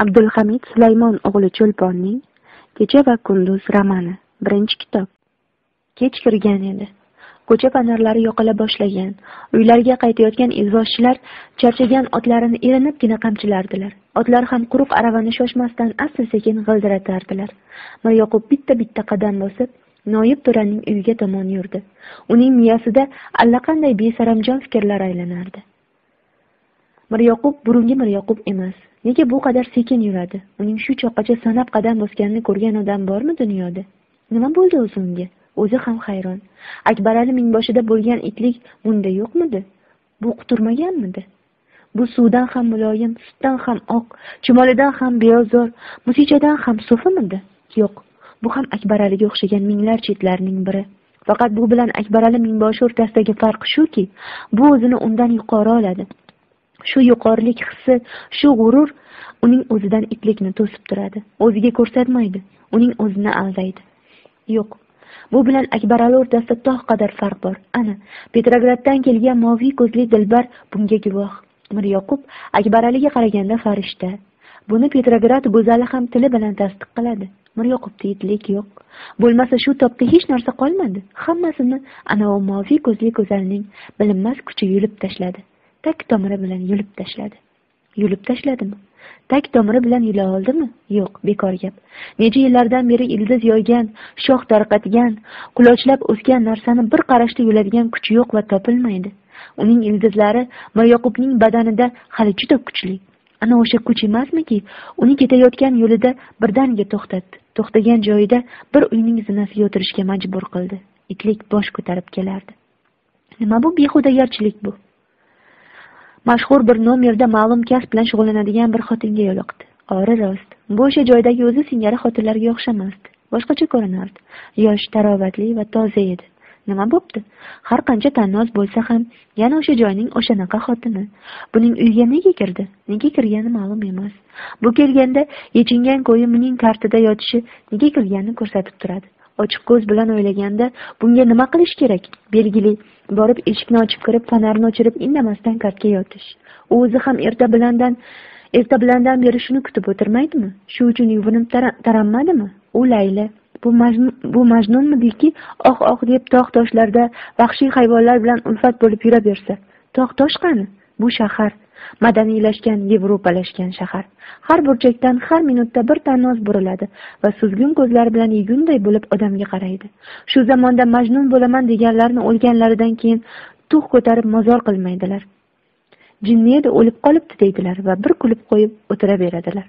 abdulhamid sulaymon o'g'li cho'lponning kecha va kunduz romani birinchi kitob. Kech kirgan edi. Ko'cha fonarlari yoqila boshlagan uylariga qaytayotgan izvoshchilar charchagan otlarini erinibgina qamchilardilar. Otlar ham quruq aravani shoshmasdan asta sekin g'ildiratardilar. Miryoqub bitta bitta qadam bosib noyib to'raning uyiga tomon yurdi. Uning miyasida allaqanday besaramjon fikrlar aylanardi. Miryoqub burungi miryoqub emas nega bu qadar sekin yuradi? Uning shu choqqacha sanab qadam bosganini ko'rgan odam bormi dunyoda? Nima bo'ldi o'zi unga o'zi ham hayron. Akbarali mingboshida bo'lgan itlik bunda yo'qmidi? Bu quturmaganmidi? Bu suvdan ham muloyim sutdan ham oq chumolidan ham beozor musichadan ham so'fimidi? Yo'q. Bu ham akbaraliga o'xshagan minglar chetlarning biri. Faqat bu bilan akbarali mingboshi o'rtasidagi farq shuki bu o'zini undan yuqori oladi. Shu yuqorilik hissi shu g'urur uning o'zidan itlikni to'sib turadi. O'ziga ko'rsatmaydi uning o'zini aldaydi. Yo'q bu bilan akbarali o'rtasida tog' qadar farq bor. Ana petrograddan kelgan moviy ko'zli dilbar bunga guvoh. Miryoqub akbaraliga qaraganda farishta. Buni petrograd go'zali ham tili bilan tasdiq qiladi. Miryoqubda itlik yo'q. Bo'lmasa shu topda hech narsa qolmadi. Hammasini anavi moviy ko'zli go'zalning bilinmas kuchi yulib tashladi. Tak tomiri bilan yulib tashladi. Yulib tashladimi? Tak tomiri bilan yula oldimi? Yo'q bekor gap. Necha yillardan beri ildiz yoygan shox tarqatgan qulochlab o'sgan narsani bir qarashda yuladigan kuch yo'q va topilmaydi. Uning ildizlari miryoqubning badanida hali juda kuchli. Ana o'sha kuch emasmiki uni ketayotgan yo'lida birdaniga to'xtatdi. To'xtagan joyida bir uyning zinasiga o'tirishga majbur qildi. Itlik bosh ko'tarib kelardi. Nima bu behudagarchilik bu? Mashhur bir nomerda ma'lum kasb bilan shug'ullanadigan bir xotinga yo'liqdi ori rost. Bu o'sha joydagi o'zi singari xotinlarga o'xshamasdi. Boshqacha ko'rinardi. Yosh tarovatli va toza edi. Nima bo'pti? Har qancha tannoz bo'lsa ham yana o'sha joyning o'shanaqa xotini. Buning uyiga nega kirdi? Nega kirgani ma'lum emas. Bu kelganda yechingan ko'yi kartida yotishi nega kirganini ko'rsatib turadi. Ochiq ko'z bilan o'ylaganda bunga nima qilish kerak? Belgili borib eshikni ochib kirib fonarni o'chirib indamasdan kartga yotish. U o'zi ham erta bilandan erta bilandan beri shuni kutib o'tirmaydimi? Shu uchun yuvinib taranmadimi? U layli bu bu majnunmidiki oh oh deb tog' toshlarda vahshiy hayvonlar bilan ulfat bo'lib yuraversa. Tog' tosh qani bu shahar. Madaniylashgan yevropalashgan shahar. Har burchakdan har minutda bir tannoz buriladi va suzgun ko'zlari bilan yegunday bo'lib odamga qaraydi. Shu zamonda majnun bo'laman deganlarni o'lganlaridan keyin tug' ko'tarib mozor qilmaydilar. Jinni edi o'lib qolibdi deydilar va bir kulib qo'yib o'tiraveradilar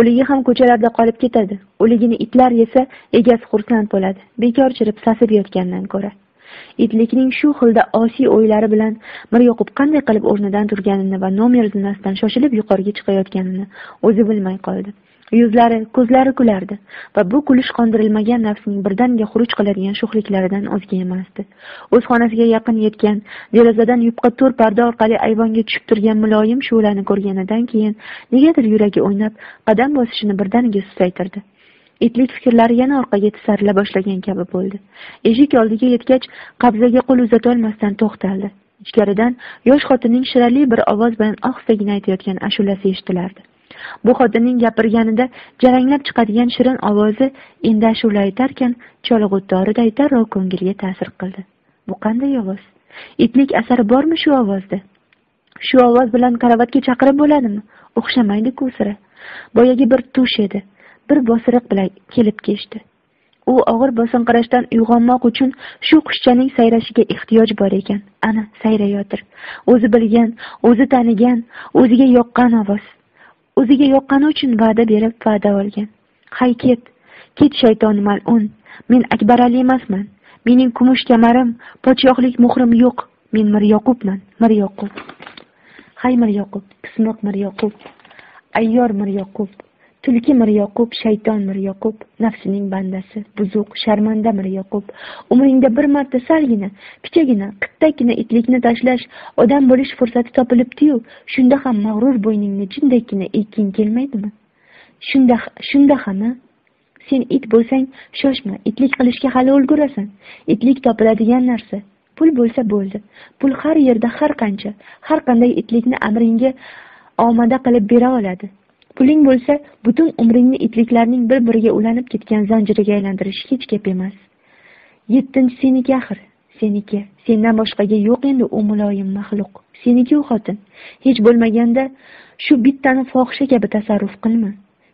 o'ligi ham ko'chalarda qolib ketadi. O'ligini itlar yesa egasi xursand bo'ladi. Bekor chirib sasib yotgandan ko'ra. Itlikning shu xilda osiy o'ylari bilan miryoqub qanday qilib o'rnidan turganini va nomer zinasidan shoshilib yuqoriga chiqayotganini o'zi bilmay qoldi. Yuzlari ko'zlari kulardi va bu kulish qondirilmagan nafsning birdaniga xuruj qiladigan sho'xliklaridan o'zga emasdi. O'z xonasiga yaqin yetgan derazadan yupqa to'r parda orqali ayvonga tushib turgan muloyim shu'lani ko'rganidan keyin negadir yuragi o'ynab qadam bosishini birdaniga susaytirdi. Itlik fikrlari yana orqaga tisarila boshlagan kabi bo'ldi. Eshik oldiga yetgach qabzaga qo'l uzatolmasdan to'xtaldi. Ichkaridan yosh xotinning shirali bir ovoz bilan ah ohistagina aytayotgan ashulasi eshitilardi. Bu xotinning gapirganida jaranglab chiqadigan shirin ovozi endi ashula aytarkan cholg'utoriday darrov ko'ngilga ta'sir qildi. Bu qanday ovoz? Itlik asari bormi shu ovozda? Shu ovoz bilan karavotga chaqirib bo'ladimi? O'xshamaydi-ku sira. Boyagi bir tush edi. Bir bosiriq bilan kelib kechdi u og'ir bosinqirashdan uyg'onmoq uchun shu qushchaning sayrashiga ehtiyoj bor ekan. Ana sayrayotir. O'zi bilgan o'zi tanigan o'ziga yoqqan ovoz. O'ziga yoqqani uchun va'da berib va'da olgan. Hay ket ket shayton mal'un. Men akbarali emasman. Mening kumush kamarim podshohlik muhrim yo'q. Men miryoqubman miryoqub hay miryoqub pismiq miryoqub ayyor miryoqub tulki miryoqub shayton miryoqub nafsining bandasi buzuq sharmanda miryoqub umringda bir marta salgina pichagina qittakina itlikni tashlash odam bo'lish fursati topilibdiyu shunda ham mag'rur bo'yningni jindakkina ekking kelmaydimi? Shunda shunda ham sen it bo'lsang shoshma itlik qilishga hali ulgurasan. Itlik topiladigan narsa pul bo'lsa bo'ldi pul har yerda har qancha har qanday itlikni amringga omada qilib bera oladi. Puling bo'lsa butun umringni itliklarning bir biriga ulanib ketgan zanjiriga aylantirish hech gap emas. Yettinchi seniki axir. Seniki sendan boshqaga yo'q endi u muloyim maxluq. Seniki u xotin. Hech bo'lmaganda shu bittani fohisha kabi tasarruf qilma.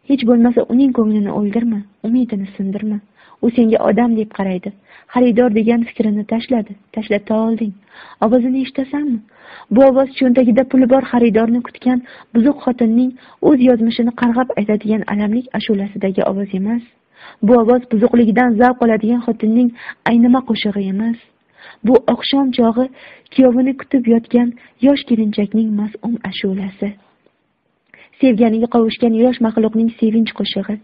Hech bo'lmasa uning ko'nglini o'ldirma umidini sindirma. U senga odam deb qaraydi. Xaridor degan fikrini tashladi. Tashlata olding. Ovozini eshitasanmi? Bu ovoz cho'ntagida puli bor xaridorni kutgan buzuq xotinning o'z yozmishini qarg'ab aytadigan alamlik ashulasidagi ovoz emas. Bu ovoz buzuqligidan zavq oladigan xotinning aynima qo'shig'i emas. Bu oqshom chog'i kuyovini kutib yotgan yosh kelinchakning mas'um ashulasi. Sevganiga qovushgan yosh maxluqning sevinch qo'shig'i.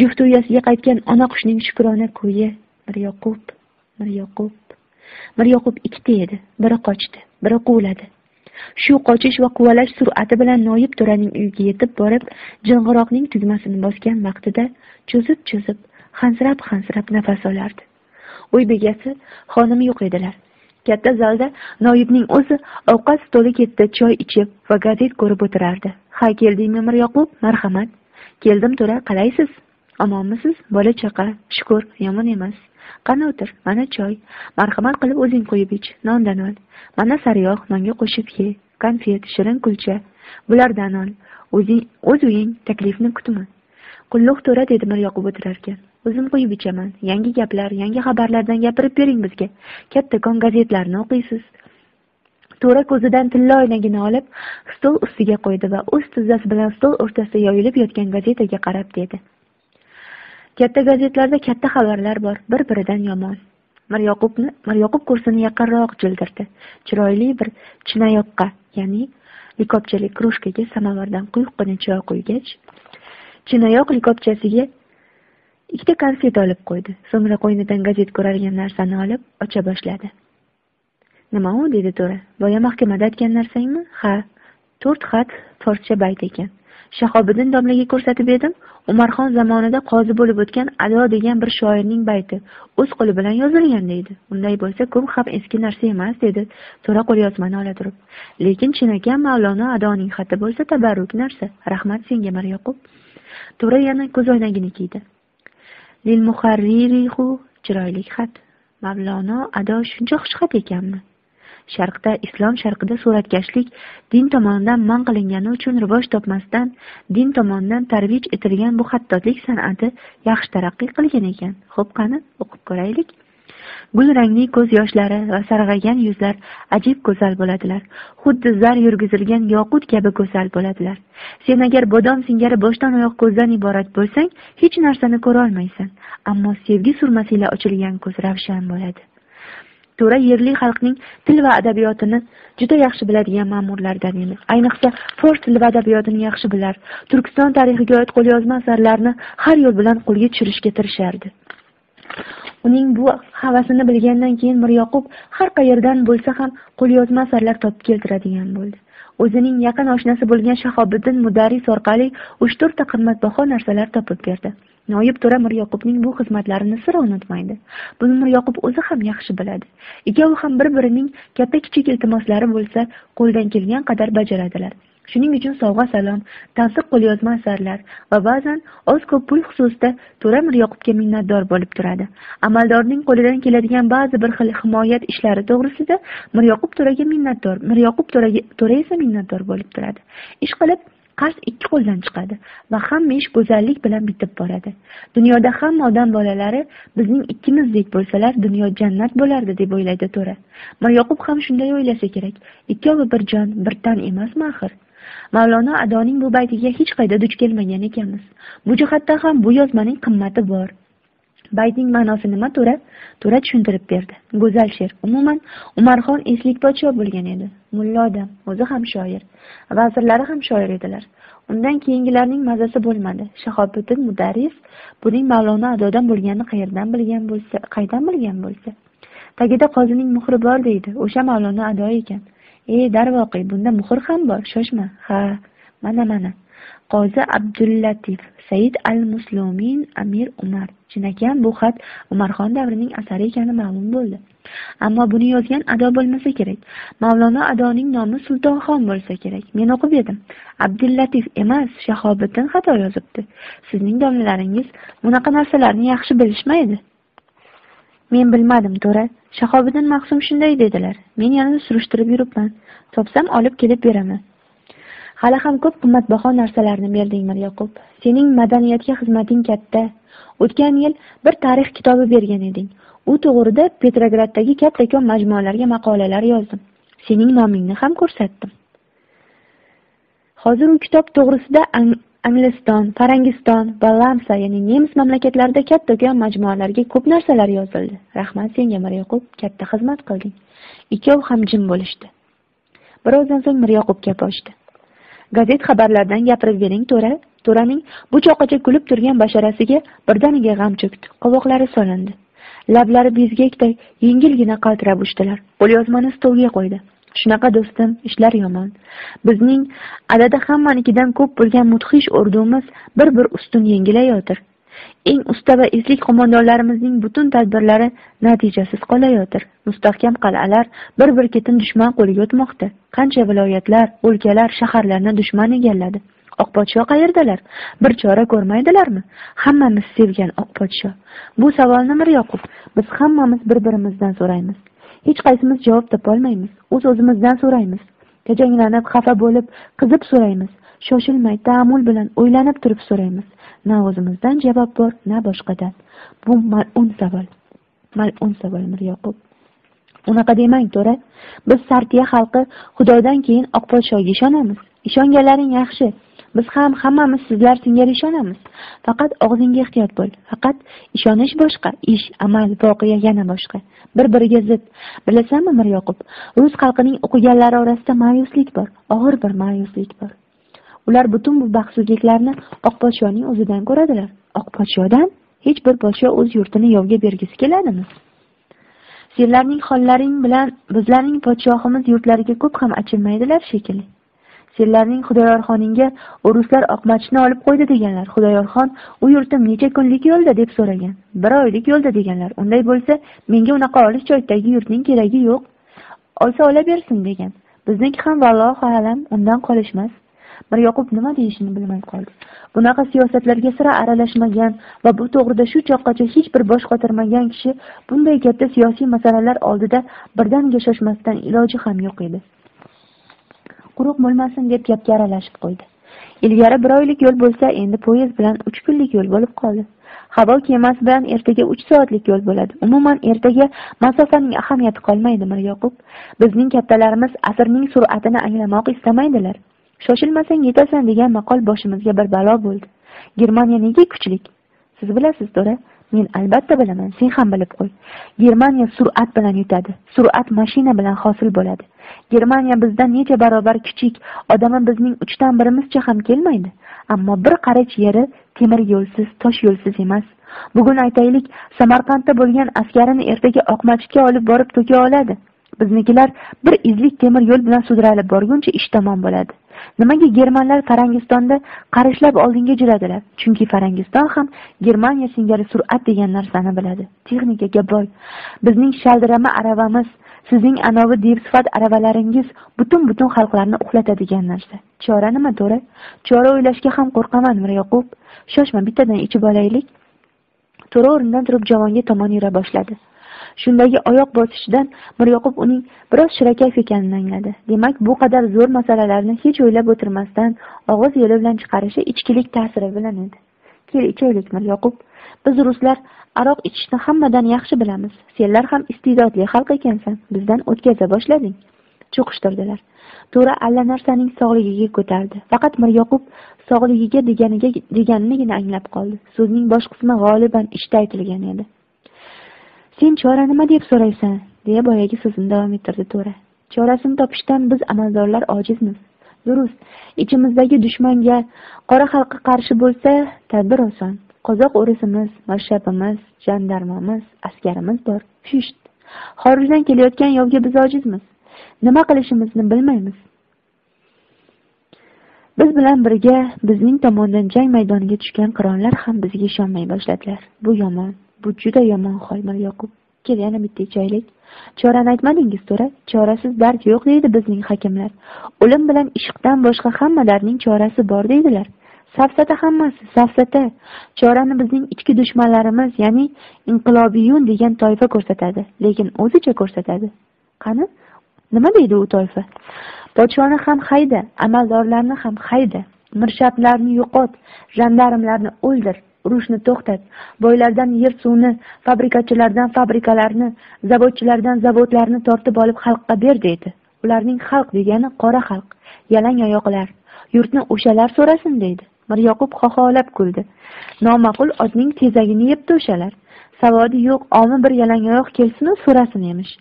Jufti uyasiga qaytgan ona qushning shukrona kuyi bir yoqub miryoqub miryoqub ikkita edi. Biri qochdi biri quvladi. Shu qochish va quvalash sur'ati bilan noyib to'raning uyiga yetib borib jing'iroqning tugmasini bosgan vaqtida cho'zib cho'zib hansirab hansirab nafas olardi. Uy bekasi xonimi yo'q edilar. Katta zalda noyibning o'zi ovqat stoli ketida choy ichib va gazet ko'rib o'tirardi. Ha keldingmi miryoqub marhamat. Keldim to'ra qalaysiz? Omonmisiz? Bola chaqa shukur yomon emas. Qani o'tir mana choy. Marhamat qilib o'zing qo'yib ich nondan ol. Mana sariyog' nonga qo'shib ye konfet shirin kulcha. Bulardan ol. O'zing o'z uying taklifni kutma. Qulluq to'ra dedi miryoqub o'tirarkan. O'zim qo'yib ichaman. Yangi gaplar yangi xabarlardan gapirib bering bizga. Kattakon gazetlarni o'qiysiz. To'ra ko'zidan tilla oynagini olib stol ustiga qo'ydi va o'z tizzasi bilan stol o'rtasida yoyilib yotgan gazetaga qarab dedi. Katta gazetlarda katta xabarlar bor bir biridan yomon miryoqubni miryoqub kursini yaqinroq jildirdi. Chiroyli bir chinayoqqa ya'ni likopchali krujkaga samovardan quyuqqina choy quygach chinayoq likopchasiga ikkita konfet olib qo'ydi. So'ngra qo'ynidan gazet ko'rargan narsani olib ocha boshladi. Nima u dedi to'ra? Boya mahkamada aytgan narsangmi? Ha to'rt xat forscha bayt ekan. Shahobiddin domlaga ko'rsatib edim umarxon zamonida qozi bo'lib o'tgan ado degan bir shoirning bayti o'z qo'li bilan yozilgan deydi. Unday bo'lsa ko'p ham eski narsa emas dedi. To'ra qo'lyozmani ola turib. Lekin chinakam mavlono adoning xati bo'lsa tabarruk narsa. Rahmat senga miryoqub to'ra yana ko'zoynagini kiydi. Lil muharririhu chiroyli xat. Mavlono ado shuncha xushxat ekanmi? Sharqda islom sharqida suratkashlik din tomonidan man qilingani uchun rivoj topmasdan din tomonidan tarvij etilgan bu xattotlik san'ati yaxshi taraqqiy qilgan ekan. Xo'p qani o'qib ko'raylik. Gul rangli ko'z yoshlari va sarg'aygan yuzlar ajib go'zal bo'ladilar. Xuddi zar yurgizilgan yoqut kabi go'zal bo'ladilar. Sen agar bodom singari boshdan oyoq ko'zdan iborat bo'lsang hech narsani ko'rolmaysan. Ammo sevgi surmasi ila ochilgan ko'z ravshan bo'ladi. To'ra yerli xalqning til va adabiyotini juda yaxshi biladigan ma'murlardan edi. Ayniqsa fors tili va adabiyotini yaxshi bilar. Turkiston tarixiga oid qo'lyozma asarlarni har yo'l bilan qo'lga tushirishga tirishardi. Uning bu havasini bilgandan keyin miryoqub har qayerdan bo'lsa ham qo'lyozma asarlar topib keltiradigan bo'ldi. O'zining yaqin oshnasi bo'lgan shahobiddin mudarris orqali uch to'rtta qimmatbaho narsalar topib berdi. Noyib to'ra miryoqubning bu xizmatlarini sira unutmaydi. Buni miryoqub o'zi ham yaxshi biladi. Ikkovi ham bir birining katta kichik iltimoslari bo'lsa qo'ldan kelgan qadar bajaradilar. Shuning uchun sovg'a salom tansiq qo'lyozma asarlar va ba'zan oz ko'p pul xususida to'ra miryoqubga minnatdor bo'lib turadi. Amaldorning qo'lidan keladigan ba'zi bir xil himoyat ishlari to'g'risida miryoqub to'raga minnatdor miryoqub to'ra esa minnatdor bo'lib turadi. Ishqilib qarz ikki qo'ldan chiqadi va hamma ish go'zallik bilan bitib boradi. Dunyoda hamma odam bolalari bizning ikkimizdek bo'lsalar dunyo jannat bo'lardi deb o'ylaydi to'ra. Miryoqub ham shunday o'ylasa kerak ikkovi bir jon bir tan emasmi axir. Mavlono adoning bu baytiga hech qayda duch kelmagan ekanmiz. Bu jihatdan ham bu yozmaning qimmati bor. Baytning ma'nosi nima to'ra to'ra tushuntirib berdi. Go'zal she'r umuman umarxon eslik podsho bo'lgan edi. Mulla odam o'zi ham shoir vazirlari ham shoir edilar. Undan keyingilarning mazasi bo'lmadi. Shahobiddin mudarris buning mavlono adodan bo'lganini qayerdan bilgan bo'lsa qaydan bilgan bo'lsa? Tagida qozining muhri bor deydi o'sha mavlono ado ekan. E darvoqe bunda muhr ham bor shoshma. Ha mana mana. Qozi abdullatif said al muslomin amir umar. Chinakam bu xat umarxon davrining asari ekani ma'lum bo'ldi. Ammo buni yozgan ado bo'lmasa kerak. Mavlono adoning nomi sultonxon bo'lsa kerak. Men o'qib edim. Abdullatif emas shahobiddin xato yozibdi. Sizning domlalaringiz bunaqa narsalarni yaxshi bilishmaydi. Men bilmadim to'ra. Shahobiddin maqsum shunday dedilar. Men yana surishtirib yuribman. Topsam olib kelib beraman. Hali ham ko'p qimmatbaho narsalarni berding miryoqub sening madaniyatga xizmating katta. O'tgan yil bir tarix kitobi bergan eding. U to'g'rida petrograddagi kattakon majmualarga maqolalar yozdim. Sening nomingni ham ko'rsatdim. Hozir u kitob to'g'risida angliston farangiston va lamsa ya'ni nemis mamlakatlarida kattakon majmualarga ko'p narsalar yozildi. Rahmat senga miryoqub katta xizmat qilding. Ikkov ham jim bo'lishdi. Birozdan so'ng miryoqub gap ochdi. Gazet xabarlardan gapirib bering to'ra. To'raning bu choqacha kulib turgan basharasiga birdaniga g'am cho'kdi. Qovoqlari solindi. Lablari bezgakday yengilgina qaltirab uchdilar. Qo'lyozmani stolga qo'ydi. Shunaqa do'stim ishlar yomon. Bizning adada hammanikidan ko'p bo'lgan mudhish ordumiz bir bir ustun yengilayotir. Eng usta va eslik qo'mondonlarimizning butun tadbirlari natijasiz qolayotir mustahkam qal'alar bir bir ketin dushman qo'liga o'tmoqda. Qancha viloyatlar o'lkalar shaharlarni dushman egalladi. Oq podsho qayerdalar? Bir chora ko'rmaydilarmi? Hammamiz sevgan oq podsho bu savolni miryoqub biz hammamiz bir birimizdan so'raymiz. Hech qaysimiz javob topolmaymiz o'z o'zimizdan so'raymiz. Tajanglanib xafa bo'lib qizib so'raymiz. Shoshilmay taamul bilan o'ylanib turib so'raymiz. Na o'zimizdan javob bor na boshqadan. Bu mal'un savol. Mal'un savol miryoqub unaqa demang to'ra. Biz sartiya xalqi xudodan keyin oqpodshoga ishonamiz. Ishonganlaring yaxshi. Biz ham hammamiz sizlar singari ishonamiz. Faqat og'zingga ehtiyot bo'l. Faqat ishonish boshqa ish amal voqea yana boshqa. Bir biriga zid bilasanmi miryoqub rus xalqining o'qiganlari orasida ma'yuslik bor. Og'ir bir ma'yuslik bor. Ular butun bu baxtsizliklarni oq podshoning o'zidan ko'radilar. Oq podshodan hech bir podsho o'z yurtini yovga bergisi keladimi? Senlarning hollaring bilan bizlarning podshohimiz yurtlariga ko'p ham achinmaydilar shekilli. Senlarning xudoyorxoningga ruslar oqmachni olib qo'ydi deganlar. Xudoyorxon u yurtim necha kunlik yo'lda deb so'ragan. Bir oylik yo'lda deganlar. Unday bo'lsa menga unaqa olis joydagi yurtning keragi yo'q. Olsa olaversin degan. Bizniki ham vallohu alam undan qolishmas. Miryoqub nima deyishini bilmay qoldi. Bunaqa siyosatlarga sira aralashmagan va bu to'g'rida shu choqqacha hech bir bosh qotirmagan kishi bunday katta siyosiy masalalar oldida birdaniga shoshmasdan iloji ham yo'q edi. Quruq bo'lmasin deb gapga aralashib qo'ydi. Ilgari bir oylik yo'l bo'lsa endi poyezd bilan uch kunlik yo'l bo'lib qoldi. Havo kemasi bilan ertaga uch soatlik yo'l bo'ladi. Umuman ertaga masofaning ahamiyati qolmaydi miryoqub bizning kattalarimiz asrning sur'atini anglamoq istamaydilar shoshilmasang yetasan degan maqol boshimizga bir balo bo'ldi. Germaniya nega kuchlik. Siz bilasiz to'ra men albatta bilaman sen ham bilib qo'y. Germaniya sur'at bilan yutadi sur'at mashina bilan hosil bo'ladi. Germaniya bizdan necha barobar kichik odami bizning uchdan birimizcha ham kelmaydi. Ammo bir qarich yeri temir yo'lsiz tosh yo'lsiz emas. Bugun aytaylik samarqandda bo'lgan askarini ertaga oqmachitga olib borib to'ka oladi. Biznikilar bir izlik temir yo'l bilan sudralib borguncha ish tamom bo'ladi. Nimaga germanlar farangistonda qarishlab oldinga juradilar? Chunki farangiston ham germaniya singari sur'at degan narsani biladi. Texnikaga boy bizning shaldirama aravamiz sizning anovi devsifat aravalaringiz butun butun xalqlarni uxlatadigan narsa. Chora nima to'ra chora o'ylashga ham qo'rqaman miryoqub shoshma bittadan ichib olaylik. To'ra o'rnidan turib javonga tomon yura boshladi. Shundagi oyoq bosishidan miryoqub uning biroz shirakayf ekanini angladi. Demak bu qadar zo'r masalalarni hech o'ylab o'tirmasdan og'iz yo'li bilan chiqarishi ichkilik ta'siri bilan edi. Kel ichaylik miryoqub biz ruslar aroq ichishni hammadan yaxshi bilamiz. Senlar ham iste'dodli xalq ekansan. Bizdan o'tkaza boshlading. Cho'qishtirdilar. To'ra allanarsaning sog'ligiga ko'tardi. Faqat miryoqub sog'ligiga deganiga deganinigina anglab qoldi. So'zning bosh qismi g'oliban ichda aytilgan edi. Sen chora nima deb so'raysan? deya boyagi so'zini davom ettirdi to'ra. Chorasini topishdan biz amaldorlar ojizmiz. Durust ichimizdagi dushmanga qora xalqqa qarshi bo'lsa tadbir oson. Qozoq o'risimiz marshabimiz jandarmamiz askarimiz bor. Shusht xorijdan kelayotgan yovga biz ojizmiz. Nima qilishimizni bilmaymiz. Biz bilan birga bizning tomondan jang maydoniga tushgan qironlar ham bizga ishonmay boshladilar. Bu yomon. Bu juda yomon hol miryoqub kel yana bitta ichaylik. Chorani aytmadingiz to'ra. Chorasiz dard yo'q deydi bizning hakimlar o'lim bilan ishqdan boshqa hamma dardning chorasi bor deydilar. Safsata hammasi safsata. Chorani bizning ichki dushmanlarimiz ya'ni inqilobiyun degan toifa ko'rsatadi. Lekin o'zicha ko'rsatadi. Qani? Nima deydi u toifa? Podshoni ham hayda amaldorlarni ham hayda. Mirshablarni yo'qot jandarmlarni o'ldir. Urushni to'xtat. Boylardan yer suvni fabrikachilardan fabrikalarni zavodchilardan zavodlarni tortib olib xalqqa ber deydi. Ularning xalq degani qora xalq yalang oyoqlar. Yurtni o'shalar so'rasin deydi. Miryoqub xoxolab kuldi. Noma'qul otning tezagini yebdi o'shalar savodi yo'q omi bir yalangoyoq kelsinu so'rasin emish.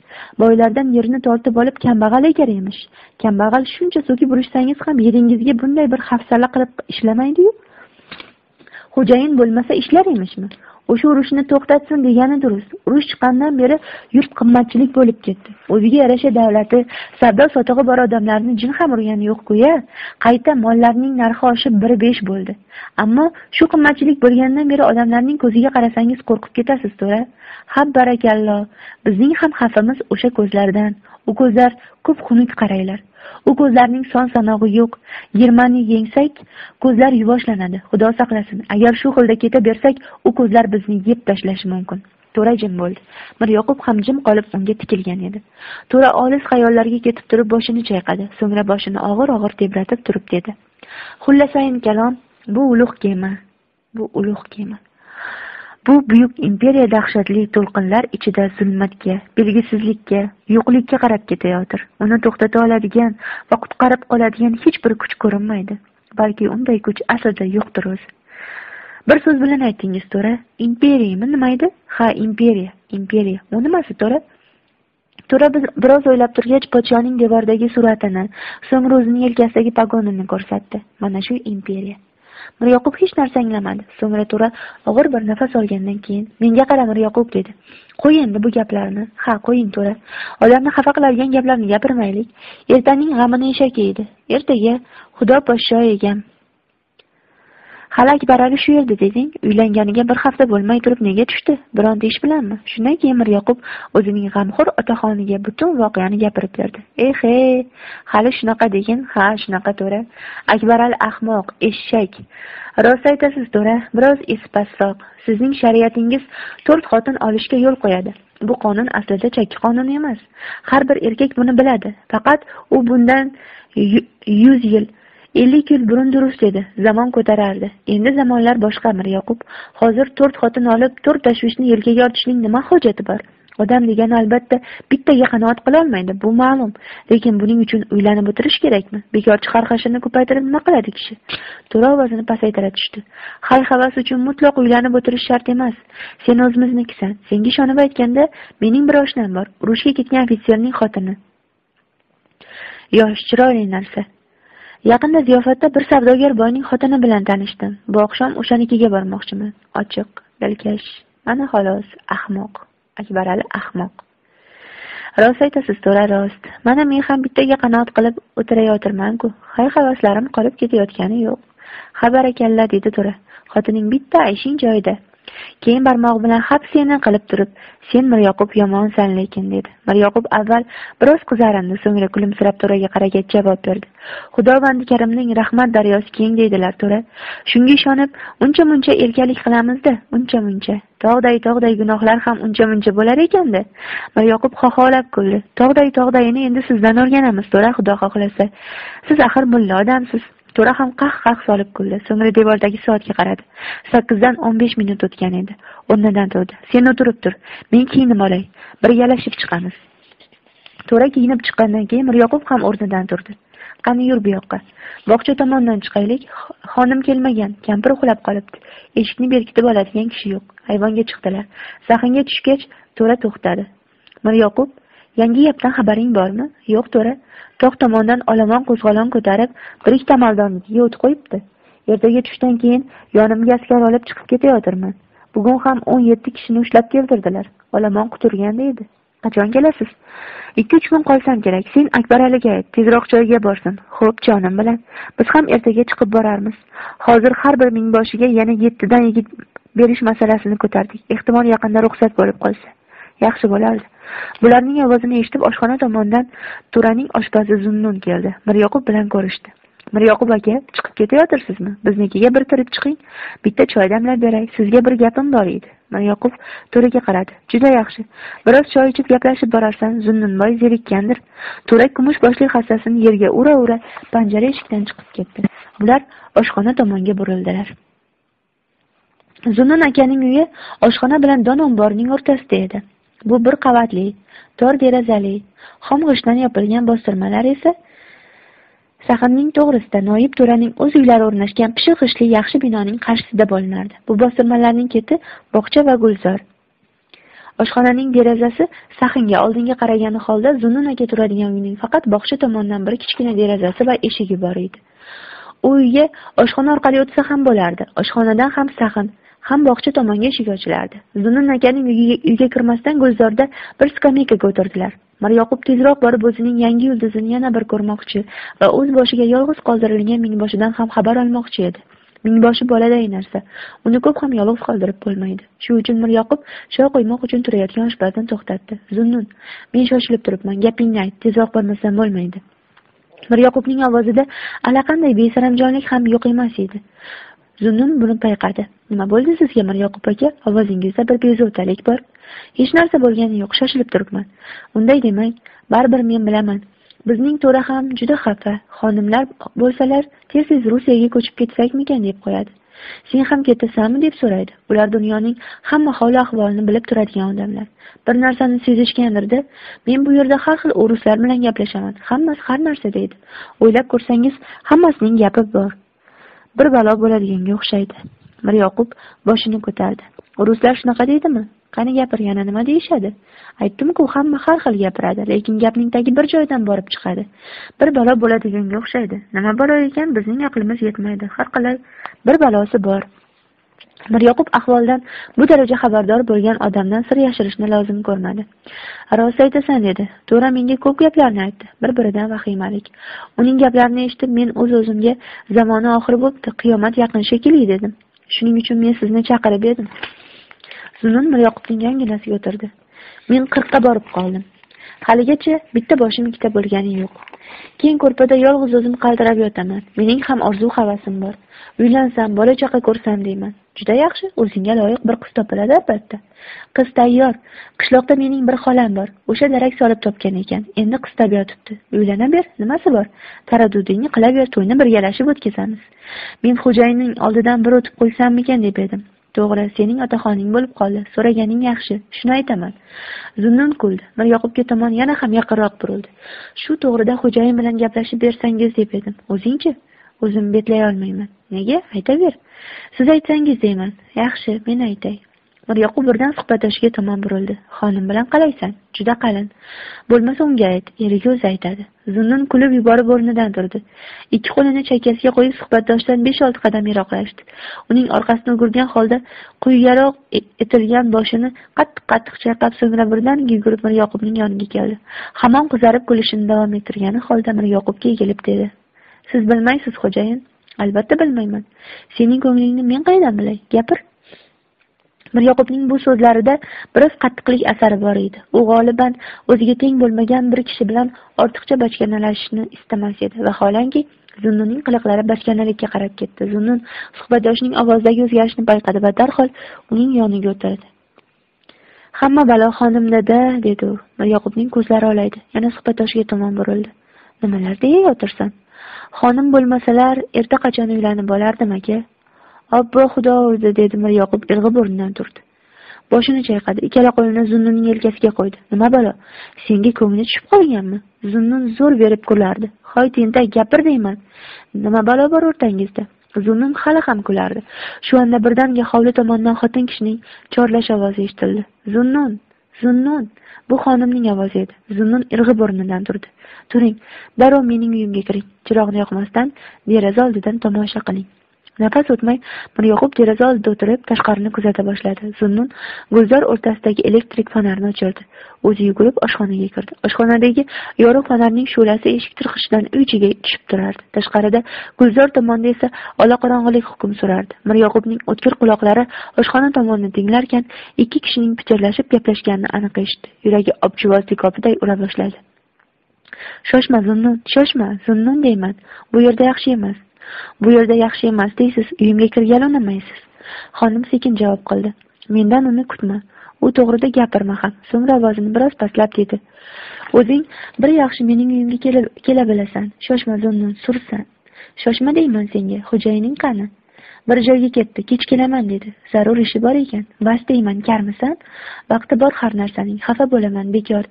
Boylardan yerni tortib olib kambag'al egar emish. Kambag'al shuncha so'kib urishsangiz ham yeringizga bunday bir hafsala qilib ishlamaydiyu. Xo'jayin bo'lmasa ishlar emishmi? O'sha urushni to'xtatsin degani durust. Urush chiqqandan beri yurt qimmatchilik bo'lib ketdi. O'ziga yarasha davlati savdo sotig'i bor odamlarni jin ham urgani yo'q-ku ya. Qayta mollarning narxi oshib biri besh bo'ldi. Ammo shu qimmatchilik bo'lganidan beri odamlarning ko'ziga qarasangiz qo'rqib ketasiz to'ra ha barakallo. Bizning ham xavfimiz o'sha ko'zlardan. U ko'zlar ko'p xunuk qaraylar. U ko'zlarning son sanog'i yo'q. Germanni yengsak ko'zlar yuvoshlanadi xudo saqlasin. Agar shu xilda ketaversak u ko'zlar bizni yeb tashlashi mumkin. To'ra jim bo'ldi. Miryoqub ham jim qolib unga tikilgan edi. To'ra olis xayollarga ketib turib boshini chayqadi. So'ngra boshini og'ir og'ir tebratib turib dedi. Xullasayin kalom bu ulug' kema. Bu ulug' kema. Bu buyuk imperiya dahshatli to'lqinlar ichida zulmatga belgisizlikka yo'qlikka qarab ketayotir uni to'xtata oladigan va qutqarib qoladigan hech bir kuch ko'rinmaydi balki unday kuch aslida yo'qdir o'zi. Bir so'z bilan aytingiz to'ra imperiyami nima edi ha imperiya imperiya. U nimasi to'ra? To'ra biroz o'ylab turgach podshoning devordagi suratini so'ngra o'zini yelkasidagi pogonini ko'rsatdi. Mana shu imperiya. Miryoqub hech narsa anglamadi. So'ngra to'ra og'ir bir nafas olgandan keyin menga qara miryoqub dedi. Qo'y endi bu gaplarni ha qo'ying to'ra odamni xafa qiladigan gaplarni gapirmaylik. Ertaning g'amini eshak yeydi ertaga xudo poshsho egam. Hali akbarali shu yerda deding uylanganiga bir hafta bo'lmay turib nega tushdi? Bironta ish bilanmi? Shundan keyin miryoqub o'zining g'amxo'r otaxoniga butun voqeani gapirib berdi. Eh he hali shunaqa degin ha shunaqa to'ra. Akbarali ahmoq eshak. Rost aytasiz to'ra biroz esi pastroq sizning shariatingiz to'rt xotin olishga yo'l qo'yadi. Bu qonun aslida chakki qonun emas. Har bir erkak buni biladi. Faqat u bundan yuz yil ellik yil burun durust edi zamon ko'tarardi. Endi zamonlar boshqa miryoqub hozir to'rt xotin olib to'rt tashvishni yelkaga ortishning nima hojati bor? Odam degani albatta bittaga qanoat qilolmaydi bu ma'lum. Lekin buning uchun uylanib o'tirish kerakmi? Bekorchi xarxashini ko'paytirib nima qiladi kishi? To'ra ovozini pasaytira tushdi. Hay havas uchun mutlaq uylanib o'tirish shart emas. Sen o'zimiznikisan senga ishonib aytganda mening bir oshnam bor. Urushga ketgan ofitserning xotini. Yosh chiroyli narsa. Yaqinda ziyofatda bir savdogar boyning xotini bilan tanishdim. Bu oqshom o'shanikiga bormoqchiman. Ochiq dilkash mana xolos ahmoq. Akbarali ahmoq. Rost aytasiz to'ra rost. Mana men ham bittaga qanoat qilib o'tirayotirmanku. Hay havaslarim qolib ketayotgani yo'q. Xabar barakalla dedi to'ra xotining bitta ayshing joyida. Keyin barmog'i bilan hapseni qilib turib sen miryoqub yomonsan lekin dedi. Miryoqub avval biroz qizarindi so'ngra kulimsirab to'raga qaragach javob berdi. Xudovandi karimning rahmat daryosi keng deydilar to'ra. Shunga ishonib uncha muncha erkalik qilamizda uncha muncha tog'day tog'day gunohlar ham uncha muncha bo'lar ekanda miryoqub xoxolab kuldi. Tog'day tog'dayini endi sizdan o'rganamiz to'ra xudo xohlasa. Siz axir mulla odamsiz. To'ra ham qah qah solib kuldi. So'ngra devordagi soatga qaradi. Sakkizdan o'n besh minut o'tgan edi. O'rnidan turdi. Sen o'tirib tur. Men kiyinib olay. Birgalashib chiqamiz. To'ra kiyinib chiqqandan keyin miryoqub ham o'rnidan turdi. Qani yur bu yoqqa. Bog'cha tomondan chiqaylik. Xonim kelmagan. Kampir uxlab qolibdi. Eshikni berkitib oladigan kishi yo'q. Ayvonga chiqdilar. Sahnga tushgach to'ra to'xtadi. Miryoqub yangi gapdan xabaring bormi? Yo'q to'ra. Tog' tomondan olomon qo'zg'olon ko'tarib bir ikkita amaldornikiga o't qo'yibdi. Ertaga tushdan keyin yonimga askar olib chiqib ketayotirman bugun ham o'n yetti kishini ushlab keltirdilar. Olomon quturganda edi qachon kelasiz? Ikki uch kun qolsam kerak. Sen akbaraliga ayt tezroq joyiga borsin. Xo'p jonim bilan. Biz ham ertaga chiqib borarmiz. Hozir har bir mingboshiga yana yettidan yigit berish masalasini ko'tardik. Ehtimol yaqinda ruxsat bo'lib qolsa. Yaxshi bo'lardi. Bularning ovozini eshitib oshxona tomondan to'raning oshpazi zunnun keldi. Miryoqub bilan ko'rishdi. Miryoqub aka chiqib ketayotirsizmi? Biznikiga bir kirib chiqing. Bitta choy damlab beray. Sizga bir gapim bor edi. Miryoqub to'raga qaradi. Juda yaxshi. Biroz choy ichib gaplashib borarsan zunnunboy zerikkandir. To'ra kumush boshli hassasini yerga ura ura panjara eshikdan chiqib ketdi. Bular oshxona tomonga burildilar. Zunnun akaning uyi oshxona bilan don omborining o'rtasida edi. Bu bir qavatli tor derazali xom g'ishtdan yopilgan bostirmalar esa sahnning to'g'risida noib to'raning o'z uylari o'rnashgan pishiq g'ishtli yaxshi binoning qarshisida bo'linardi. Bu bostirmalarning keti bog'cha va gulzor. Oshxonaning derazasi sahnga oldinga qaragani holda zunnun aka turadigan uyning faqat bog'cha tomondan bir kichkina derazasi va eshigi bor edi. U uyga oshxona orqali o'tsa ham bo'lardi. Oshxonadan ham sahn ham bog'cha tomonga eshik ochilardi zunnun akaning uyga kirmasdan gulzorda bir skameykaga o'tirdilar miryoqub tezroq borib o'zining yangi yulduzini yana bir ko'rmoqchi va o'z boshiga yolg'iz qoldirilgan mingboshidan ham xabar olmoqchi edi. Mingboshi boladay narsa. Uni ko'p ham yolg'iz qoldirib bo'lmaydi. Shu uchun miryoqub choy qo'ymoq uchun turayotgan oshpazni to'xtatdi. Zunnun men shoshilib turibman gapingni ayt tezroq bormasam bo'lmaydi. Miryoqubning ovozida allaqanday besaramjonlik ham yo'q emas edi. Zunnun buni payqadi. Nima bo'ldi sizga miryoqub aka? Ovozingizda bir bezovtalik bor. Hech narsa bo'lgani yo'q shoshilib turibman. Unday demang baribir men bilaman. Bizning to'ra ham juda xafa. Xonimlar bo'lsalar tez tez rusiyaga ko'chib ketsakmikan deb qo'yadi. Sen ham ketasanmi deb so'raydi. Ular dunyoning hamma hol ahvolini bilib turadigan odamlar. Bir narsani sezishgandirda men bu yerda har xil o'ruslar bilan gaplashaman. Hammasi har narsa deydi. O'ylab ko'rsangiz hammasining gapi bor. Bir balo bo'ladiganga o'xshaydi. Miryoqub boshini ko'tardi. Ruslar shunaqa deydimi? Qani gapir yana nima deyishadi? Aytdimku hamma har xil gapiradi lekin gapning tagi bir joydan borib chiqadi. Bir balo bo'ladiganga o'xshaydi. Nima balo ekan? Bizning aqlimiz yetmaydi. Har qalay bir balosi bor. Miryoqub ahvoldan bu daraja xabardor bo'lgan odamdan sir yashirishni lozim ko'rmadi. Rost aytasan dedi. To'ra menga ko'p gaplarni aytdi. Bir biridan vahimalik. Uning gaplarini eshitib men o'z o'zimga zamoni oxiri bo'pti qiyomat yaqin shekilli dedim. Shuning uchun men sizni chaqirib edim. Zunnun miryoqubning yonginasiga o'tirdi. Men qirqqa borib qoldim. Haligacha bitta boshim ikkita bo'lgani yo'q. Keng ko'rpada yolg'iz o'zim qaltirab yotaman. Mening ham orzu havasim bor. Uylansam bola chaqa ko'rsam deyman. Juda yaxshi o'zingga loyiq bir qiz topiladi albatta. Qiz tayyor. Qishloqda mening bir xolam bor. O'sha darak solib topgan ekan. Endi qistab yotibdi. Uylanaver nimasi bor? Taraddudingni qilaver to'yni birgalashib o'tkazamiz. Men xo'jayinning oldidan bir o'tib qo'ysammikan deb edim. To'g'ri sening otaxoning bo'lib qoldi. So'raganing yaxshi. Shuni aytaman. Zunnun kuldi. Miryoqubga tomon yana ham yaqinroq burildi. Shu to'g'rida xo'jayin bilan gaplashib bersangiz deb edim. O'zingchi? O'zim betlay olmayman. Nega? Aytaver. Siz aytsangiz deyman. Yaxshi men aytay. Miryoqub birdan suhbatdoshiga tomon burildi. Xonim bilan qalaysan juda qalin. Bo'lmasa unga ayt eriga o'zi aytadi. Zunnun kulib yuborib o'rnidan turdi. Ikki qo'lini chakkasiga qo'yib suhbatdoshdan besh olti qadam yiroqlashdi. Uning orqasini o'girgan holda quyigaroq e-, etilgan boshini qattiq qattiq chayqab so'ngra birdan yugurib miryoqubning yoniga keldi. Hamon qizarib kulishini davom ettirgani holda miryoqubga egilib dedi. Siz bilmaysiz xo'jayin. Albatta bilmayman. Sening ko'nglingni men qaydan bilay? Gapir. Miryoqubning bu so'zlarida biroz qattiqlik asari bor edi. U g'oliban o'ziga teng bo'lmagan bir kishi bilan ortiqcha bachkanalashishni istamas edi. Vaholanki zunnunning qiliqlari bachkanalikka qarab ketdi. Zunnun suhbatdoshining ovozidagi o'zgarishni payqadi va darhol uning yoniga o'tirdi. Hamma balo xonimdada dedi u. Miryoqubning ko'zlari olaydi. Yana suhbatdoshiga tomon burildi. Nimalar deyayotirsan xonim bo'lmasalar erta qachon uylanib olardim aka obbo xudo o'zi dedi miryoqub irg'ib o'rnidan turdi. Boshini chayqadi ikkala qo'lini zunnunning yelkasiga qo'ydi. Nima balo senga ko'ngli tushib qolganmi? Zunnun zo'r berib kulardi. Hoy tentak gapir deyman nima balo bor o'rtangizda? Zunnun hali ham kulardi. Shu onda birdaniga hovli tomondan xotin kishining chorlash ovozi eshitildi. Zunnun zunnun bu xonimning ovozi edi. Zunnun irg'ib o'rnidan turdi. Turing darrov mening uyimga kiring. Chiroqni yoqmasdan deraza oldidan tomosha qiling. Nafas o'tmay miryoqub deraza oldida o'tirib tashqarini kuzata boshladi. Zunnun gulzor o'rtasidagi elektrik fonarni o'chirdi. O'zi yugurib oshxonaga kirdi. Oshxonadagi yorug' fonarning shu'lasi eshik tirqishidan uy ichiga tushib turardi. Tashqarida gulzor tomonda esa olaqorong'ilik hukm surardi. Miryoqubning o'tkir quloqlari oshxona tomonni tinglarkan ikki kishining pichirlashib gaplashganini aniq eshitdi. Yuragi objivoz kopiday ura boshladi. Shoshma zunnun shoshma zunnun deyman. Bu yerda yaxshi emas. Bu yerda yaxshi emas deysiz uyimga kirgani unamaysiz. Xonim sekin javob qildi. Mendan uni kutma. U to'g'rida gapirma ham. So'ngra ovozini biroz pastlab dedi. O'zing bir yaxshi mening uyimga kela bilasan. Shoshma zunnun sursan shoshma deyman senga xo'jayining qani? Bir joyga ketdi kech kelaman dedi. Zarur ishi bor ekan. Bas deyman karmisan? Vaqti bor har narsaning xafa bo'laman bekor.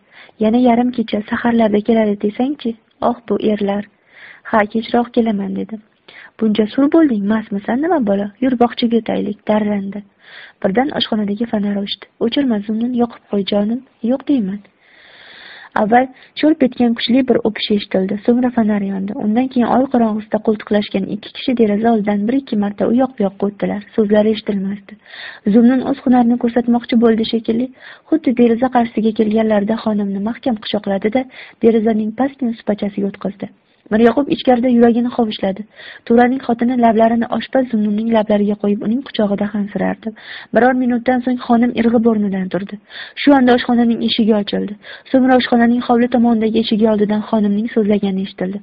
Yana yarim kecha saharlarda keladi desangchi? Oh bu erlar. Ha kechroq kelaman dedim. Buncha suv bo'lding mastmisan nima bola? Yur bog'chaga o'taylik darrandi birdan oshxonadagi fonar o'chdi o'chirma zumnin yoqib qo'y jonim. Yo'q deyman. Avval sho'lp etgan kuchli bir o'pish eshitildi. So'ngra fonar yondi. Undan keyin oy qorong'isida qo'ltiqlashgan ikki kishi deraza oldidan bir ikki marta u yoq bu yoqqa o'tdilar. So'zlari eshitilmasdi. Zumnun o'z hunarini ko'rsatmoqchi bo'ldi shekilli. Xuddi deraza qarshisiga kelganlarida xonimni mahkam quchoqladi da derazaning pastgina supachasiga o'tqizdi miryoqub ichkarida yuragini hovuchladi turaning xotini lablarini oshpaz zunnunning lablariga qo'yib uning quchog'ida hansirardi biror minutdan so'ng xonim irg'ib o'rnidan turdi. Shu onda oshxonaning eshigi ochildi. So'ngra oshxonaning hovli tomonidagi eshigi oldidan xonimning so'zlagani eshitildi.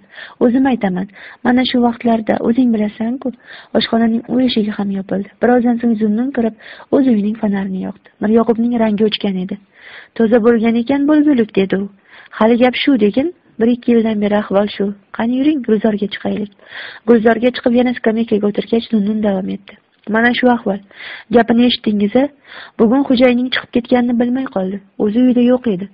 O'zim aytaman mana shu vaqtlarda o'zing bilasanku oshxonaning u eshigi ham yopildi. Birozdan so'ng zunnun kirib o'z uyining fonarini yoqdi. Miryoqubning rangi o'chgan edi. Toza bo'lgan ekan bo'lgulik dedi u. Hali gap shu degin bir ikki yildan beri ahvol shu. Qani yuring gulzorga chiqaylik. Gulzorga chiqib yana skameykaga o'tirgach zunnun davom etdi. Mana shu ahvol. Gapini eshitdingiz a bugun xo'jayining chiqib ketganini bilmay qoldi. O'zi uyda yo'q edi.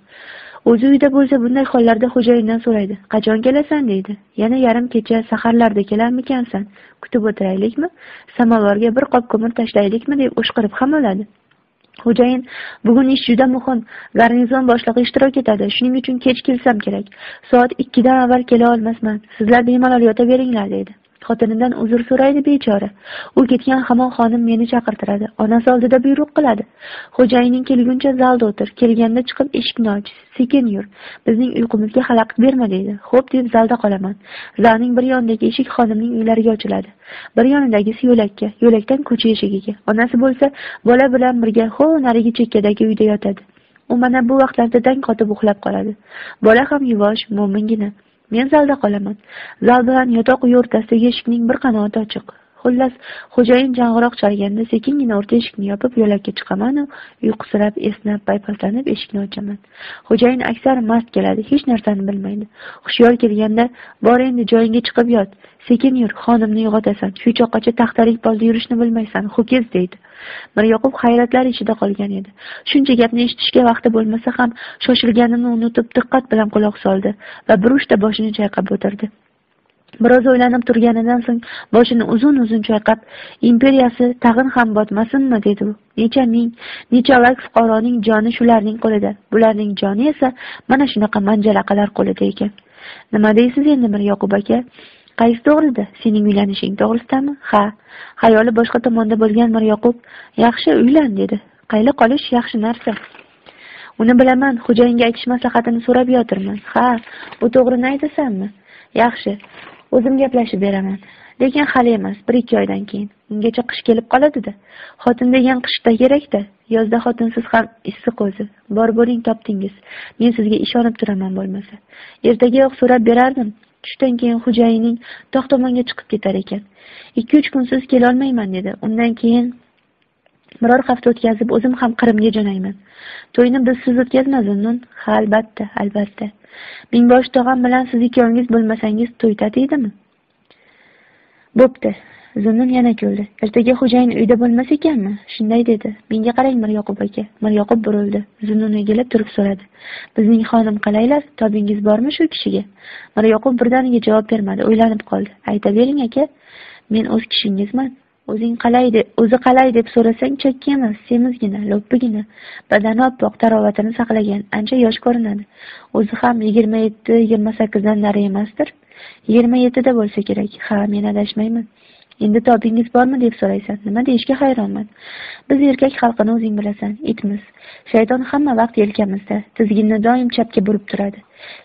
O'zi uyda bo'lsa bunday hollarda xo'jayindan so'raydi. Qachon kelasan deydi. Yana yarim kecha saharlarda kelarmikansan? Kutib o'tiraylikmi samovarga bir qop ko'mir tashlaylikmi? deb o'shqirib ham oladi. Xo'jayin bugun ish juda muhim. Garnizon boshlig'i ishtirok etadi. Shuning uchun kech kelsam kerak. Soat ikkidan avval kela olmasman. Sizlar bemalol yotaveringlar deydi. Xotinidan uzr so'raydi bechora. U ketgan hamon xonim meni chaqirtiradi. Onasi oldida buyruq qiladi. Xo'jayining kelguncha zalda o'tir. Kelganda chiqib eshikni och sekin yur. Bizning uyqumizga xalaqit berma deydi. Xo'p deb zalda qolaman. Zalning bir yonidagi eshik xonimning uylariga ochiladi. Bir yonidagisi yo'lakka yo'lakdan ko'cha eshigiga. Onasi bo'lsa bola bilan birga ho narigi chekkadagi uyda yotadi. U mana bu vaqtlarda dang qotib uxlab qoladi. Bola ham yuvosh mo'mingina. Men zalda qolaman. Zal bilan yotoq o'rtasidagi eshikning bir qanoti ochiq. Xullas xo'jayin jang'iroq chalganda sekingina o'rta eshikni yopib yo'lakka chiqamanu uyqusirab esnab paypaslanib eshikni ochaman. Xo'jayin aksar mast keladi hech narsani bilmaydi. Hushyor kelganda bor endi joyingga chiqib yot. Sekin yur xonimni uyg'otasan. Shu choqqacha taxtalik polda yurishni bilmaysan ho'kiz deydi. Miryoqub hayratlar ichida qolgan edi. Shuncha gapni eshitishga vaqti bo'lmasa ham shoshilganini unutib diqqat bilan quloq soldi va bir uchta boshini chayqab o'tirdi. Biroz o'ylanib turganidan so'ng boshini uzun uzun chayqab imperiyasi tag'in ham botmasinmi dedi u. Necha ming necha lak fuqaroning joni shularning qo'lida. Bularning joni esa mana shunaqa manjalaqalar qo'lida ekan. Nima deysiz endi miryoqub aka? Qaysi to'g'rida? Sening uylanishing to'g'risidami ha xayoli boshqa tomonda bo'lgan miryoqub yaxshi uylan dedi. Qayli qolish yaxshi narsa. Uni bilaman xo'jayinga aytish maslahatini so'rab yotirman. Ha u to'g'rini aytasanmi? Yaxshi. O'zim gaplashib beraman. Lekin hali emas bir ikki oydan keyin. Ungacha qish kelib qoladida. Xotin degan qishda kerakda. Yozda xotinsiz ham issiq o'zi. Bor bo'ling topdingiz. Men sizga ishonib turaman bo'lmasa. Ertagayoq so'rab berardim. Tushdan keyin xo'jayining tog' tomonga chiqib ketar ekan. Ikki uch kunsiz kelolmayman dedi. Undan keyin biror hafta o'tkazib o'zim ham qrimga jo'nayman. To'yni bizsiz o'tkazma zunnun ha albatta albatta. Mingbosh tog'am bilan siz ikkovingiz bo'lmasangiz to'y tatiydimi bo'pti. Zunnun yana kuldi. Ertaga xo'jayin uyda bo'lmas ekanmi? Shunday dedi. Menga qarang miryoqub aka. Miryoqub burildi. Zunnun egilib turib so'radi. Bizning xonim qalaylar? Tobingiz bormi shu kishiga? Miryoqub birdaniga javob bermadi. O'ylanib qoldi. Aytavering aka. Men o'z kishingizman. O'zi qalay deb so'rasang chakka emas semizgina lo'ppigina badani oppoq tarovatini saqlagan ancha yosh ko'rinadi. O'zi ham yigirma yetti yigirma sakkizdan nari emasdir. Yigirma yettida bo'lsa kerak ha men adashmayman. Endi tobingiz bormi deb so'raysan nima deyishga hayronman. Biz erkak xalqini o'zing bilasan itmiz. Shayton hamma vaqt yelkamizda tizginni doim chapga burib turadi.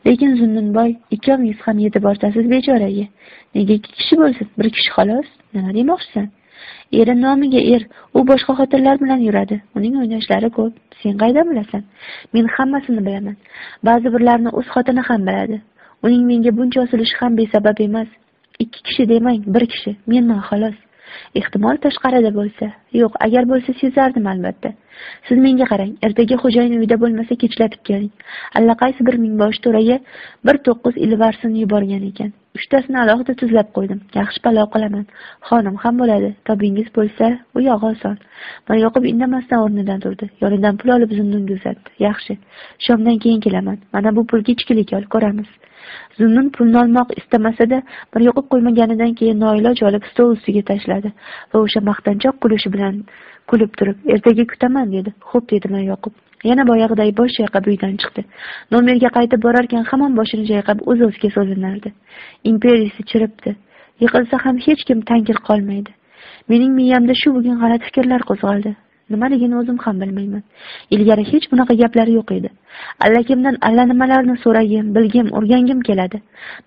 Lekin zunnunboy ikkovingiz ham yetib ortasiz bechoraga. Nega ikki kishi bo'lsin bir kishi xolos? Nima demoqchisan? Eri nomiga er u boshqa xotinlar bilan yuradi. Uning o'ynashlari ko'p. Sen qaydan bilasan men hammasini bilaman. Ba'zi birlarni o'z xotini ham biladi. Uning menga buncha osilishi ham besabab emas. Ikki kishi demang bir kishi. Menman xolos. Ehtimol tashqarida bo'lsa. Yo'q agar bo'lsa sezardim albatta. Siz menga qarang. Ertaga xo'jayin uyda bo'lmasa kechlatib keling. Allaqaysi bir mingboshi to'raga bir to'qqiz ilvarsini yuborgan ekan. Uchtasini alohida tuzlab qo'ydim. Yaxshi palov qilaman. Xonim ham bo'ladi. Tobingiz bo'lsa u yog'i oson. Yoqib indamasdan o'rnidan turdi. Yonidan pul olib zunnunga uzatdi. Yaxshi. Shomdan keyin kelaman. Mana bu pulga ichkilik ol ko'ramiz. Zunnun pulni olmoq istamasada bir yoqib qo'ymaganidan keyin noiloj olib stol ustiga tashladi va o'sha maqtanchoq kulishi bilan kulib turib ertaga kutaman dedi. Xo'p dedi yoqib. Yana boyag'iday bosh chayqab uydan chiqdi. Nomerga qaytib borarkan hamon boshini chayqab o'z o'ziga so'zlanardi imperiyasi chiribdi. Yiqilsa ham hech kim tangir qolmaydi. Mening miyamda shu bugun g'alati fikrlar qo'zg'aldi. Nimaligini o'zim ham bilmayman. Ilgari hech bunaqa gaplar yo'q edi. Allakimdan allanimalarni so'ragim bilgim o'rgangim keladi.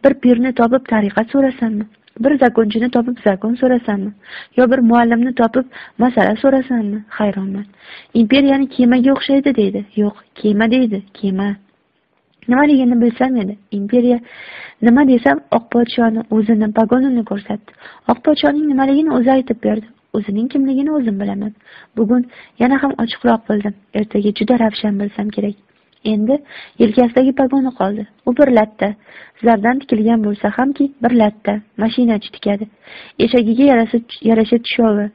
Bir pirni topib tariqat so'rasanmi? Bir zakonchini topib zakon so'rasanmi? Yo bir muallimni topib masala so'rasanmi? Hayronman. Imperiyani kemaga o'xshaydi deydi. Yo'q kema deydi kema. Nimaligini bilsam edi. Imperiya nima desam oq podshoni o'zini pogonini ko'rsatdi. Oq podshoning nimaligini o'zi aytib berdi. O'zining kimligini o'zim bilaman. Bugun yana ham ochiqroq bildim. Ertaga juda ravshan bilsam kerak. Endi yelkasidagi pogoni qoldi. U bir latta. Zardan tikilgan bo'lsa hamki bir latta. Mashinachi tikadi. Eshagiga yarasha tushovi.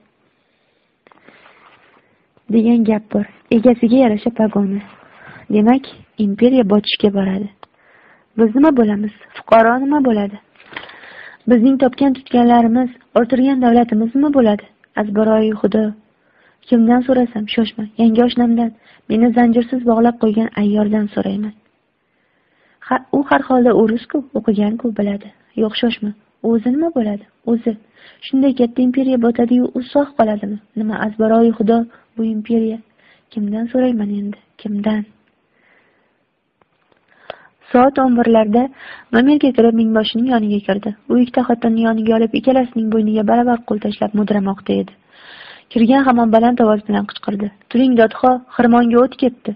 Degan gap bor. Egasiga yarasha pogoni demak imperiya botishga boradi. Biz nima bo'lamiz? Fuqaro nima bo'ladi? Bizning topgan tutganlarimiz orttirgan davlatimiz nima bo'ladi? Azbaroyi xudo. Kimdan so'rasam shoshma yangi oshnamdan meni zanjirsiz bog'lab qo'ygan ayyordan so'rayman. U har holda o'risku o'qiganku biladi. Yo'q shoshma o'zi nima bo'ladi? O'zi. Shunday katta imperiya botadiyu u sog' qoladimi? Nima azbaroyi xudo bu imperiya? Kimdan so'rayman endi? Kimdan? Soat o'n birlarda mamirga kirib mingboshining yoniga kirdi. U ikkita xotinni yoniga olib ikkalasining bo'yniga baravar qo'l tashlab mudramoqda edi. Kirgan hamon baland ovoz bilan qichqirdi. Turing dodxo xirmonga o't ketdi.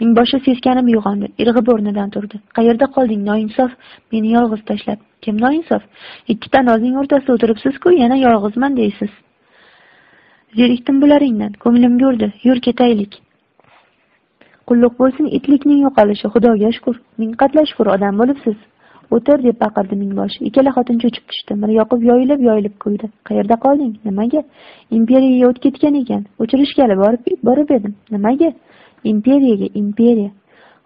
Mingboshi seskanib uyg'ondi. Irg'ib o'rnidan turdi. Qayerda qolding noinsof meni yolg'iz tashlab. Kim noinsof ikkita nozning o'rtasida o'tiribsizku yana yolg'izman deysiz. Zerikdim bularingdan. Ko'nglimga urdi. Yur ketaylik. Qulluq bo'lsin itlikning yo'qolishi. Xudoga shukur ming qatla shukur odam bo'libsiz. O'tir deb baqirdi mingboshi ikkala xotin cho'chib tushdi. Miryoqub yoyilib yoyilib kuldi qayerda qolding? Nimaga? Imperiyaga o't ketgan ekan. O'chirishgali borib borib edim. Nimaga? Imperiyaga imperiya.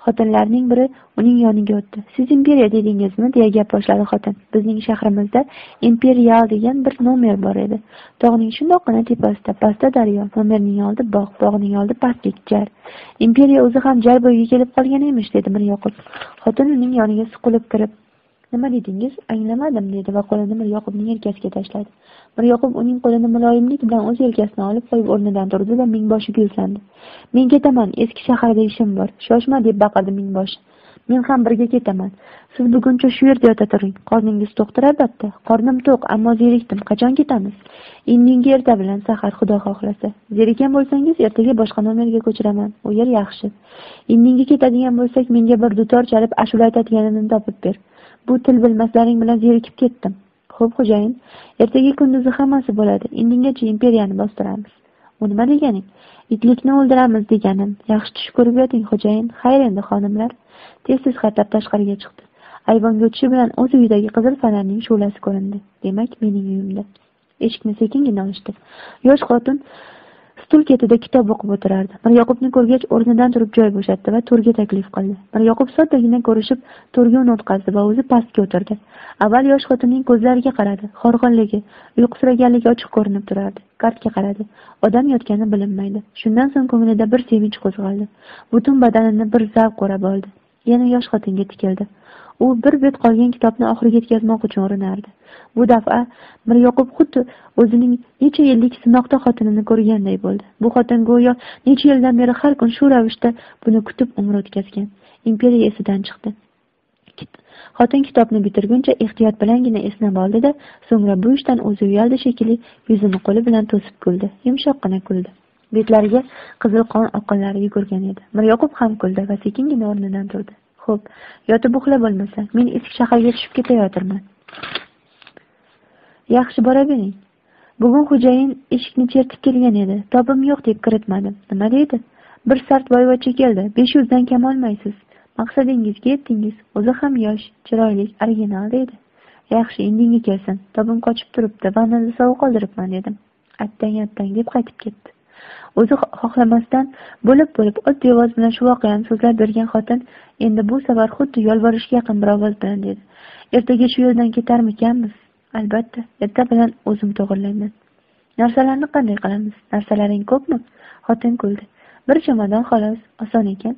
Xotinlarning biri uning yoniga o'tdi. Siz imperiya dedingizmi? deya gap boshladi xotin. Bizning shahrimizda imperial degan bir nomer bor edi. Tog'ning shundoqqina tepasida pastda daryo nomerning oldi bog' bog'ning oldi pastlik jar. Imperiya o'zi ham jar bo'yiga kelib qolgan emish dedi miryoqub xotin uning yoniga suqilib kirib nima dedingiz? Anglamadim dedi va qo'lini miryoqubning yelkasiga tashladi. Miryoqub uning qo'lini muloyimlik bilan o'z yelkasidan olib qo'yib o'rnidan turdi da mingboshiga yuzlandi men ketaman eski shaharda ishim bor. Shoshma deb baqirdi mingboshi. Men ham birga ketaman. Siz buguncha shu yerda yota turing. Qorningiz to'qdir albatta. Qornim to'q ammo zerikdim. Qachon ketamiz? Indingi erta bilan sahar xudo xohlasa. Zerikan bo'lsangiz ertaga boshqa nomerga ko'chiraman. U yer yaxshi. Indinga ketadigan bo'lsak menga bir dutor chalib ashula aytadiganini topib ber. Bu til bilmaslaring bilan zerikib ketdim. Xo'p xo'jayin ertaga kunduzi hammasi bo'ladi. Indingacha imperiyani bostiramiz. U nima deganing? Itlikni o'ldiramiz deganim. Yaxshi tush ko'rib yoting xo'jayin. Xayr endi xonimlar. Tez tez hatlab tashqariga chiqdi. Ayvonga o'tishi bilan o'z uyidagi qizil fonarning shu'lasi ko'rindi. Demak mening uyimda. Eshikni sekingina ochdi. Yosh xotin stul ketida kitob o'qib o'tirardi. Miryoqubni ko'rgach o'rnidan turib joy bo'shatdi va to'rga taklif qildi. Miryoqub soddagina ko'rishib to'rga uni o'tqazdi va o'zi pastga o'tirdi. Avval yosh xotinning ko'zlariga qaradi horg'inligi uyqusiraganligi ochiq ko'rinib turardi kartga qaradi. Odam yotgani bilinmaydi. Shundan so'ng ko'nglida bir sevinch qo'zg'aldi. Butun badanini bir zavq o'rab oldi. Yana yosh xotinga tikildi. U bir bet qolgan kitobni oxiriga yetkazmoq uchun urinardi. Bu daf'a miryoqub xuddi o'zining necha yillik sinoqda xotinini ko'rganday bo'ldi. Bu xotin go'yo necha yildan beri har kun shu ravishda buni kutib umr o'tkazgan. Imperiya esidan chiqdi. Xotin kitobni bitirguncha ehtiyot bilangina esnab oldida so'ngra bu ishdan o'zi uyaldi shekilli yuzini qo'li bilan to'sib kuldi. Yumshoqqina kuldi. Betlariga qizil qon oqqanlari yugurgan edi. Miryoqub ham kuldi va sekingina o'rnidan turdi. Xo'p yotib uxla bo'lmasa men eski shaharga tushib ketayotirman yaxshi boravering bugun xo'jayin eshikni chertib kelgan edi. Tobim yo'q deb kiritmadim. Nima deydi? Bir sart boyvachcha keldi. Besh yuzdan kam olmaysiz. Maqsadingizga yetdingiz. O'zi ham yosh chiroyli original deydi. Yaxshi indinga kelsin. Tobim qochib turibdi. Vannada sovuq qoldiribman dedim. Attang attang deb qaytib ketdi. O'zi xohlamasdan bo'lib bo'lib oddiy ovoz bilan shu voqeani so'zlab bergan xotin endi bu safar xuddi yolvorishga yaqin bir ovoz bilan dedi. Ertaga shu yo'ldan ketarmikanmiz? Albatta erta bilan o'zim to'g'irlayman. Narsalarni qanday qilamiz? Narsalaring ko'pmi? Xotin kuldi. Bir chamadon xolos oson ekan.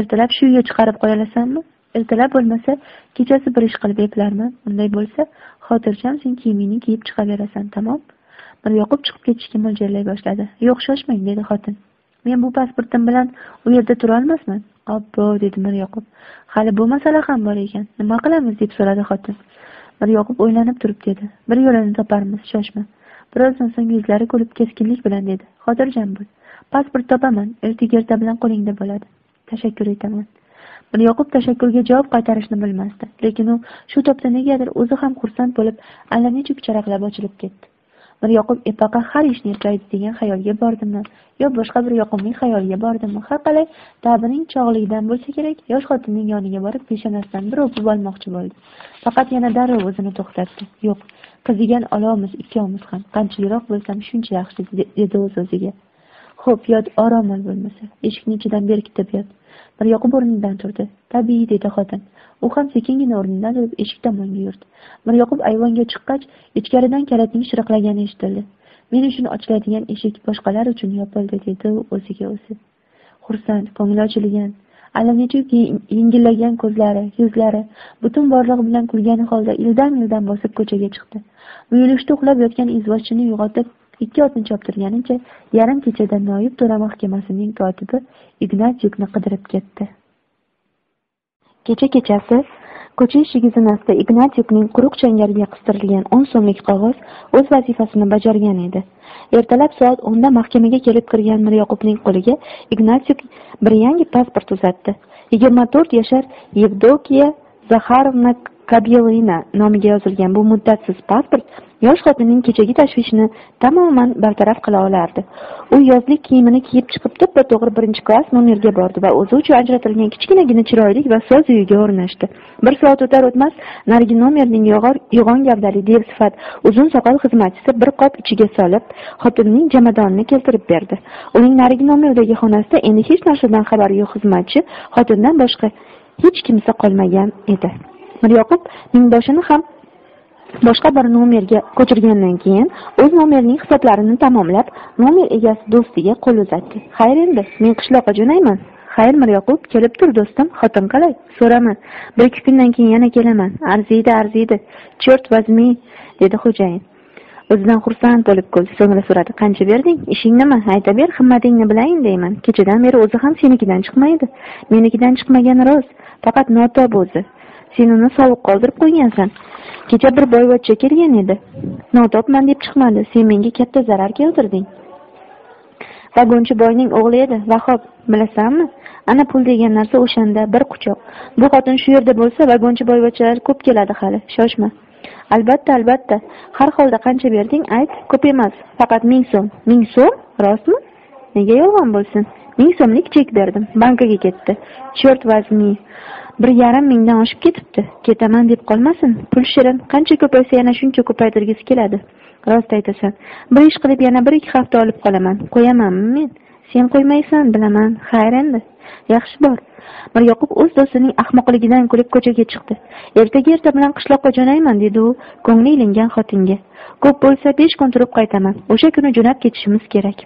Ertalab shu uyga chiqarib qo'yolasanmi ertalab bo'lmasa kechasi bir ish qilib eplarman unday bo'lsa xotirjam sen kiyimingni kiyib chiqaverasan tamom? Bir yoqib chiqib ketishga mo'ljallay boshladi. Yo'q shoshmang dedi xotin. Men bu pasportim bilan u yerda turolmasman. Obbo dedi miryoqub hali bu masala ham bor ekan. Nima qilamiz deb so'radi xotin. Miryoqub o'ylanib turib dedi. Bir yo'lini toparmiz shoshma. Birozdan so'ng yuzlari kulib keskinlik bilan dedi. Xotirjam bo'l. Pasport topaman. Ertaga erta bilan qo'lingda bo'ladi. Tashakkur etaman. Miryoqub tashakkurga javob qaytarishni bilmasdi. Lekin u shu topda negadir o'zi ham xursand bo'lib allanechuk charaqlab ochilib ketdi. Miryoqub epaqa har ishni eplaydi degan xayolga bordimi yo boshqa bir yoqimli xayolga bordimi har qalay ta'bining chog'ligidan bo'lsa kerak yosh xotinning yoniga borib peshonasidan bir o'pib olmoqchi bo'ldi. Faqat yana darrov o'zini to'xtatdi. Yo'q qizigan olovmiz ikkovimiz ham qancha yiroq bo'lsam shuncha yaxshi dedi o'z o'ziga xo'p yot orom ol bo'lmasa eshikni ichidan berkitib yot. Miryoqub o'rnidan turdi. Tabiiy dedi xotin. U ham sekingina o'rnidan turib eshik tomonga yurdi. Miryoqub ayvonga chiqqach ichkaridan kalitning shiriqlagani eshitildi. Men uchun ochiladigan eshik boshqalar uchun yopildi dedi u o'ziga o'zi. Xursand ko'ngli ochilgan. Allanechuk yengillagan ko'zlari yuzlari butun borlig'i bilan kulgani holda ildam ildam bosib ko'chaga chiqdi. Muyulishda uxlab yotgan izvoshchini uyg'otib ikki otni choptirganicha yarim kechada noib to'ra mahkamasining kotibi ignatyukni qidirib ketdi. Kecha kechasi ko'cha eshigi zinasida ignatyukning quruq changalga qistirilgan o'n so'mlik qog'oz o'z vazifasini bajargan edi. Ertalab soat o'nda mahkamaga kelib kirgan miryoqubning qo'liga ignatyuk bir yangi pasport uzatdi. Yigirma to'rt yashar yevdokiya zaharovna kabelina nomiga yozilgan bu muddatsiz pasport yosh xotinning kechagi tashvishini tamoman bartaraf qila olardi. U yozlik kiyimini kiyib chiqib to'ppa to'g'ri birinchi klass nomerga bordi va o'zi uchun ajratilgan kichkinagina chiroyli va soz uyiga o'rnashdi. Bir soat o'tar o'tmas narigi nomerning yo'g'on gavdali dev sifat uzun soqol xizmatchisi bir qop ichiga solib xotinning jomadonini keltirib berdi. Uning narigi nomerdagi xonasida endi hech narsadan xabari yo'q xizmatchi xotindan boshqa hech kimsa qolmagan edi. Miryoqub mingboshini ham boshqa bir nomerga ko'chirgandan keyin o'z nomerining hisoblarini tamomlab nomer egasi do'stiga qo'l uzatdi. Xayr endi men qishloqqa jo'nayman. Xayr miryoqub kelib tur do'stim xotin qalay so'rama bir ikki kundan keyin yana kelaman. Arziydi arziydi. Черт возьми dedi xo'jayin. O'zidan xursand bo'lib kuldi so'ngra so'radi. Qancha berding? Ishing nima? Ayta ber himmatingni bilayin deyman. Kechadan beri o'zi ham senikidan chiqmaydi. Menikidan chiqmagani rost. Faqat notob o'zi. Sen uni sovuq qoldirib qo'ygansan. Kecha bir boyvachcha kelgan edi. Notobman deb chiqmadi. Sen menga katta zarar keltirding. Vagonchi boyning o'g'li edi. Vahob bilasanmi? Ana pul degan narsa o'shanda bir quchoq. Bu xotin shu yerda bo'lsa vagonchi boyvachchalar ko'p keladi hali. Shoshma. Albatta albatta. Har holda qancha berding ayt. Ko'p emas. Faqat ming so'm. Ming so'm? Rostmi? Nega yolg'on bo'lsin? Ming so'mlik chek berdim. Bankaga ketdi. Черт возьми bir yarim mingdan oshib ketibdi. Ketaman deb qolmasin. Pul shirin. Qancha ko'paysa yana shuncha ko'paytirgisi keladi. Rost aytasan. Bir ish qilib yana bir ikki hafta olib qolaman. Qo'yamanmi men. Sen qo'ymaysan bilaman. Xayr endi. Yaxshi bor. Miryoqub o'z do'stining ahmoqligidan kulib ko'chaga chiqdi. Ertaga erta bilan qishloqqa jo'nayman dedi u ko'ngli ilingan xotinga. Ko'p bo'lsa besh kun turib qaytaman. O'sha kuni jo'nab ketishimiz kerak.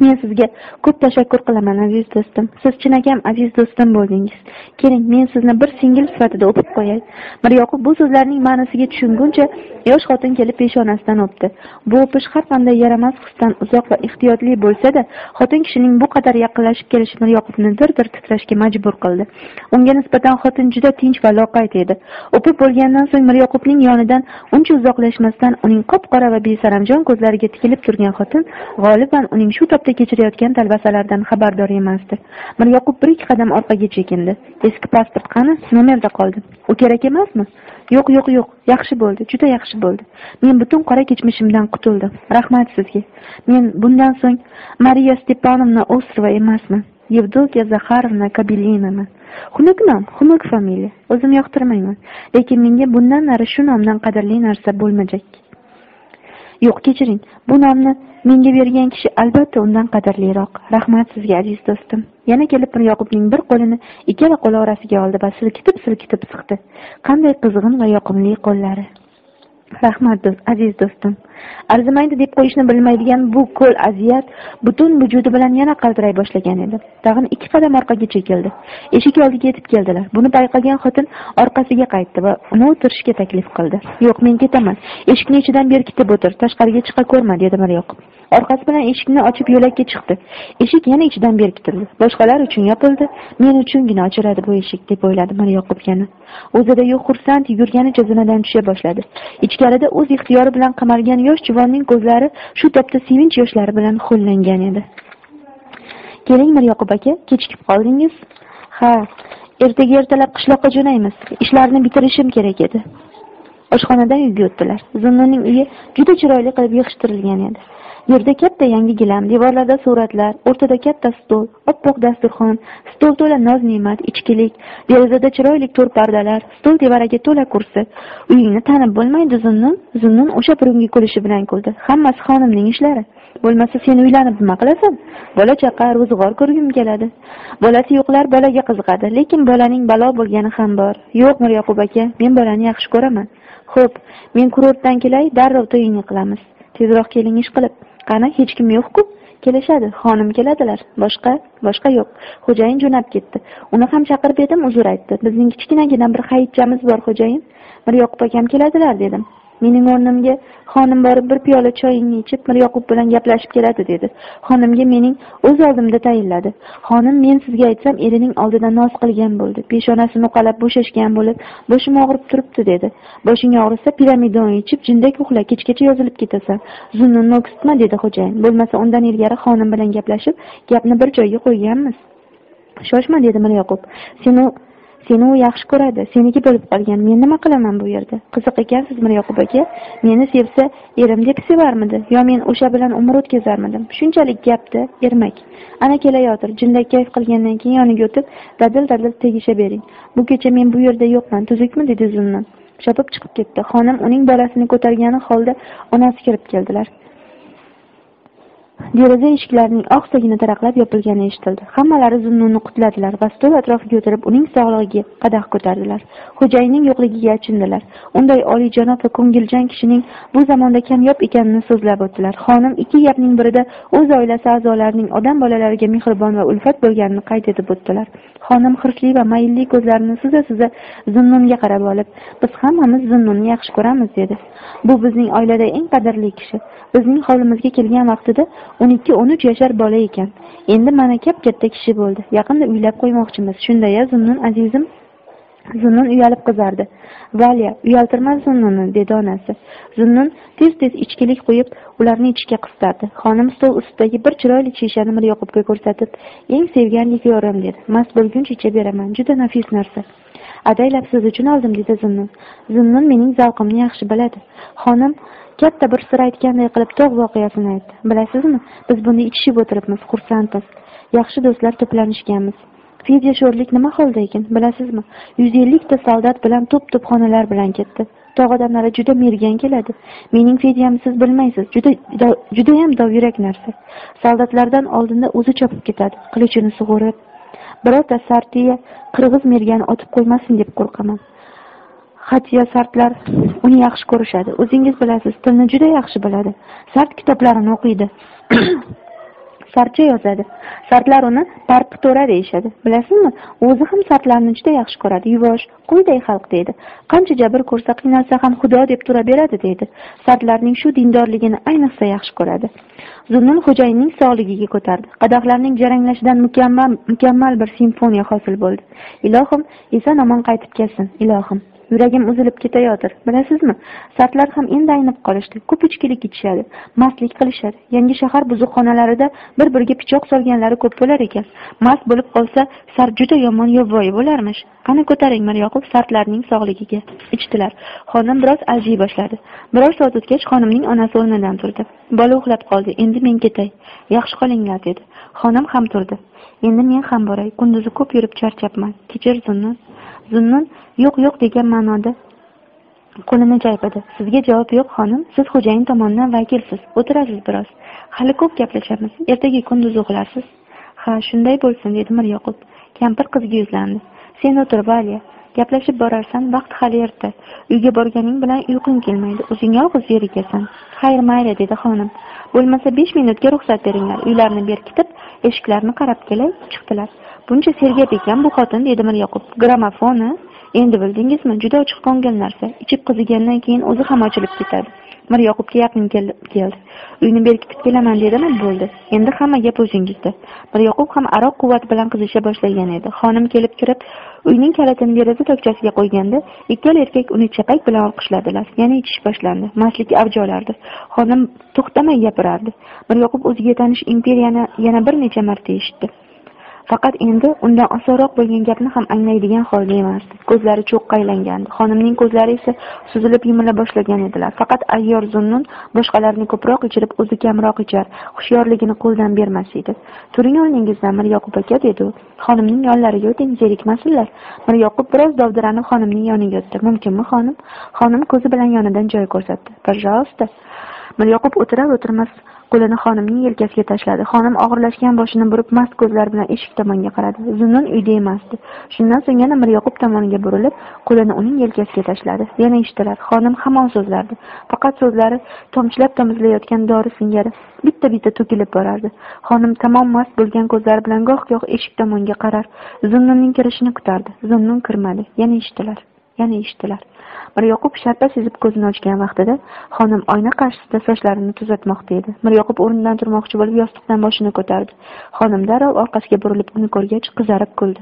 Men sizga ko'p tashakkur qilaman aziz do'stim. Siz chinakam aziz do'stim bo'ldingiz. Keling men sizni bir singil sifatida o'pib qo'yay. Miryoqub bu so'zlarning ma'nosiga tushunguncha yosh xotin kelib peshonasidan o'pdi. Bu o'pish har qanday yaramas hisdan uzoq va ehtiyotli bo'lsa-da xotin kishining bu qadar yaqinlashib kelishi miryoqubni dir dir titrashga majbur qildi. Unga nisbatan xotin juda tinch va loqayd edi. O'pib bo'lgandan so'ng miryoqubning yonidan uncha uzoqlashmasdan uning qop qora va besaramjon ko'zlariga tikilib turgan xotin g'oliban uning shu maktabda kechirayotgan talvasalardan xabardor emasdi. Miryoqub bir ikki qadam orqaga chekindi. Eski pasport qani? Nomerda qoldi. U kerak emasmi? Yo'q yo'q yo'q. Yaxshi bo'ldi. Juda yaxshi bo'ldi. Men butun qora kechmishimdan qutuldim. Rahmat sizga. Men bundan so'ng mariya stepanovna ostrova emasman. Yevdokiya zaxarovna kabilinaman xunuk nom xunuk familiya. O'zim yoqtirmayman. Lekin menga bundan nari shu nomdan qadrli narsa bo'lmajak. Yo'q kechiring. Bu nomni menga bergan kishi albatta undan qadrliroq. Rahmat sizga aziz do'stim. Yana kelib miryoqubning bir qo'lini ikkala qo'li orasiga oldi va silkitib silkitib siqdi. Qanday qizg'in va yoqimli qo'llari. Rahmat aziz do'stim. Arzimaydi deb qo'yishni bilmaydigan bu ko'l aziyat butun vujudi bilan yana qaltiray boshlagan edi. Tag'in ikki qadam orqaga chekildi eshik oldiga yetib keldilar. Buni payqagan xotin orqasiga qaytdi va uni o'tirishga taklif qildi. Yo'q men ketaman. Eshikni ichidan berkitib o'tir. Tashqariga chiqa ko'rma dedi miryoqub orqasi bilan eshikni ochib yo'lakka chiqdi. Eshik yana ichidan berkitildi boshqalar uchun yopildi. Men uchungina ochiladi bu eshik deb o'yladi miryoqub yana o'zida yo'q xursand yugurganicha zinadan tusha boshladi. Ichkarida o'z ixtiyori bilan qamalgan yosh juvonning ko'zlari shu topda sevinch yoshlari bilan ho'llangan edi. Keling miryoqub aka kechikib qoldingiz. Ha ertaga ertalab qishloqqa jo'naymiz. Ishlarni bitirishim kerak edi. Oshxonadan uyga o'tdilar. Zunnunning uyi juda chiroyli qilib yig'ishtirilgan edi. Yerda katta yangi gilam devorlarda suratlar o'rtada katta stol oppoq dasturxon stol to'la noz ne'mat ichkilik derazada chiroyli to'r pardalar stol tevaragi to'la kursi. Uyingni tanib bo'lmaydi zunnun zunnun o'sha burungi kulishi bilan kuldi. Hammasi xonimning ishlari. Bo'lmasa sen uylanib nima qilasan? Bola chaqa ro'zg'or ko'rgim keladi. Bolasi yo'qlar bolaga qiziqadi lekin bolaning balo bo'lgani ham bor. Yo'q miryoqub aka men bolani yaxshi ko'raman. Xo'p men kurortdan kelay darrov to'yingni qilamiz. Tezroq keling ish qilib. Qani hech kim yo'q-ku. Kelishadi xonim keladilar. Boshqa boshqa yo'q. Xo'jayin jo'nab ketdi. Uni ham chaqirib edim uzr aytdi. Bizning kichkinagina bir hayitchamiz bor xo'jayin. Miryoqub akam keladilar dedim. Mening o'rnimga xonim borib bir piyola choyingni ichib miryoqub bilan gaplashib keladi dedi. Xonimga mening o'z oldimda tayinladi. Xonim men sizga aytsam erining oldida noz qilgan bo'ldi. Peshonasi nuqalab bo'shashgan bo'lib boshim og'rib turibdi dedi. Boshing og'risa piramidon ichib jindak uxla kechgacha yozilib ketasan. Zunnunni o'ksitma dedi xo'jayin. Bo'lmasa undan ilgari xonim bilan gaplashib gapni bir joyga qo'yganmiz. Shoshma dedi miryoqub. Sen u seni u yaxshi ko'radi. Seniki bo'lib qolgan. Men nima qilaman bu yerda? Qiziq ekansiz miryoqub aka? Meni sevsa erim deb sevarmidi yo men o'sha bilan umr o'tkazarmidim? Shunchalik gapda ermak. Ana kelayotir jindak kayf qilgandan keyin yoniga o'tib dadil dadil tegishavering bu kecha men bu yerda yo'qman tuzukmi? dedi zunnun chopib chiqib ketdi. Xonim uning bolasini ko'targani holda onasi kirib keldilar. Deraza eshiklarining ohistagina taraqlab yopilgani eshitildi. Hammalari zunnunni qutladilar va stol atrofiga o'tirib uning sog'lig'iga qadah ko'tardilar. Xo'jayinning yo'qligiga achindilar. Unday oliyjanob va ko'ngilchan kishining bu zamonda kamyob ekanini so'zlab o'tdilar. Xonim ikki gapning birida o'z oilasi a'zolarining odam bolalariga mehribon va ulfat bo'lganini qayd etib o'tdilar. Xonim hirsli va mayilli ko'zlarini suza suza zunnunga qarab olib biz hammamiz zunnunni yaxshi ko'ramiz dedi. Bu bizning oilada eng qadrli kishi. Bizning hovlimizga kelgan vaqtida o'n ikki o'n uch yashar bola ekan. Endi mana kap katta kishi bo'ldi. Yaqinda uylab qo'ymoqchimiz. Shunda a zunnun azizim. Zunnun uyalib qizardi. Valya uyaltirma zunnunni dedi onasi. Zunnun tez tez ichkilik quyib ularni ichishga qistardi. Xonim stol ustidagi bir chiroyli shishani miryoqubga ko'rsatib eng sevgan likyorim dedi. Mast bo'lguncha ichaveraman juda nafis narsa. Ataylab siz uchun oldim dedi zunnun. Zunnun mening zavqimni yaxshi biladi. Xonim katta bir sir aytganday qilib tog' voqeasini aytdi bilasizmi? Biz buni ichishib o'tiribmiz xursandmiz. Yaxshi do'stlar to'planishganmiz. Fedya sho'rlik nima holda ekan bilasizmi? Yuz ellikta soldat bilan to'p to'p xonalar bilan ketdi. Tog' odamlari juda mergan keladi. Mening fedyamni siz bilmaysiz. Juda judayam dovyurak narsa. Soldatlardan oldinda o'zi chopib ketadi qilichini sug'urib. Birorta sartiya qirg'iz mergani otib qo'ymasin deb qo'rqaman. Xatya sartlar uni yaxshi ko'rishadi. O'zingiz bilasiz tilni juda yaxshi biladi. Sart kitoblarini o'qiydi. Sarcha yozadi. Sartlar uni parpitora deyishadi. Bilasizmi? O'zi ham sartlarni juda yaxshi ko'radi. Yuvosh qo'yday xalq deydi. Qancha jabr ko'rsa qiynalsa ham xudo deb turaveradi deydi. Sartlarning shu dindorligini ayniqsa yaxshi ko'radi. Zunnun xo'jayinning sog'ligiga ko'tardi. Qadahlarning jaranglashidan mukammal mukammal bir simfoniya hosil bo'ldi. Ilohim eson omon qaytib kelsin. Ilohim. Yuragim uzilib ketayotir. Bilasizmi? Sartlar ham endi aynib qolishdi. Ko'p ichkilik ichishadi mastlik qilishadi. Yangi shahar buzuqxonalarida bir biriga pichoq solganlari ko'p bo'lar ekan. Mast bo'lib qolsa sart juda yomon yovvoyi bo'larmish. Qani ko'taring miryoqub sartlarning sog'ligiga. Ichdilar. Xonim biroz aljiy boshladi. Biroz soat o'tgach xonimning onasi o'rnidan turdi. Bola uxlab qoldi. Endi men ketay. Yaxshi qolinglar dedi. Xonim ham turdi. Endi men ham boray. Kunduzi ko'p yurib charchabman kechir zunnun zunnun yo'q yo'q degan ma'noda qo'lini chayqadi. Sizga javob yo'q xonim. Siz xo'jayin tomonidan vakilsiz. O'tirasiz biroz. Hali ko'p gaplashamiz ertaga kunduz uxlarsiz ha shunday bo'lsin dedi miryoqub kampir qizga yuzlandi. Sen o'tir valya gaplashib borarsan vaqt hali erta. Uyga borganing bilan uyqung kelmaydi. O'zing yolg'iz zerikasan xayr mayli dedi xonim. Bo'lmasa besh minutga ruxsat beringlar. Uylarni berkitib eshiklarni qarab kelay chiqdilar. Buncha sergap ekan bu xotin dedi miryoqub grammofoni endi bildingizmi juda ochiq ko'ngil narsa. Ichib qizigandan keyin o'zi ham ochilib ketadi. Miryoqubga yaqin keldi. Uyni berkitib kelaman dedimi? Bo'ldi. Endi hamma gap o'zingizda. Miryoqub ham aroq quvvat bilan qizisha boshlagan edi. Xonim kelib kirib uyning kalitini deraza tokchasiga qo'yganda ikkala erkak uni chapak bilan olqishladilar. Yana ichish boshlandi. Mastlik avj olardi xonim to'xtamay gapirardi. Miryoqub o'ziga tanish imperiyani yana bir necha marta eshitdi. Faqat endi undan osonroq bo'lgan gapni ham anglaydigan holda emasdi ko'zlari cho'qqaylangandi xonimning ko'zlari esa suzilib yumila boshlagan edilar. Faqat ayyor zunnun boshqalarni ko'proq ichirib o'zi kamroq ichar hushyorligini qo'ldan bermas edi. Turing o'rningizdan miryoqub aka dedi u. Xonimning yonlariga o'ting zerikmasinlar miryoqub biroz dovdiranib xonimning yoniga o'tdi. Mumkinmi xonim? Xonim ko'zi bilan yonidan joy ko'rsatdi. Пожалуйста miryoqub o'tirar o'tirmas qo'lini xonimning yelkasiga tashladi. Xonim og'irlashgan boshini burib mast ko'zlar bilan eshik tomonga qaradi. Zunnun uyda emasdi. Shundan so'ng yana miryoqub tomoniga burilib qo'lini uning yelkasiga tashladi. Yana eshitdilar xonim hamon so'zlardi. Faqat so'zlari tomchilab tomizlayotgan dori singari bitta bitta to'kilib borardi. Xonim tamom mast bo'lgan ko'zlari bilan goh goh eshik tomonga qarar. Zunnunning kirishini kutardi. Zunnun kirmadi. Yana eshitdilar yana eshitdilar. Miryoqub sharpa sezib ko'zini ochgan vaqtida xonim oyna qarshisida sochlarini tuzatmoqda edi. Miryoqub o'rnidan turmoqchi bo'lib yostiqdan boshini ko'tardi. Xonim darrov orqasiga burilib uni ko'rgach qizarib kuldi.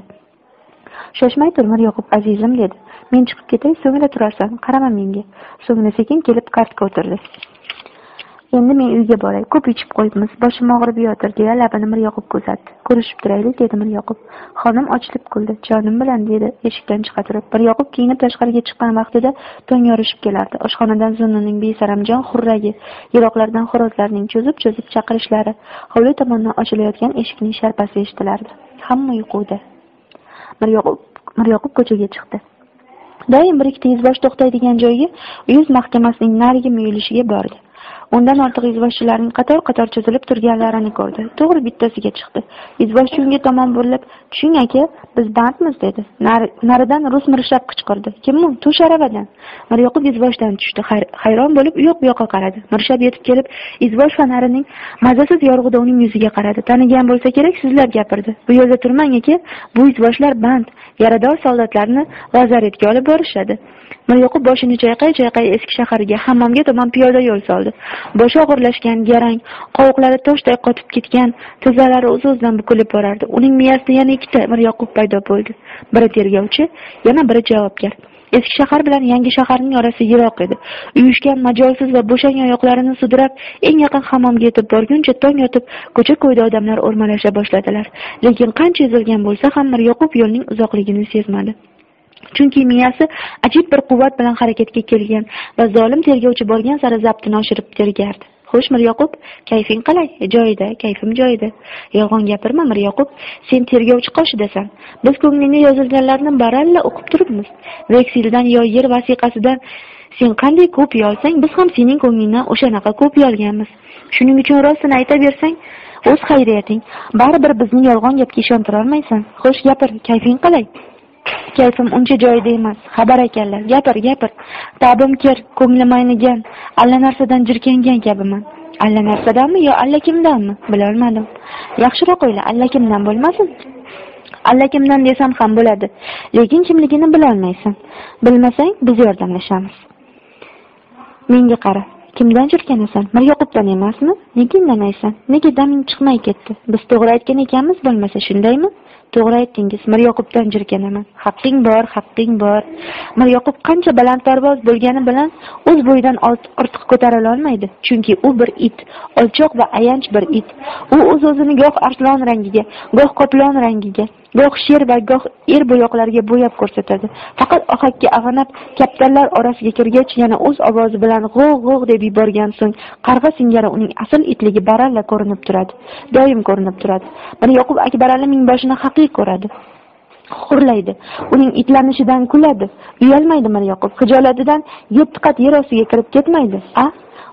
Shoshmay tur miryoqub azizim dedi. Men chiqib ketay so'ngra turasan qarama menga. So'ngra sekin kelib kartga o'tirdi. Endi men uyga boray. Ko'p ichib qo'yibmiz. Boshim og'rib yotir deya labini miryoqubga ko'rsatdi. Ko'rishib turaylik dedi miryoqub xonim ochilib kuldi. Jonim bilan dedi. Eshikdan chiqa turib. Miryoqub kiyinib tashqariga chiqqan vaqtida tong yorishib kelardi. Oshxonadan zunnining besaramjon xurragi yiroqlardan xo'rozlarning cho'zib cho'zib chaqirishlari hovli tomondan ochilayotgan eshikning sharpasi eshitilardi. Hamma uyquda. Miryoqub miryoqub ko'chaga chiqdi. Doim bir ikkita yuzbosh to'xtaydigan joyga yuz mahkamasining narigi muyulishiga bordi. O'ndan ortiq izvoshchilarning qator qator cho'zilib turganlarini ko'rdi. To'g'ri bittasiga chiqdi. Izvoshchi unga tomon burilib tushing aka biz bandmiz dedi. Naridan rus mirshab qichqirdi. Kim u? Tush aravadan. Miryoqub izvoshdan tushdi. Hayron bo'lib u yoq bu yoqqa qaradi. Mirshab yetib kelib izvosh fonarining mazasiz yorug'ida uning yuziga qaradi. Tanigan bo'lsa kerak sizlab gapirdi. Bu yerda turmang aka. Bu izvoshlar band. Yarador soldatlarni lazaretga olib borishadi. Miryoqub boshini chayqay chayqay eski shaharga hammomga tomon piyoda yo'l soldi. Boshi og'irlashgan garang qovoqlari toshday qotib ketgan tizzalari o'z o'zidan bukilib borardi. Uning miyasida yana ikkita miryoqub paydo bo'ldi. Biri tergovchi yana biri javobgar. Eski shahar bilan yangi shaharning orasi yiroq edi. Uyushgan majolsiz va bo'shang oyoqlarini sudrab eng yaqin hammomga yetib borguncha tong yotib ko'cha ko'yda odamlar o'rmalasha boshladilar. Lekin qancha ezilgan bo'lsa ham miryoqub yo'lning uzoqligini sezmadi. Chunki miyasi ajib bir quvvat bilan harakatga kelgan va zolim tergovchi borgan sari zabtini oshirib tergardi. Xo'sh miryoqub kayfing qalay? Joyida kayfim joyida. Yolg'on gapirma miryoqub sen tergovchi qoshidasan. Biz ko'nglingga yozilganlarni baralla o'qib turibmiz. Vekseldan yo yer vasiqasidan sen qanday kopiya olsang biz ham sening ko'nglingdan o'shanaqa kopiya olganmiz shuning uchun rostini aytaversang o'z xayriyating baribir bizni yolg'on gapga ishontirolmaysan. Xo'sh gapir kayfing qalay? Kayfim uncha joyida emas. Xabar ekanlar. Gapir gapir. Ta'bim kir ko'nglim aynigan allanarsadan jirkangan kabiman. Alla narsadanmi yo allakimdanmi bilolmadim. Yaxshiroq o'yla allakimdan bo'lmasin? Allakimdan desam ham bo'ladi. Lekin kimligini bilolmaysan. Bilmasang biz yordamlashamiz. Menga qara kimdan jirkanasan? Miryoqubdan emasmi nega indamaysan? Nega daming chiqmay ketdi? Biz to'g'ri aytgan ekanmiz bo'lmasa shundaymi? To'g'ri aytdingiz miryoqubdan jirkanaman haqqing bor haqqing bor. Miryoqub qancha balandparvoz bo'lgani bilan o'z bo'yidan ortiq ko'tarilolmaydi chunki u bir it olchoq va ayanch bir it. U o'z o'zini goh arslon rangiga goh qoplon rangiga goh sher va goh er bo'yoqlarga bo'yab ko'rsatadi. Faqat ohakka ag'anab kaptarlar orasiga kirgach yana o'z ovozi bilan g'o'g' g'o'g' deb yuborgan so'ng qarg'a singari uning asl itligi baralla ko'rinib turadi doim ko'rinib turadi. Miryoqub akbarali mingboshini haqiqiy ko'radi hurlaydi uning itlanishidan kuladi uyalmaydi miryoqub xijolatidan yetti qat yer ostiga kirib ketmaydi a?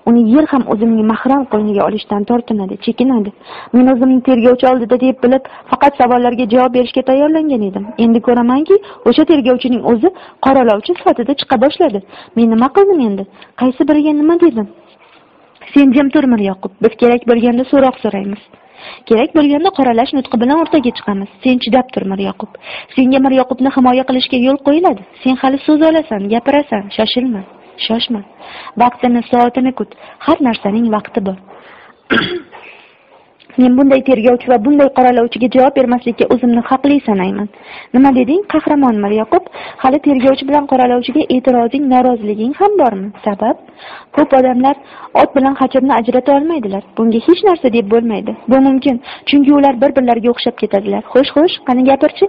Uni yer ham o'zining mahram qo'yniga olishdan tortinadi chekinadi. Men o'zimni tergovchi oldida deb bilib faqat savollarga javob berishga tayyorlangan edim. Endi ko'ramanki o'sha tergovchining o'zi qoralovchi sifatida chiqa boshladi. Men nima qildim endi? Qaysi biriga nima dedim? Sen jim tur miryoqub biz kerak bo'lganda so'roq so'raymiz. Kerak bo'lganda qoralash nutqi bilan o'rtaga chiqamiz. Sen chidab tur miryoqub senga miryoqubni himoya qilishga yo'l qo'yiladi. Sen hali so'z olasan gapirasan. Shoshilma shoshma. Vaqtini soatini kut. Har narsaning vaqti bor. men bunday tergovchi va bunday qoralovchiga javob bermaslikka o'zimni haqli sanayman. Nima deding qahramon miryoqub hali tergovchi bilan qoralovchiga e'tirozing noroziliging ham bormi? Sabab? Ko'p odamlar ot bilan hachirni ajrata olmaydilar. Bunga hech narsa deb bo'lmaydi. Bu mumkin chunki ular bir birlariga o'xshab ketadilar. Xo'sh xo'sh qani gapirchi?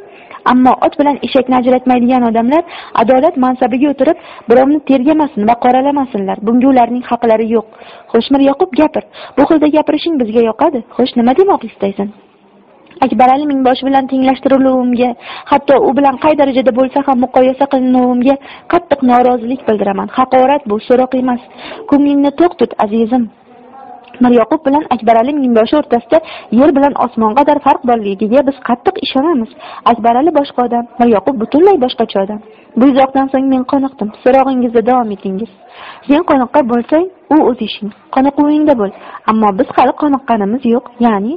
Ammo ot bilan eshakni ajratmaydigan odamlar adolat mansabiga o'tirib birovni tergamasin va qoralamasinlar. Bunga ularning haqlari yo'q. Xo'sh miryoqub gapir. Bu xilda gapirishing bizga yoqadi. Xo'sh nima demoqchi istaysan? Akbarali mingboshi bilan tenglashtiriluvimga hatto u bilan qay darajada bo'lsa ham muqoyasa qilinuvimga qattiq norozilik bildiraman. Haqorat bu so'roq emas. Ko'nglingni to'q tut azizim. Miryoqub bilan akbarali mingboshi o'rtasida yer bilan osmon qadar farq borligiga biz qattiq ishonamiz. Akbarali boshqa odam miryoqub butunlay boshqacha odam. Bu izohdan so'ng men qoniqdim. So'rog'ingizda davom etingiz. Sen qoniqqan bo'lsang u o'z ishing. Qoniquvingda bo'l. Ammo biz hali qoniqqanimiz yo'q. Ya'ni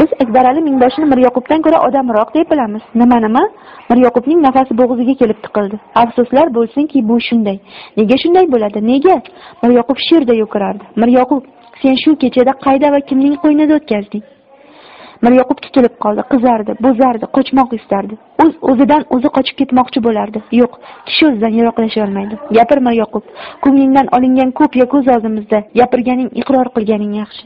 biz akbarali mingboshini miryoqubdan ko'ra odamroq deb bilamiz. Nima nima? Miryoqubning nafasi bo'g'ziga kelib tiqildi. Afsuslar bo'lsinki bu shunday. Nega shunday bo'ladi? Nega? Miryoqub sherday o'kirardi miryoqub sen shu kechada qayda va kimning qo'ynida o'tkazding? Miryoqub tutilib qoldi qizardi bo'zardi qochmoq istardi. O'z o'zidan o'zi qochib ketmoqchi bo'lardi. Yo'q kishi o'zidan yiroqlasholmaydi. Gapir miryoqub ko'nglingdan olingan ko'p ya oldimizda gapirganing iqror qilganing yaxshi.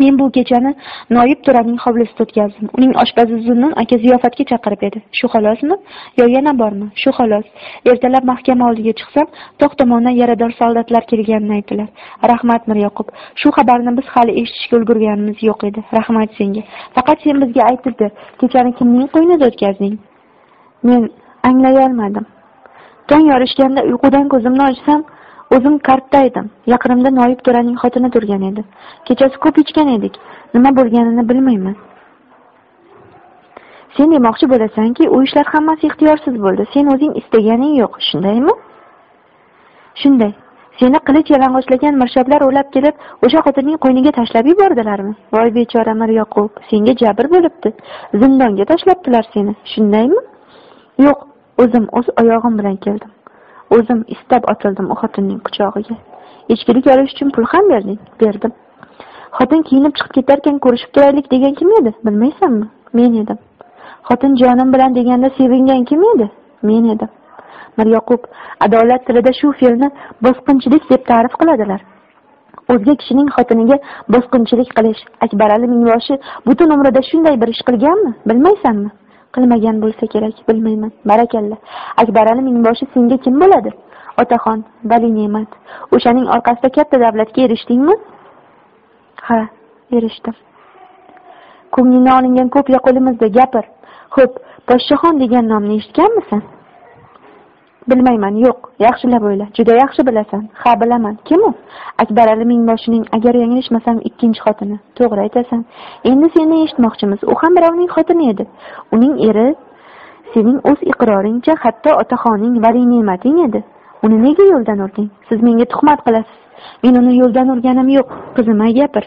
Men bu kechani noyib to'raning hovlisida o'tkazdim. Uning oshpazi zunnun aka ziyofatga chaqirib edi. Shu xolosmi? Yo yana bormi? Shu xolos. Ertalab mahkama oldiga chiqsam tog' tomondan yarador soldatlar kelganini aytdilar. Rahmat miryoqub shu xabarni biz hali eshitishga ulgurganimiz yo'q edi. Rahmat senga. Faqat sen bizga aytibdi kechani kimning qo'ynida o'tkazding men anglayolmadim. Tong yorishganda uyqudan ko'zimni ochsam o'zim kartda edim. Yaqinimda noyib to'raning xotini turgan edi. Kechasi ko'p ichgan edik. Nima bo'lganini bilmayman. Sen demoqchi bo'lasanki u ishlar hammasi ixtiyorsiz bo'ldi. Sen o'zing istaganing yo'q. Shundaymi? Shunday. Seni qilich yalang'ochlagan mirshablar o'lab kelib o'sha xotinning qo'yniga tashlab yubordilarmi? Voy bechora miryoqub senga jabr bo'libdi. Zindonga tashlabdilar seni. Shundaymi? Yo'q o'zim o'z oyog'im bilan keldim. O'zim istab otildim u xotinning quchog'iga. Echkilik olish uchun pul ham berding berdim. Xotin kiyinib chiqib ketarkan ko'rishib turaylik degan kim edi? Bilmaysanmi? Men edim. Xotin jonim bilan deganda sevingan kim edi? Men edim. Miryoqub adolat tilida shu fe'lni bosqinchilik deb ta'rif qiladilar. O'zga kishining xotiniga bosqinchilik qilish akbarali mingboshi butun umrida shunday bir ish qilganmi? Bilmaysanmi? Qilmagan bo'lsa kerak bilmayman. Barakalla. Akbarali mingboshi senga kim bo'ladi? Otaxon vali ne'mat o'shaning orqasida katta davlatga erishdingmi? Ha erishdim. Ko'nglingga olingan ko'p qo'limizda gapir. Xo'p poshshaxon degan nomni eshitganmisan? Bilmayman yo'q. Yaxshilab o'yla. Juda yaxshi bilasan. Ha bilaman. Kim u? Akbarali mingboshining agar yanglishmasam ikkinchi xotini. To'g'ri aytasan. Endi seni eshitmoqchimiz. U ham birovning xotini edi. Uning eri sening o'z iqroringcha hatto otaxoning vali ne'mating edi. Uni nega yo'ldan urding siz menga tuhmat qilasiz. Men uni yo'ldan urganim yo'q. Qizimay gapir.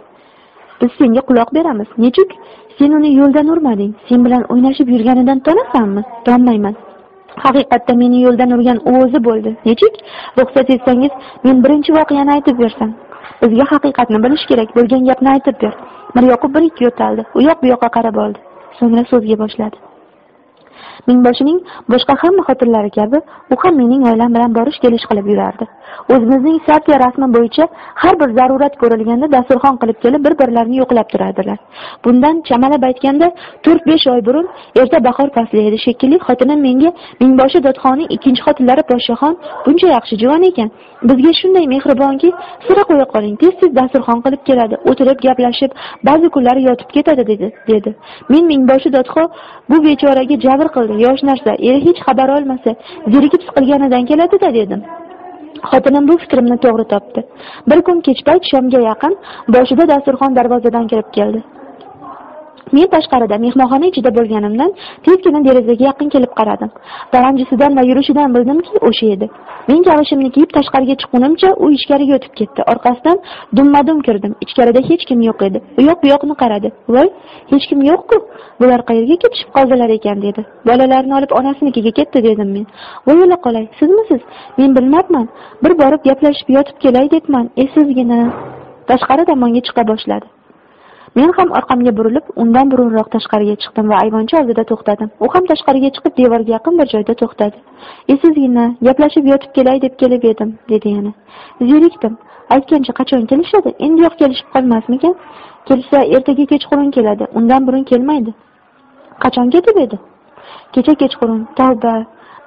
Biz senga quloq beramiz. Nechuk? Sen uni yo'ldan urmading. Sen bilan o'ynashib yurganidan tonasanmi tonmayman haqiqatda meni yo'ldan urgan u o'zi bo'ldi. Nechuk? Ruxsat etsangiz men birinchi voqeani aytib bersam bizga haqiqatni bilish kerak bo'lgan gapni aytib ber. Miryoqub bir ikki yo'taldi. U yoq bu yoqqa qarab oldi. So'ngra so'zga boshladi. Mingboshining boshqa hamma xotinlari kabi u ham mening oilam bilan borish kelish qilib yurardi. O'zimizning partiya rasmi bo'yicha har bir zarurat ko'rilganda dasturxon qilib kelib bir birlarini yo'qlab turardilar. Bundan chamalab aytganda to'rt besh oy burun erta bahor fasli edi. Shekilli xotinim menga mingboshi dodxonning ikkinchi xotinlari podshoxon buncha yaxshi juvon ekan. Bizga shunday mehribonki sira qo'ya qoling tez tez dasturxon qilib keladi o'tirib gaplashib ba'zi kunlari yotib ketadi dedi dedi. Men mingboshi dodxo bu bechoraga jabr qildi yosh narsa. Eri hech xabar olmasa zerikib siqilganidan keladida dedim. Xotinim bu fikrimni to'g'ri topdi. Bir kun kech payt shomga yaqin boshida dasturxon darvozadan kirib keldi. Men tashqarida mehmonxona ichida bo'lganimdan tezgina derazaga yaqin kelib qaradim. Paranjisidan va yurishidan bildimki o'sha edi. Men kavishimni kiyib tashqariga chiqqunimcha u ichkariga o'tib ketdi. Orqasidan dumma dum kirdim. Ichkarida hech kim yo'q edi. U yoq bu yoqni qaradi. Voy hech kim yo'q-ku. Bular qayerga ketishib qoldilar ekan dedi. Bolalarni olib onasinikiga ketdi dedim men. Voy o'la qolay sizmisiz? Men bilmabman. Bir borib gaplashib yotib kelay debman. Esizgina tashqari tomonga chiqa boshladi. Men ham orqamga burilib undan burunroq tashqariga chiqdim va ayvoncha oldida to'xtadim. U ham tashqariga chiqib devorga yaqin bir joyda to'xtadi. Esizgina gaplashib yotib kelay deb kelib edim dedi yana. Zerikdim. Aytgancha qachon kelishadi? Endiyoq kelishib qolmasmikan? Kelsa ertaga kechqurun keladi. Undan burun kelmaydi. Qachon ketib edi? Kecha kechqurun. Tavba.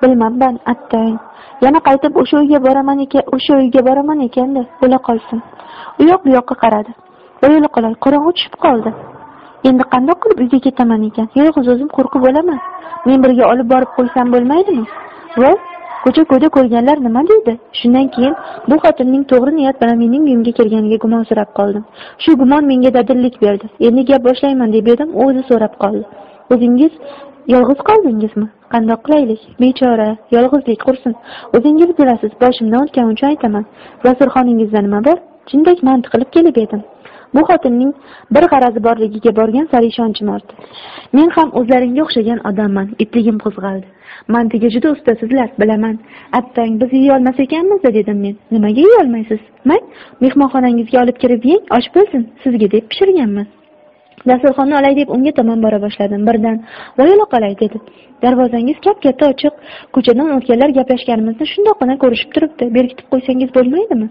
Bilmabman attang. Yana qaytib o'sha uyga boraman ekan o'sha uyga boraman ekanda. Bo'la qolsin. U yoq bu yoqqa qaradi. O'yla qolay qorong'i tushib qoldi. Endi qandoq qilib uyga ketaman ekan? Yolg'iz o'zim qo'rqib o'laman. Men birga olib borib qo'ysam bo'lmaydimi? Voy ko'cha ko'yda ko'rganlar nima deydi? Shundan keyin bu xotinning to'g'ri niyat bilan mening uyimga kelganiga gumonsirab qoldim. Shu gumon menga dadillik berdi. Endi gap boshlayman deb edim u o'zi so'rab qoldi. O'zingiz yolg'iz qoldingizmi? Qandoq qilaylik? Bechora yolg'izlik qursin. O'zingiz bilasiz boshimdan o'tgani uchun aytaman. Dasturxoningizda nima bor? Jindak manti qilib kelib edim. Bu xotinning bir g'arazi borligiga borgan sari ishonchim ortdi men ham o'zlaringga o'xshagan odamman itligim qo'zg'aldi. Mantiga juda ustasizlar bilaman. Attang biz yeyolmas ekanmiz dedim men. Nimaga yeyolmaysiz? Mang mehmonxonangizga olib kirib yeng osh bo'lsin sizga deb pishirganman. Dasturxonni olay deb unga tomon bora boshladim. Birdan voy ola qolay dedi. Darvozangiz kap katta ochiq ko'chadan o'tganlar gaplashganimizni shundoqqina ko'rishib turibdi. Berkitib qo'ysangiz bo'lmaydimi?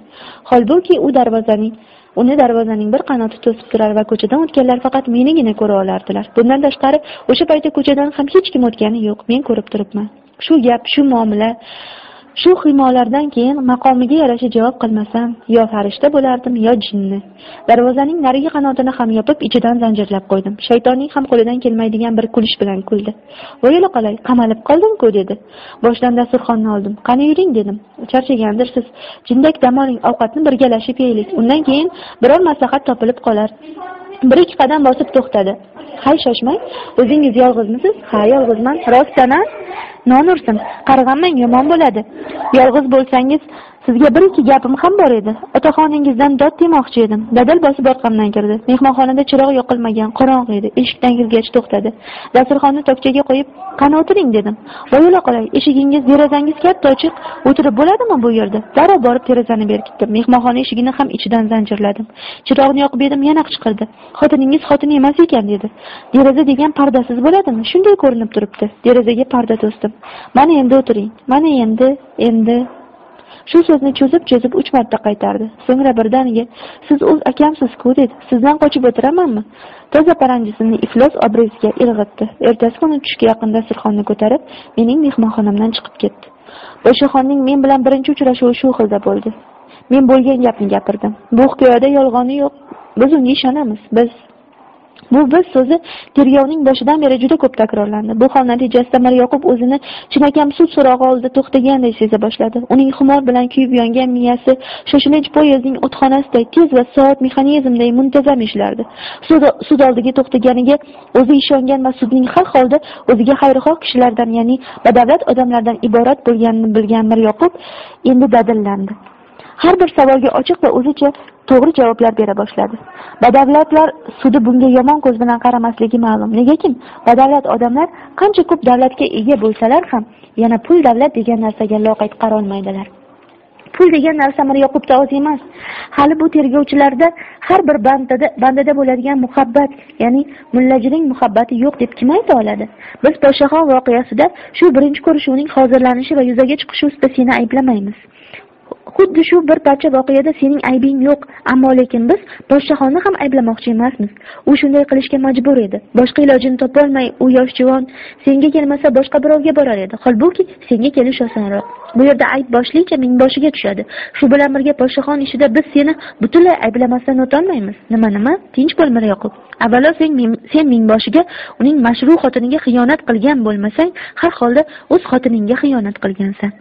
Holbuki u darvozaning uni darvozaning bir qanoti to'sib turar va ko'chadan o'tganlar faqat menigina ko'ra olardilar. Bundan tashqari o'sha paytda ko'chadan ham hech kim o'tgani yo'q. Men ko'rib turibman. Shu gap shu muomala shu xiymolardan keyin maqomiga yarasha javob qilmasam yo farishta bo'lardim yo jinni. Darvozaning narigi qanotini ham yopib ichidan zanjirlab qo'ydim. Shaytonning ham qo'lidan kelmaydigan bir kulish bilan kuldi. Voy qolay qamalib qoldim-ku? dedi. Boshdan dasturxonni oldim. Qani yuring? dedim. Charchagandirsiz jindak dam oling ovqatni birgalashib yeylik. Undan keyin biror maslahat topilib qolar. Bir ikki qadam bosib to'xtadi. Hay shoshmang o'zingiz yolg'izmisiz? Ha yolg'izman. Rostdan a non ursin qarg'amang yomon bo'ladi. Yolg'iz bo'lsangiz sizga bir ikki gapim ham bor edi. Otaxoningizdan dod demoqchi edim. Dadil bosib orqamdan kirdi. Mehmonxonada chiroq yoqilmagan qorong'i edi. Eshikdan kirgach to'xtadi. Dasturxonni tokchaga qo'yib qani o'tiring dedim. Voyola qolay eshigingiz derazangiz katta ochiq. O'tirib bo'ladimi bu yerda? Darrov borib derazani berkitdim. Mehmonxona eshigini ham ichidan zanjirladim. Chiroqni yoqib edim yana qichqirdi. Xotiningiz xotin emas ekan dedi. Deraza degan pardasiz bo'ladimi? Shunday ko'rinib turibdi. Derazaga parda to'sdim. Mana endi o'tiring. Mana endi endi. Shu so'zni cho'zib cho'zib uch marta qaytardi. So'ngra birdaniga siz o'z akamsiz ku dedi. Sizdan qochib o'tiramanmi? Toza paranjisini iflos obrezga irg'itdi ertasi kuni tushga yaqin dasturxonni ko'tarib mening mehmonxonamdan chiqib ketdi. Podshoxonning men bilan birinchi uchrashuvi shu xilda bo'ldi. Men bo'lgan gapni gapirdim. Bu hikoyada yolg'oni yo'q. Biz unga ishonamiz. Biz bu biz so'zi tergovning boshidan beri juda ko'p takrorlandi. Bu hol natijasida miryoqub o'zini chinakam sud so'rog'i oldida to'xtaganday seza boshladi. Uning xumor bilan kuyib yongan miyasi shoshilinch poyezdning o'txonasiday tez va soat mexanizmday muntazam ishlardi sud oldiga to'xtaganiga o'zi ishongan va sudning har holda o'ziga xayrixoh kishilardan ya'ni badavlat odamlardan iborat bo'lganini bilgan miryoqub endi dadillandi har bir savolga ochiq va o'zicha to'g'ri javoblar bera boshladi. Badavlatlar sudi bunga yomon ko'z bilan qaramasligi ma'lum. Negakim badavlat odamlar qancha ko'p davlatga ega bo'lsalar ham yana pul davlat degan narsaga loqayd qarolmaydilar. Pul degan narsa miryoqubda oz emas. Hali bu tergovchilarda har bir bandada bandada bo'ladigan muhabbat ya'ni mullajining muhabbati yo'q deb kim ayta oladi? Biz podshaxon voqeasida shu birinchi ko'rishuvning hozirlanishi va yuzaga chiqishi ustida seni ayblamaymiz. Xuddi shu bir parcha voqeada sening aybing yo'q ammo lekin biz podshohonni ham ayblamoqchi emasmiz. U shunday qilishga majbur edi. Boshqa ilojini topolmay u yosh juvon senga kelmasa boshqa birovga borar edi. Holbuki senga kelish osonroq. Bu yerda ayb boshlicha mingboshiga tushadi. Shu bilan birga podshohon ishida biz seni butunlay ayblamasdan o'tolmaymiz. Nima nima? Tinch bo'l miryoqub avvalo sen sen mingboshiga uning mashru xotiniga xiyonat qilgan bo'lmasang har holda o'z xotiningga xiyonat qilgansan.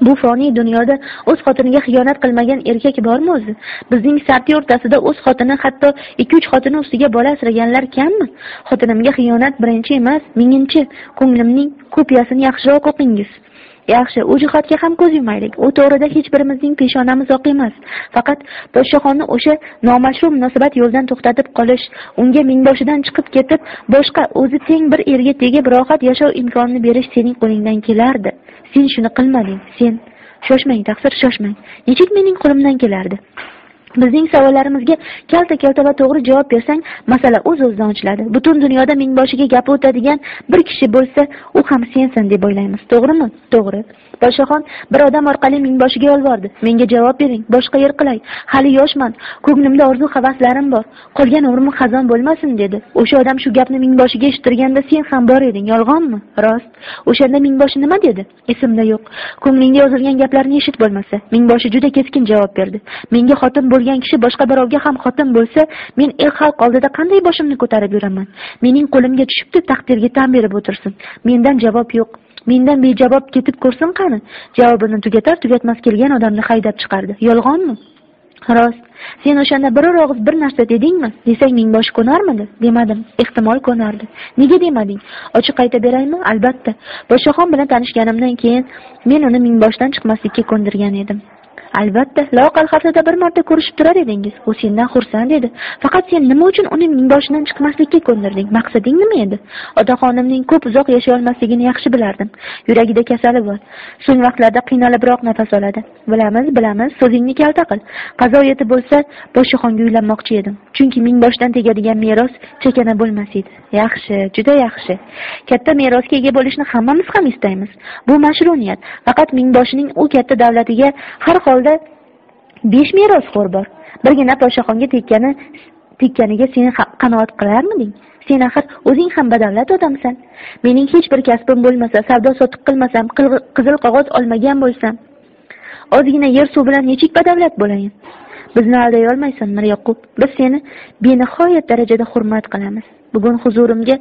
Bu foniy dunyoda o'z xotiniga xiyonat qilmagan erkak bormi o'zi? Bizning sarti o'rtasida o'z xotini hatto ikki uch xotini ustiga bola asraganlar kammi? Xotinimga xiyonat birinchi emas minginchi. Ko'nglimning kopiyasini yaxshiroq o'qingiz. Yaxshi u jihatga ham ko'z yumaylik u to'g'rida hech birimizning peshonamiz oq emas. Faqat podshohonni o'sha nomashru munosabat yo'ldan to'xtatib qolish unga mingboshidan chiqib ketib boshqa o'zi teng bir erga tegib rohat yashov imkonini berish sening qo'lingdan kelardi. Sen shuni qilmading sen shoshmang taqsir shoshmang. Nechuk mening qo'limdan kelardi? Bizning savollarimizga kalta kalta va to'g'ri javob bersang masala o'z o'zidan ochiladi. Butun dunyoda mingboshiga gapi o'tadigan bir kishi bo'lsa u ham sensan deb o'ylaymiz. To'g'rimi? To'g'ri. Podshohon bir odam orqali mingboshiga yolvordi. Menga javob bering. Boshqa yer qilay. Hali yoshman. Ko'nglimda orzu havaslarim bor. Qolgan umrim xazon bo'lmasin dedi. O'sha odam shu gapni mingboshiga eshittirganda sen ham bor eding. Yolg'onmi? Rost. O'shanda mingboshi nima dedi? Esimda yo'q. Ko'nglingda yozilgan gaplarni eshit bo'lmasa. Mingboshi juda keskin javob berdi. Menga xotin bo'lgan kishi boshqa birovga ham xotin bo'lsa men el xalq oldida qanday boshimni ko'tarib yuraman? Mening qo'limga tushibdi taqdirga tan berib o'tirsin. Mendan javob yo'q. Mendan bejavob ketib ko'rsin qani? Javobini tugatar tugatmas kelgan odamni haydab chiqardi. Yolg'onmi? Rost. Sen o'shanda biror og'iz bir narsa dedingmi? Desang mingboshi ko'narmidi? Demadim. Ehtimol ko'nardi. Nega demading? Ochiq ayta beraymi? Albatta. Podshohon bilan tanishganimdan keyin men uni mingboshdan chiqmaslikka ko'ndirgan edim. Albatta loaqal haftada bir marta ko'rishib turar edingiz. U sendan xursand edi. Faqat sen nima uchun uni mingboshidan chiqmaslikka ko'ndirding maqsading nima edi? Otaxonimning ko'p uzoq yashayolmasligini yaxshi bilardim. Yuragida kasali bor. So'ng vaqtlarda qiynalibroq nafas oladi. Bilamiz bilamiz so'zingni kalta qil. Qazo yetib bo'lsa podshohonga uylanmoqchi edim. Chunki mingboshdan tegadigan meros chakana bo'lmas edi. Yaxshi juda yaxshi. Katta merosga ega bo'lishni hammamiz ham istaymiz. Bu mashru niyat faqat mingboshining u katta davlatiga har holda holda besh merosxo'r bor. Birgina podshohonga tekkani tekkaniga seni qanoat qilarmiding? Sen axir o'zing ham badavlat odamsan. Mening hech bir kasbim bo'lmasa savdo sotiq qilmasam qizil qog'oz olmagan bo'lsam ozgina yer suv bilan nechuk badavlat bo'layin? Bizni alday olmaysan miryoqub biz seni benihoyat darajada hurmat qilamiz. Bugun huzurimga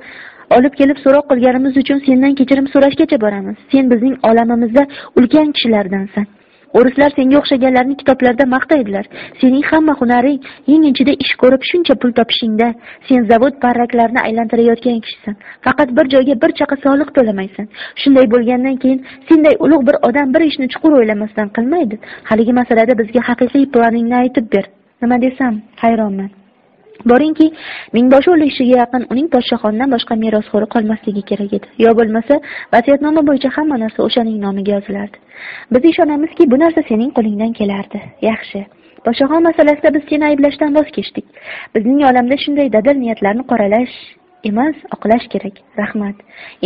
olib kelib so'roq qilganimiz uchun sendan kechirim so'rashgacha boramiz. Sen bizning olamimizda ulkan kishilardansan. O'rislar senga o'xshaganlarni kitoblarda maqtaydilar. Sening hamma hunaring yeng ichida ish ko'rib shuncha pul topishingda sen zavod parraklarini aylantirayotgan kishisan. Faqat bir joyga bir chaqa soliq to'lamaysan. Shunday bo'lgandan keyin senday ulug' bir odam bir ishni chuqur o'ylamasdan qilmaydi. Haligi masalada bizga haqiqiy planingni aytib ber. Nima desam hayronman. Boringki mingboshi o'lishiga yaqin uning podshohondan boshqa merosxo'ri qolmasligi kerak edi. Yo bo'lmasa vasiyatnoma bo'yicha hamma narsa o'shaning nomiga yozilardi biz ishonamizki bu narsa sening qo'lingdan kelardi. Yaxshi. Podshohon masalasida biz seni ayblashdan voz kechdik. Bizning olamda shunday dadil niyatlarni qoralash emas oqlash kerak. Rahmat.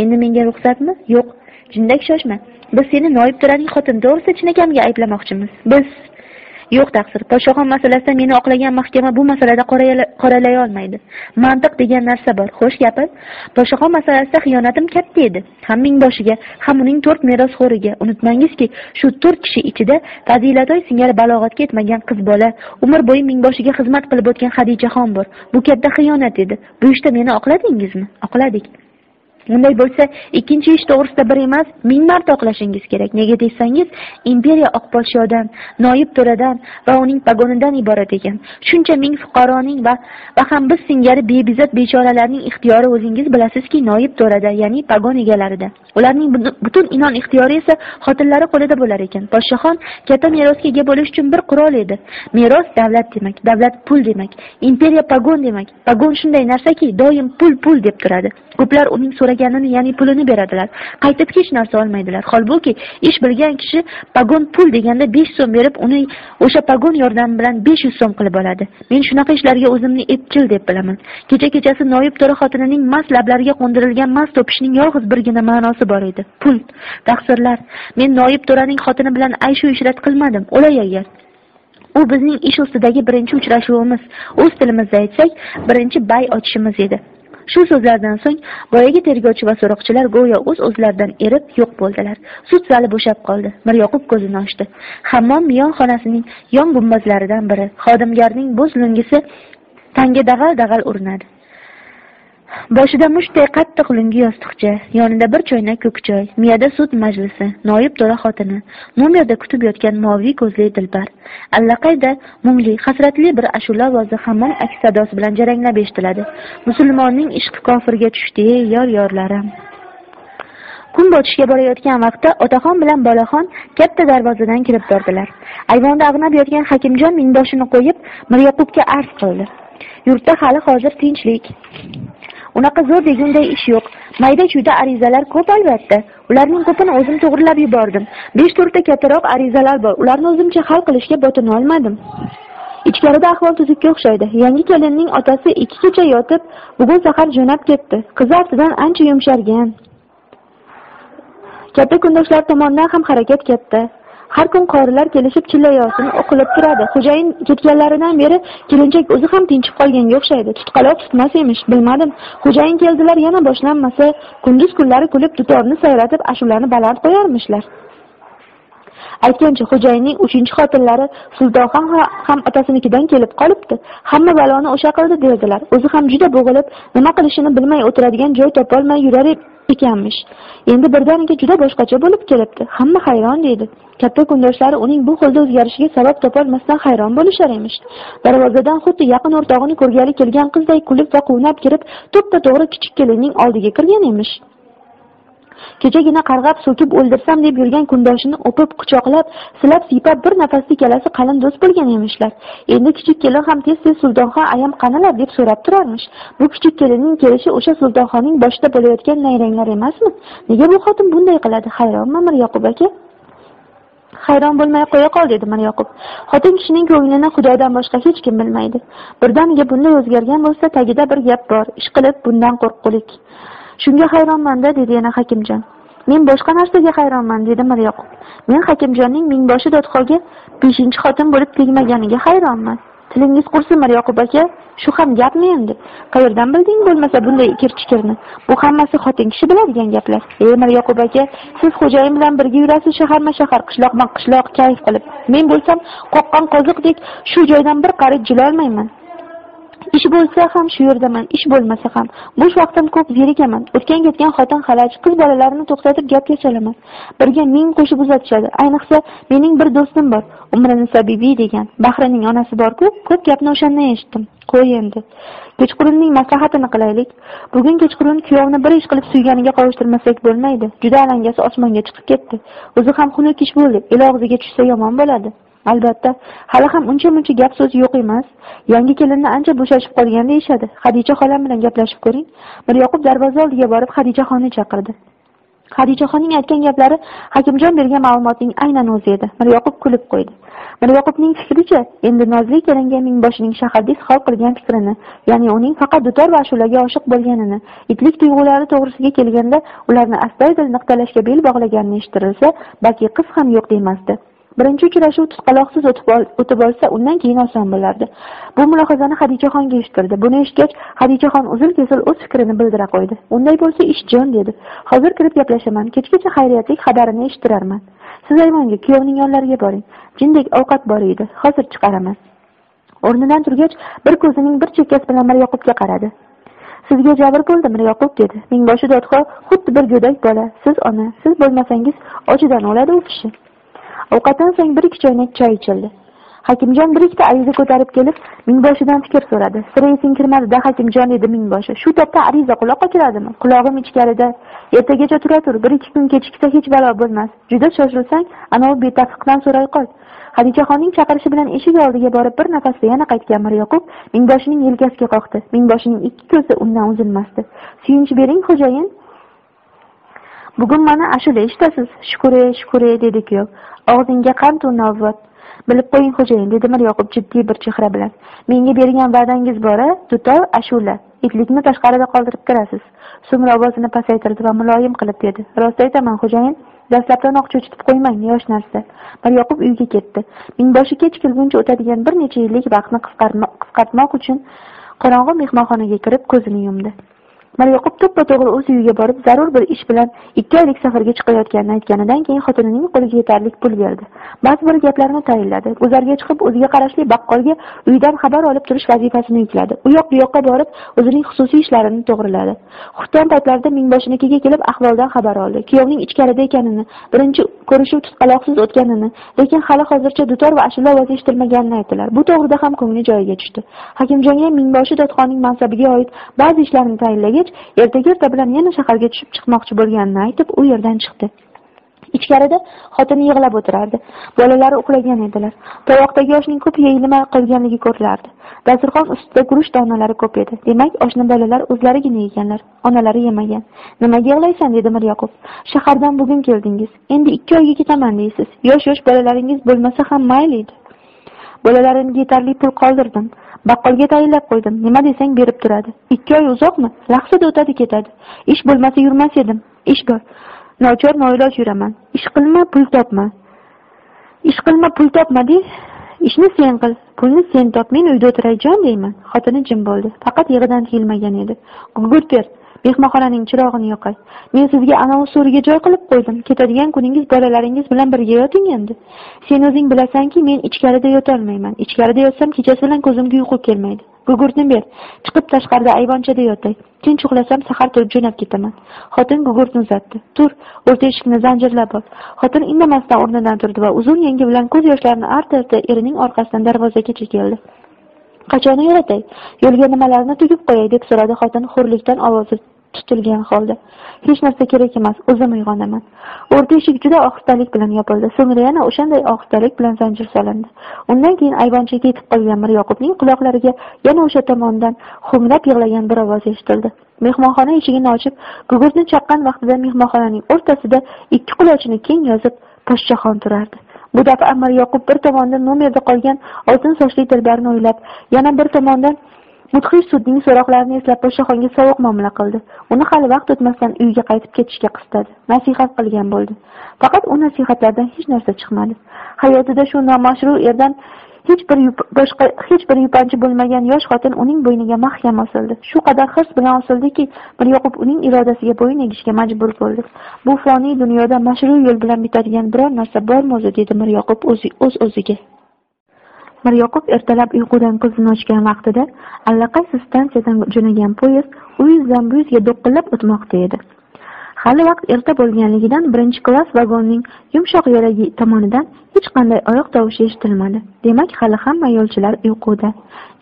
Endi menga ruxsatmi? Yo'q. Jindak shoshma. Biz seni noib to'raning xotini to'g'risida chinakamiga ayblamoqchimiz. Biz yo'q taqsir. Podshohon masalasida meni oqlagan mahkama bu masalada qoralay olmaydi. Mantiq degan narsa bor. Xo'sh gapir podshohon masalasida xiyonatim katta edi. Ham mingboshiga ham uning to'rt merosxo'riga unutmangizki shu to'rt kishi ichida fazilatoy singari balog'atga yetmagan qiz bola umr bo'yi mingboshiga xizmat qilib o'tgan xadichaxon bor. Bu katta xiyonat edi. Bu ishda meni oqladingizmi? Oqladik. Unday bo'lsa ikkinchi ish to'g'risida bir emas ming marta oqlashingiz kerak. Nega desangiz imperiya oq podshodan noib to'radan va uning pogonidan iborat ekan. Shuncha ming fuqaroning va va ham biz singari bebizat bechoralarning ixtiyori o'zingiz bilasizki noib to'rada ya'ni pogon egalarida ularning butun inon ixtiyori esa xotinlari qo'lida bo'lar ekan. Podshohon katta merosga ega bo'lish uchun bir qurol edi. Meros davlat demak davlat pul demak imperiya pogon demak. Pogon shunday narsaki doim pul pul deb turadi. Ko'plar uning so'raganini ya'ni pulini beradilar. Qaytib hech narsa olmaydilar. Holbuki ish bilgan kishi pogon pul deganda besh so'm berib uni o'sha pogon yordami bilan besh yuz so'm qilib oladi. Men shunaqa ishlarga o'zimni epchil deb bilaman. Kecha kechasi noyib to'ra xotinining mast lablariga qo'ndirilgan mast to'pishning yolg'iz birgina ma'nosi bor edi. Pul taqsirlar. Men noyib to'raning xotini bilan ayshu ishrat qilmadim. O'lay agar. U bizning ish ustidagi birinchi uchrashuvimiz. O'z tilimizda aytsak birinchi bay ochishimiz edi. Shu so'zlardan so'ng boyagi tergovchi va so'roqchilar go'yo o'z o'zlaridan erib yo'q bo'ldilar. Sud zali bo'shab qoldi. Miryoqub ko'zini ochdi. Hammom miyon xonasining yon gumbazlaridan biri. Xodimgarning bo'z lungisi tanga dag'al dag'al urinadi. Boshida mushtday qattiq lungi yostiqcha yonida bir choynak ko'k choy miyada sud majlisi noyib to'ra xotini nomerda kutib yotgan moviy ko'zli dilbar. Allaqayda mungli hasratli bir ashula ovozi hammom aks sadosi bilan jaranglab eshitiladi. Musulmonning ishqi kofirga tushdi yor yorlarim. Kun botishga borayotgan vaqtda otaxon bilan bolaxon katta darvozadan kirib bordilar. Ayvonda ag'nab yotgan hakimjon mingboshini qo'yib miryoqubga arz qildi. Yurtda hali hozir tinchlik. Unaqa zo'r degunday ish yo'q. Mayda chuyda arizalar ko'p albatta. Ularning ko'pini o'zim to'g'irlab yubordim. Besh to'rtta kattaroq arizalar bor. Ularni o'zimcha hal qilishga botinolmadim ichkarida ahvol tuzukka o'xshaydi. Yangi kelinning otasi ikki kecha yotib bugun sahar jo'nab ketdi. Qizi aftidan ancha yumshargan. Katta kundoshlar tomonidan ham harakat katta. Har kun qorilar kelishib chilla yosin o'qilib turadi. Xo'jayin ketganlaridan beri kelinchak o'zi ham tinchib qolganga o'xshaydi. Tutqaloq tutmas emish bilmadim. Xo'jayin keldilar yana boshlanmasa kunduz kunlari kulib dutorni sayratib ashulani baland qo'yarmishlar. Aytgancha xo'jayinning uchinchi xotinlari sultonxon ham otasinikidan kelib qolibdi. Hamma baloni o'sha qildi derdilar. O'zi ham juda bo'g'ilib nima qilishini bilmay o'tiradigan joy topolmay yurar ekanmish. Endi birdaniga juda boshqacha bo'lib kelibdi. Hamma hayron deydi. Katta kundoshlari uning bu xilda o'zgarishiga sabab topolmasdan hayron bo'lishar emish. Darvozadan xuddi yaqin o'rtog'ini ko'rgani kelgan qizday kulib va quvnab kirib to'ppa to'g'ri kichik kelinning oldiga kirgan emish. Kechagina qarg'ab so'kib o'ldirsam deb yurgan kundoshini o'pib quchoqlab silab siypab bir nafasda ikkalasi qalin do'st bo'lgan emishlar. Endi kichik kelin ham tez tez sultonxon ayam qanilar deb so'rab turarmish. Bu kichik kelinning kelishi o'sha sultonxonning boshida bo'layotgan nayranglar emasmi? Nega bu xotin bunday qiladi? Hayronman miryoqub aka. Hayron bo'lmay qo'ya qol dedi miryoqub xotin kishining ko'nglini xudodan boshqa hech kim bilmaydi. Birdaniga bunday o'zgargan bo'lsa tagida bir gap bor. Ishqilib bundan qo'rqqulik. Shunga hayronmanda dedi yana hakimjon. Men boshqa narsaga hayronman dedi miryoqub men hakimjonning mingboshi dodxo'ga beshinchi xotin bo'lib tegmaganiga hayronman. Tilingiz qursin miryoqub aka shu ham gapmi endi qayerdan bilding bo'lmasa bunday ikir chikirni bu hammasi xotin kishi biladigan gaplar. E miryoqub aka siz xo'jayin bilan birga yurasiz shaharma shahar qishloqma qishloq kayf qilib. Men bo'lsam qoqqan qoziqdek shu joydan bir qarich jilolmayman. Ish bo'lsa ham shu yerdaman ish bo'lmasa ham. Bo'sh vaqtim ko'p zerikaman o'tgan ketgan xotin xalaj qiz bolalarini to'xtatib gapga solaman birga ming qo'shib uzatishadi. Ayniqsa mening bir do'stim bor umrini sabibiy degan. Bahrining onasi borku ko'p gapni o'shandan eshitdim. Qo'y endi. Kechqurunning maslahatini qilaylik. Bugun kechqurun kuyovni bir ish qilib suyganiga qovushtirmasak bo'lmaydi. Juda alangasi osmonga chiqib ketdi. O'zi ham xunuk ish bo'ldi. El og'ziga tushsa yomon bo'ladi. Albatta hali ham uncha muncha gap so'z yo'q emas. Yangi kelinni ancha bo'shashib qolgan deyishadi hadicha xolam bilan gaplashib ko'ring. Miryoqub darvoza oldiga borib hadichaxonni chaqirdi. Hadichaxonning aytgan gaplari hakimjon bergan ma'lumotning aynan o'zi edi. Miryoqub kulib qo'ydi. Miryoqubning fikricha endi nozli kelinga mingboshining shaharda izhor qilgan fikrini ya'ni uning faqat dutor va ashulaga oshiq bo'lganini itlik tuyg'ulari to'g'risiga kelganda ularni astoydil niqtalashga bel bog'laganini eshittirilsa balki qiz ham yo'q demasdi. Birinchi uchrashuv tutqaloqsiz o'tib olsa undan keyin oson bo'lardi. Bu mulohazani hadichaxonga eshittirdi buni eshitgach hadichaxon uzil kesil o'z fikrini bildira qo'ydi. Unday bo'lsa ish jon dedi. Hozir kirib gaplashaman kechgacha xayriyatlik xabarini eshittirarman. Siz ayvonga kuyovning yonlariga boring. Jindek ovqat bor edi. Hozir chiqaraman. O'rnidan turgach bir ko'zining bir chekkasi bilan miryoqubga qaradi. Sizga jabr bo'ldi miryoqub dedi. Mingboshi dodxo xuddi bir go'dak bola. Siz ona siz bo'lmasangiz ochidan o'ladi u kishi. Ovqatdan so'ng bir ikki choynak choy ichildi. Hakimjon bir ikkita ariza ko'tarib kelib mingboshidan fikr so'radi. Sira esing kirmadida hakimjon dedi mingboshi. Shu topda ariza quloqqa kiradimi qulog'im ichkarida. Ertagacha tura tur bir ikki kun kechiksa hech balo bo'lmas. Juda shoshilsang anavi betafiqdan so'ray qol. Hadichaxonning chaqirishi bilan eshik oldiga borib bir nafasda yana qaytgan miryoqub mingboshining yelkasiga qoqdi. Mingboshining ikki ko'zi undan uzilmasdi. Suyunchi bering xo'jayin. Bugun mana ashula eshitasiz shukure shukure dedi kuyov. Og'zingga qantu novvot bilib qo'ying xo'jayin dedi miryoqub jiddiy bir chehra bilan. Menga bergan va'dangiz bor a dutor ashula. Itlikni tashqarida qoldirib kirasiz. So'ngra ovozini pasaytirdi va muloyim qilib dedi. Rost aytaman xo'jayin dastlabdanoq cho'chitib qo'ymang yosh narsa. Miryoqub uyga ketdi. Mingboshi kech kelguncha o'tadigan bir necha yillik vaqtni qisqartmoq uchun qorong'i mehmonxonaga kirib ko'zini yumdi. Miryoqub to'ppa to'g'ri o'z uyiga borib zarur bir ish bilan ikki oylik safarga chiqayotganini aytganidan keyin xotinining qo'liga yetarli pul berdi. Ba'zi bir gaplarni tayinladi. Guzarga chiqib o'ziga qarashli baqqolga uydan xabar olib turish vazifasini yukladi. U yoq bu yoqqa borib o'zining xususiy ishlarini to'g'riladi. Xufton paytlarida mingboshinikiga kelib ahvoldan xabar oldi. Kuyovning ichkarida ekanini birinchi ko'rishuv tutqaloqsiz o'tganini lekin hali hozircha dutor va ashula ovozi eshitilmaganini aytdilar. Bu to'g'rida ham ko'ngli joyiga tushdi. Hakimjonga mingboshi dodxonning mansabiga oid ba'zi ishlarni tayinlagach bo'lgach ertaga erta bilan yana shaharga tushib chiqmoqchi bo'lganini aytib u yerdan chiqdi. Ichkarida xotini yig'lab o'tirardi. Bolalari uxlagan edilar. Tovoqdagi oshning ko'p yeyilmay qolganligi ko'rilardi. Dasturxon ustida guruch donalari ko'p edi. Demak oshni bolalar o'zlarigina yeganlar onalari yemagan. Nimaga yig'laysan dedi miryoqub. Shahardan bugun keldingiz. Endi ikki oyga ketaman deysiz. Yosh yosh bolalaringiz bo'lmasa ham mayli edi bolalarimga yetarli pul qoldirdim. Baqqolga tayinlab qo'ydim. Nima desang berib turadi. Ikki oy uzoqmi? Lahzada o'tadi ketadi. Ish bo'lmasa yurmas edim. Ish bor nochor noiloj yuraman. Ish qilma pul topma. Ish qilma pul topma de ishni sen qil. Pulni sen top. Men uyda o'tiray jon deyman. Xotini jim bo'ldi. Faqat yig'idan tiyilmagan edi. Gugurt ber. Mehmonxonaning chirog'ini yoqay. Men sizga anavi so'riga joy qilib qo'ydim. Ketadigan kuningiz bolalaringiz bilan birga yoting endi. Sen o'zing bilasanki men ichkarida yotolmayman. Ichkarida yotsam kechasi bilan ko'zimga uyqu kelmaydi. Gugurtni ber. Chiqib tashqarida ayvonchada yotay. Tinch uxlasam sahar turib jo'nab ketaman. Xotin gugurtni uzatdi. Tur o'rta eshikni zanjirlab ol. Xotin indamasdan o'rnidan turdi va uzun yengi bilan ko'z yoshlarini arta arta erining orqasidan darvozagacha keldi qachon uyg'otay yo'lga nimalarni tugib qo'yay deb so'radi xotin xo'rlikdan ovozi tutilgan holda. Hech narsa kerak emas o'zim uyg'onaman. O'rta eshik juda ohistalik bilan yopildi. So'ngra yana o'shanday ohistalik bilan zanjir solindi. Undan keyin ayvonchaga yetib qolgan miryoqubning quloqlariga yana o'sha tomondan ho'ngrab yig'lagan bir ovoz eshitildi. Mehmonxona eshigini ochib gugurtni chaqqan vaqtida mehmonxonaning o'rtasida ikki qulochini keng yozib poshshaxon turardi. Bu daf'a miryoqub bir tomonda nomerda qolgan oltin sochli dilbarni o'ylab yana bir tomondan mudhish sudning so'roqlarini eslab podshoxonga sovuq muomala qildi. Uni hali vaqt o'tmasdan uyiga qaytib ketishga qistadi nasihat qilgan bo'ldi. Faqat u nasihatlardan hech narsa chiqmadi. Hayotida shu nomashru erdan hech bir boshqa hech bir yupanchi bo'lmagan yosh xotin uning bo'yniga mahkam osildi. Shu qadar hirs bilan osildiki miryoqub uning irodasiga bo'yin egishga majbur bo'ldi. Bu foniy dunyoda mashru yo'l bilan bitadigan biror narsa bormi o'zi dedi miryoqub o'z o'ziga miryoqub ertalab uyqudan ko'zini ochgan vaqtida allaqaysi stansiyadan jo'nagan poyezd u yuzdan bu yuzga do'qillab o'tmoqda edi. Hali vaqt erta bo'lganligidan birinchi klass vagonning yumshoq yo'lagi tomonidan hech qanday oyoq tovushi eshitilmadi. Demak hali hamma yo'lchilar uyquda.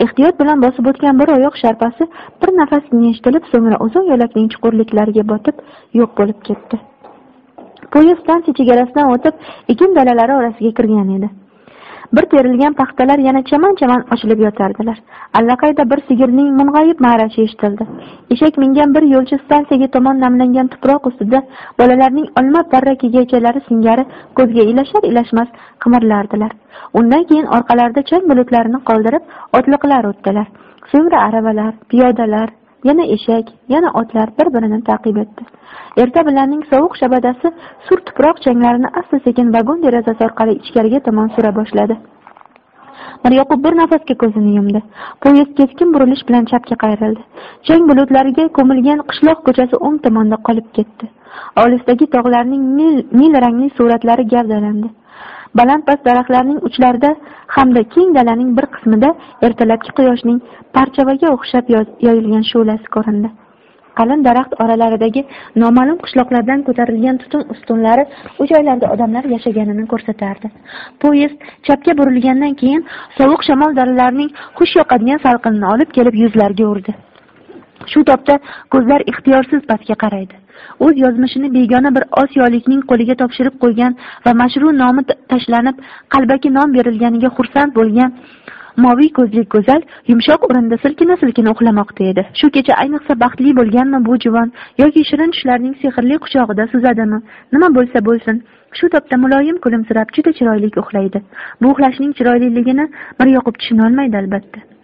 Ehtiyot bilan bosib o'tgan bir oyoq sharpasi bir nafasgina eshitilib so'ngra uzun yo'lakning chuqurliklariga botib yo'q bo'lib ketdi. Poyezd stansiya chegarasidan o'tib ekin dalalari orasiga kirgan edi. Bir terilgan paxtalar yana chaman chaman ochilib yotardilar. Allaqayda bir sigirning mung'ayib ma'rashi eshitildi. Eshak mingan bir yo'lchi stansiyaga tomon namlangan tuproq ustida bolalarning olma parra kegaychalari singari ko'zga ilashar ilashmas qimirlardilar. Undan keyin orqalarida chang bulutlarini qoldirib otliqlar o'tdilar. So'ngra aravalar piyodalar yana eshak yana otlar bir birini ta'qib etdi erta bilanning sovuq shabadasi sur tuproq changlarini asta sekin vagon derazasi orqali ichkariga tomon sura boshladi. Miryoqub bir nafasga ko'zini yumdi. Poyezd keskin burilish bilan chapga qayrildi. Chang bulutlariga ko'milgan qishloq ko'chasi o'ng tomonda qolib ketdi. Olisdagi tog'larning nil rangli suratlari gavdalandi. Baland past daraxtlarning uchlarida hamda keng dalaning bir qismida ertalabki quyoshning parchavaga o'xshab yoyilgan shu'lasi ko'rindi. Qalin daraxt oralaridagi noma'lum qishloqlardan ko'tarilgan tutun ustunlari u joylarda odamlar yashaganini ko'rsatardi. Poyezd chapga burilgandan keyin sovuq shamol dalalarning xush yoqadigan salqinini olib kelib yuzlariga urdi. Shu topda ko'zlar ixtiyorsiz pastga qaraydi. O'z yozmishini begona bir osiyolikning qo'liga topshirib qo'ygan va mashru nomi tashlanib qalbaki nom berilganiga xursand bo'lgan moviy ko'zli go'zal yumshoq o'rinda silkina silkina uxlamoqda edi. Shu kecha ayniqsa baxtli bo'lganmi bu juvon yoki shirin tushlarning sehrli quchog'ida suzadimi? Nima bo'lsa bo'lsin shu topda muloyim kulimsirab juda chiroyli uxlaydi. Bu uxlashning chiroyliligini miryoqub tushunolmaydi albatta.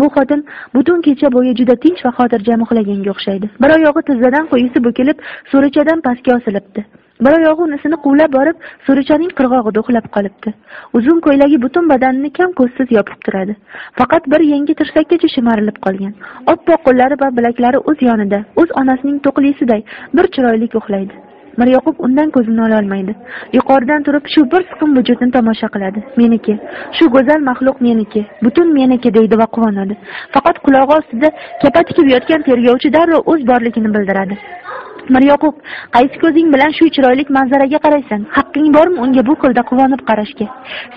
Bu xotin butun kecha bo'yi juda tinch va xotirjam uxlaganga o'xshaydi. Bir oyog'i tizzadan quyisi bukilib so'richadan pastga osilibdi. Bir oyog'i unisini quvlab borib so'richaning qirg'og'ida uxlab qolibdi. Uzun ko'ylagi butun badanini kam ko'zsiz yopib turadi. Faqat bir yengi tirsakkacha shimarilib qolgan. Oppoq qo'llari va bilaklari o'z yonida o'z onasining to'qlisiday bir chiroyli uxlaydi miryoqub undan ko'zini ololmaydi. Yuqoridan turib shu bir siqim vujudni tomosha qiladi. Meniki. Shu go'zal maxluq meniki. Butun meniki deydi va quvonadi. Faqat qulog'i ostida kapa tikib yotgan tergovchi darrov o'z borligini bildiradi. Miryoqub qaysi ko'zing bilan shu chiroyli manzaraga qaraysan? Haqqing bormi unga bu qilda quvonib qarashga?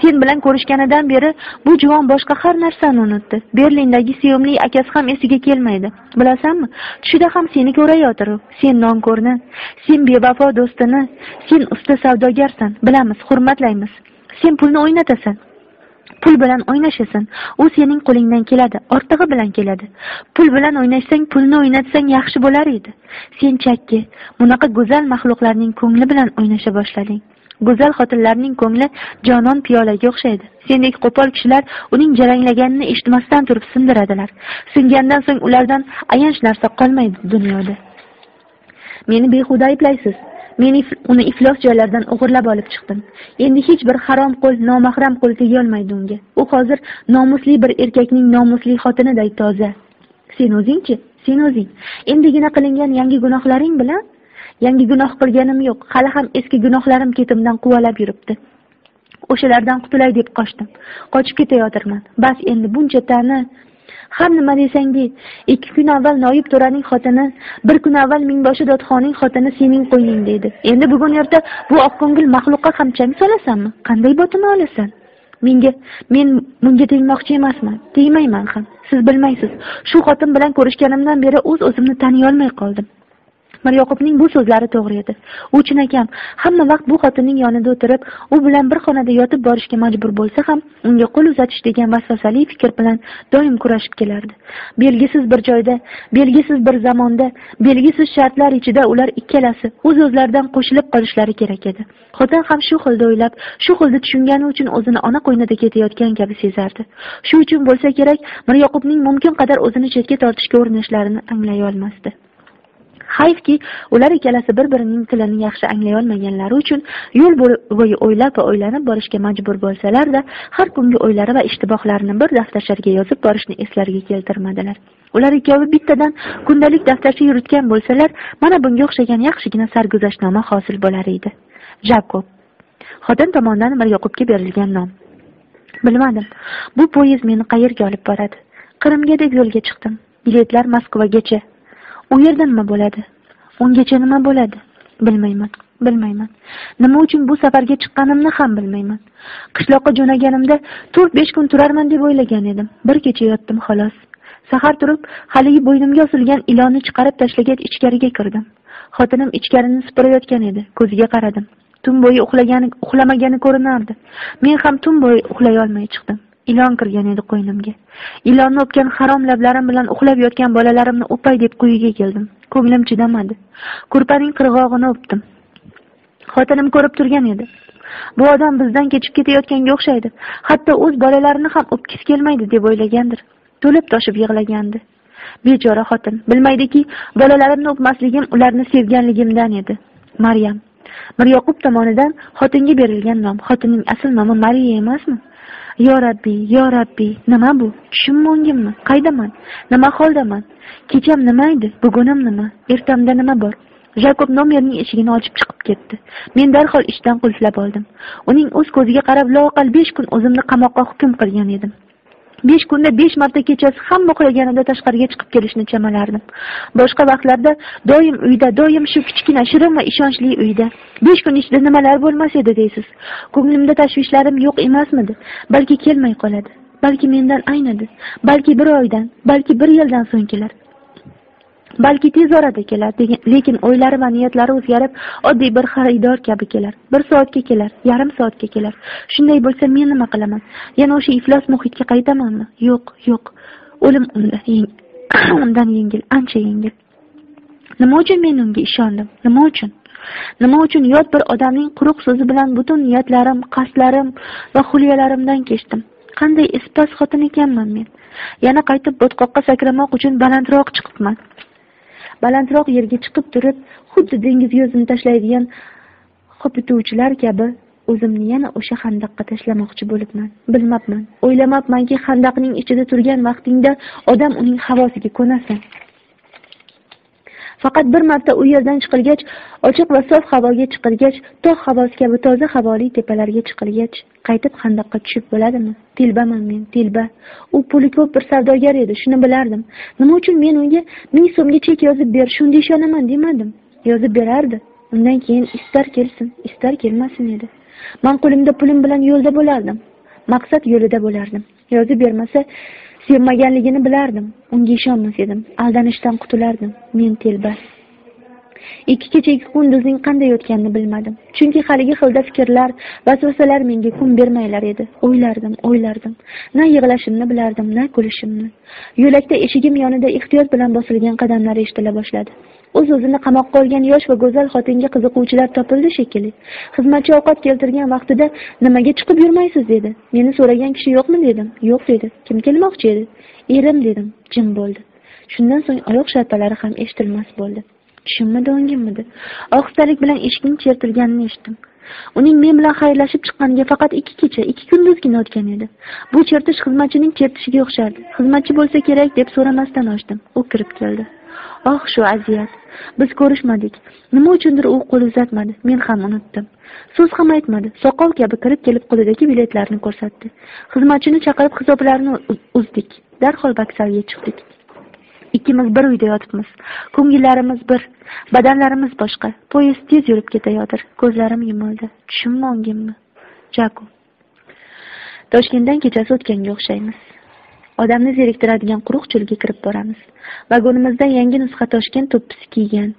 Sen bilan ko'rishganidan beri bu juvon boshqa har narsani unutdi. Berlindagi sevimli akasi ham esiga kelmaydi. Bilasanmi? Tushida ham seni ko'rayotir u. Sen nonko'rni sen bevafo do'stini sen usta savdogarsan. Bilamiz hurmatlaymiz. Sen pulni o'ynatasan. Pul bilan o'ynashasan u sening qo'lingdan keladi ortig'i bilan keladi. Pul bilan o'ynashsang pulni o'ynatsang yaxshi bo'lar edi. Sen chakki bunaqa go'zal maxluqlarning ko'ngli bilan o'ynasha boshlading go'zal xotinlarning ko'ngli jonon piyolaga o'xshaydi. Sendek qo'pol kishilar uning jaranglaganini eshitmasdan turib sindiradilar. Singandan so'ng ulardan ayanch narsa qolmaydi dunyoda. Meni behuda ayblaysiz. Men uni iflos joylardan o'g'irlab olib chiqdim. Endi hech bir harom qo'l nomahram qo'l tegolmaydi unga. U hozir nomusli bir erkakning nomusli xotiniday toza. Sen o'zingchi sen o'zing. Endigina qilingan yangi gunohlaring bilan yangi gunoh qilganim yo'q. Hali ham eski gunohlarim ketimdan quvalab yuribdi. O'shalardan qutulay deb qochdim. Qochib ketayotirman. Bas endi buncha tani har nima desang de ikki kun avval noyib to'raning xotini bir kun avval mingboshi dodxonning xotini sening qo'yning deydi endi bugun erta bu oqko'ngil maxluqqa ham chang solasanmi qanday botima olasan? Menga men bunga tegmoqchi emasman tegmayman ham. Siz bilmaysiz. Shu xotin bilan ko'rishganimdan beri o'z o'zimni taniyolmay qoldim. Miryoqubning bu so'zlari to'g'ri edi. U chinakam hamma vaqt bu xotinning yonida o'tirib u bilan bir xonada yotib borishga majbur bo'lsa ham unga qo'l uzatish degan vasvasali fikr bilan doim kurashib kelardi. Belgisiz bir joyda belgisiz bir zamonda belgisiz shartlar ichida ular ikkalasi o'z o'zlaridan qo'shilib qolishlari kerak edi. Xotin ham shu xilda o'ylab shu xilda tushungani uchun o'zini ona qo'ynida ketayotgan kabi sezardi. Shu uchun bo'lsa kerak miryoqubning mumkin qadar o'zini chetga tortishga urinishlarini anglay olmasdi. Hayfki ular ikkalasi bir birining tilini yaxshi anglay olmaganlari uchun yo'l bo'yi o'ylab va o'ylanib borishga majbur bo'lsalarda har kungi o'ylari va ishtibohlarini bir daftarchaga yozib borishni eslariga keltirmadilar. Ular ikkovi bittadan kundalik daftarcha yuritgan bo'lsalar mana bunga o'xshagan yaxshigina sarguzashtnoma hosil bo'lar edi. Jakob. Xotin tomonidan miryoqubga berilgan nom. Bilmadim bu poyezd meni qayerga olib boradi? Qrimga deb yo'lga chiqdim. Biletlar moskvagacha. U yerda nima bo'ladi? Ungacha nima bo'ladi? Bilmayman bilmayman. Nima uchun bu safarga chiqqanimni ham bilmayman. Qishloqqa jo'naganimda to'rt besh kun turarman deb o'ylagan edim. Bir kecha yotdim xolos. Sahar turib haligi bo'ynimga osilgan ilonni chiqarib tashlagach ichkariga kirdim. Xotinim ichkarini supurayotgan edi ko'ziga qaradim. Tun bo'yi uxlagani uxlamagani ko'rinardi. Men ham tun bo'yi uxlay olmay chiqdim. Ilon kirgan edi qo'ynimga. Ilonni o'pgan harom lablarim bilan uxlab yotgan bolalarimni o'pay deb quyiga keldim. Ko'nglim chidamadi. Ko'rpaning qirg'og'ini o'pdim. Xotinim ko'rib turgan edi. Bu odam bizdan kechib ketayotganga o'xshaydi. Hatto o'z bolalarini ham o'pgisi kelmaydi deb o'ylagandir. To'lib toshib yig'lagandi. Bechora xotin. Bilmaydiki bolalarimni o'pmasligim ularni sevganligimdan edi. Maryam. Miryoqub tomonidan xotinga berilgan nom xotinning asl nomi mariya emasmi? Yo rabbiy yo rabbiy nima bu? Tushim o'ngimmi qaydaman? Nima holdaman? Kecham nima edi? Bugunim nima? Ertamda nima bor? Jakob nomerning eshigini ochib chiqib ketdi. Men darhol ishdan qulflab oldim. Uning o'z ko'ziga qarab loaqal besh kun o'zimni qamoqqa hukm qilgan edim. Besh kunda besh marta kechasi hamma uxlaganida tashqariga chiqib kelishni chamalardim. Boshqa vaqtlarda doim uyda doim shu kichkina shirin va ishonchli uyda. Besh kun ichida nimalar bo'lmas edi deysiz? Ko'nglimda tashvishlarim yo'q emasmidi? Balki kelmay qoladi balki mendan aynidi balki bir oydan balki bir yildan so'ng kelar. Balki tez orada kelar lekin o'ylari va niyatlari o'zgarib oddiy bir xaridor kabi kelar. Bir soatga kelar yarim soatga kelar. Shunday bo'lsa men nima qilaman? Yana o'sha iflos muhitga qaytamanmi? Yo'q yo'q. O'lim undan yengil ancha yengil. Nima uchun men unga ishondim? Nima uchun? Nima uchun yot bir odamning quruq so'zi bilan butun niyatlarim qasdlarim va xulyalarimdan kechdim? Qanday ispas xotin ekanman men? Yana qaytib botqoqqa sakramoq uchun balandroq chiqibman. Balandroq yerga chiqib turib xuddi dengizga o'zini tashlaydigan xopituvchilar kabi o'zimni yana o'sha xandaqqa tashlamoqchi bo'libman. Bilmabman o'ylamabmanki xandaqning ichida turgan vaqtingda odam uning havosiga ko'nasan. Faqat bir marta u yerdan chiqilgach ochiq va sof havoga chiqilgach tog' havosi kabi toza havoli tepalarga chiqilgach qaytib xandoqqa tushib bo'ladimi? Telbaman men telba u puli ko'p bir savdogar edi shuni bilardim. Nima uchun men unga ming so'mga chek yozib ber shunda ishonaman demadim. Yozib berardi. Undan keyin istar kelsin istar kelmasin edi. Man qo'limda pulim bilan yo'lda bo'lardim. Maqsad yo'lida bo'lardim. Yozib bermasa sevmaganligini bilardim. Unga ishonmas edim. Aldanishdan qutulardim. Men telba ikki kecha ikki kunduzning qanday o'tganini bilmadim. Chunki haligi xilda fikrlar vasvasalar menga kun bermaylar edi. O'ylardim o'ylardim. Na yig'lashimni bilardim na kulishimni. Yo'lakda eshigim yonida ehtiyot bilan bosilgan qadamlar eshitila boshladi. O'z o'zini qamoqqa olgan yosh va go'zal xotinga qiziquvchilar topildi shekilli. Xizmatchi ovqat keltirgan vaqtida nimaga chiqib yurmaysiz? dedi. Meni so'ragan kishi yo'qmi? dedim. Yo'q dedi. Kim kelmoqchi? edi erim dedim. Jim bo'ldi. Shundan so'ng oyoq sharpalari ham eshitilmas bo'ldi. Tushimmidi o'ngimidi? Ohistalik bilan eshikning chertilganini eshitdim. Uning men bilan xayrlashib chiqqaniga faqat ikki kecha ikki kunduzgina o'tgan edi. Bu chertish xizmatchining chertishiga o'xshardi. Xizmatchi bo'lsa kerak deb so'ramasdan ochdim. U kirib keldi. Oh shu aziyat. Biz ko'rishmadik. Nima uchundir u qo'l uzatmadi. Men ham unutdim. So'z ham aytmadi. Soqov kabi kirib kelib qo'lidagi biletlarni ko'rsatdi. Xizmatchini chaqirib hisoblarni uzdik. Darhol vokzalga chiqdik. Ikkimiz bir uyda yotibmiz. Ko'ngillarimiz bir badanlarimiz boshqa. Poyezd tez yurib ketayotir. Ko'zlarim yumildi. Tushimmi o'ngimmi? Jaku. Toshkentdan kechasi o'tganga o'xshaymiz. Odamni zeriktiradigan quruq cho'lga kirib boramiz. Vagonimizda yangi nusxa toshkent to'ppisi kiygan.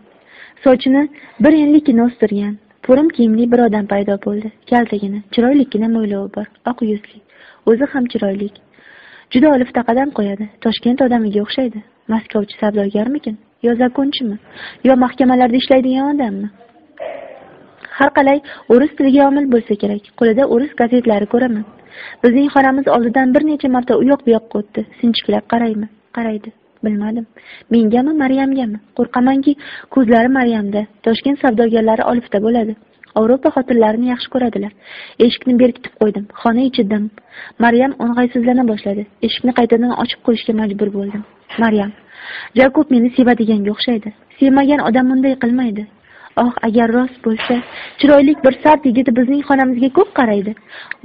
Sochini bir enlikgina o'stirgan po'rim kiyimli bir odam paydo bo'ldi. Kaltagina chiroylikkina mo'ylovi bor oq yuzli. O'zi ham chiroyli juda olifta qadam qo'yadi. Toshkent odamiga o'xshaydi. Maskovchi savdogarmikin yo zakonchimi? Yo mahkamalarda ishlaydigan odammi? Har qalay o'ris tiliga omil bo'lsa kerak. Qo'lida o'ris gazetlari ko'raman. Bizning xonamiz oldidan bir necha marta u yoq bu yoqqa o'tdi. Sinchiklab qaraymi? Qaraydi. Bilmadim. Mengami maryamgami? Qo'rqamanki ko'zlari maryamda. Toshkent savdogarlari olifta bo'ladi. Ovrupo xotinlarini yaxshi ko'radilar. Eshikni berkitib qo'ydim. Xona ichi dim. Maryam o'ng'aysizlana boshladi. Eshikni qaytadan ochib qo'yishga majbur bo'ldim. Maryam jakob meni sevadiganga o'xshaydi. Sevmagan odam bunday qilmaydi. Oh agar rost bo'lsa chiroyli bir sart yigiti bizning xonamizga ko'p qaraydi.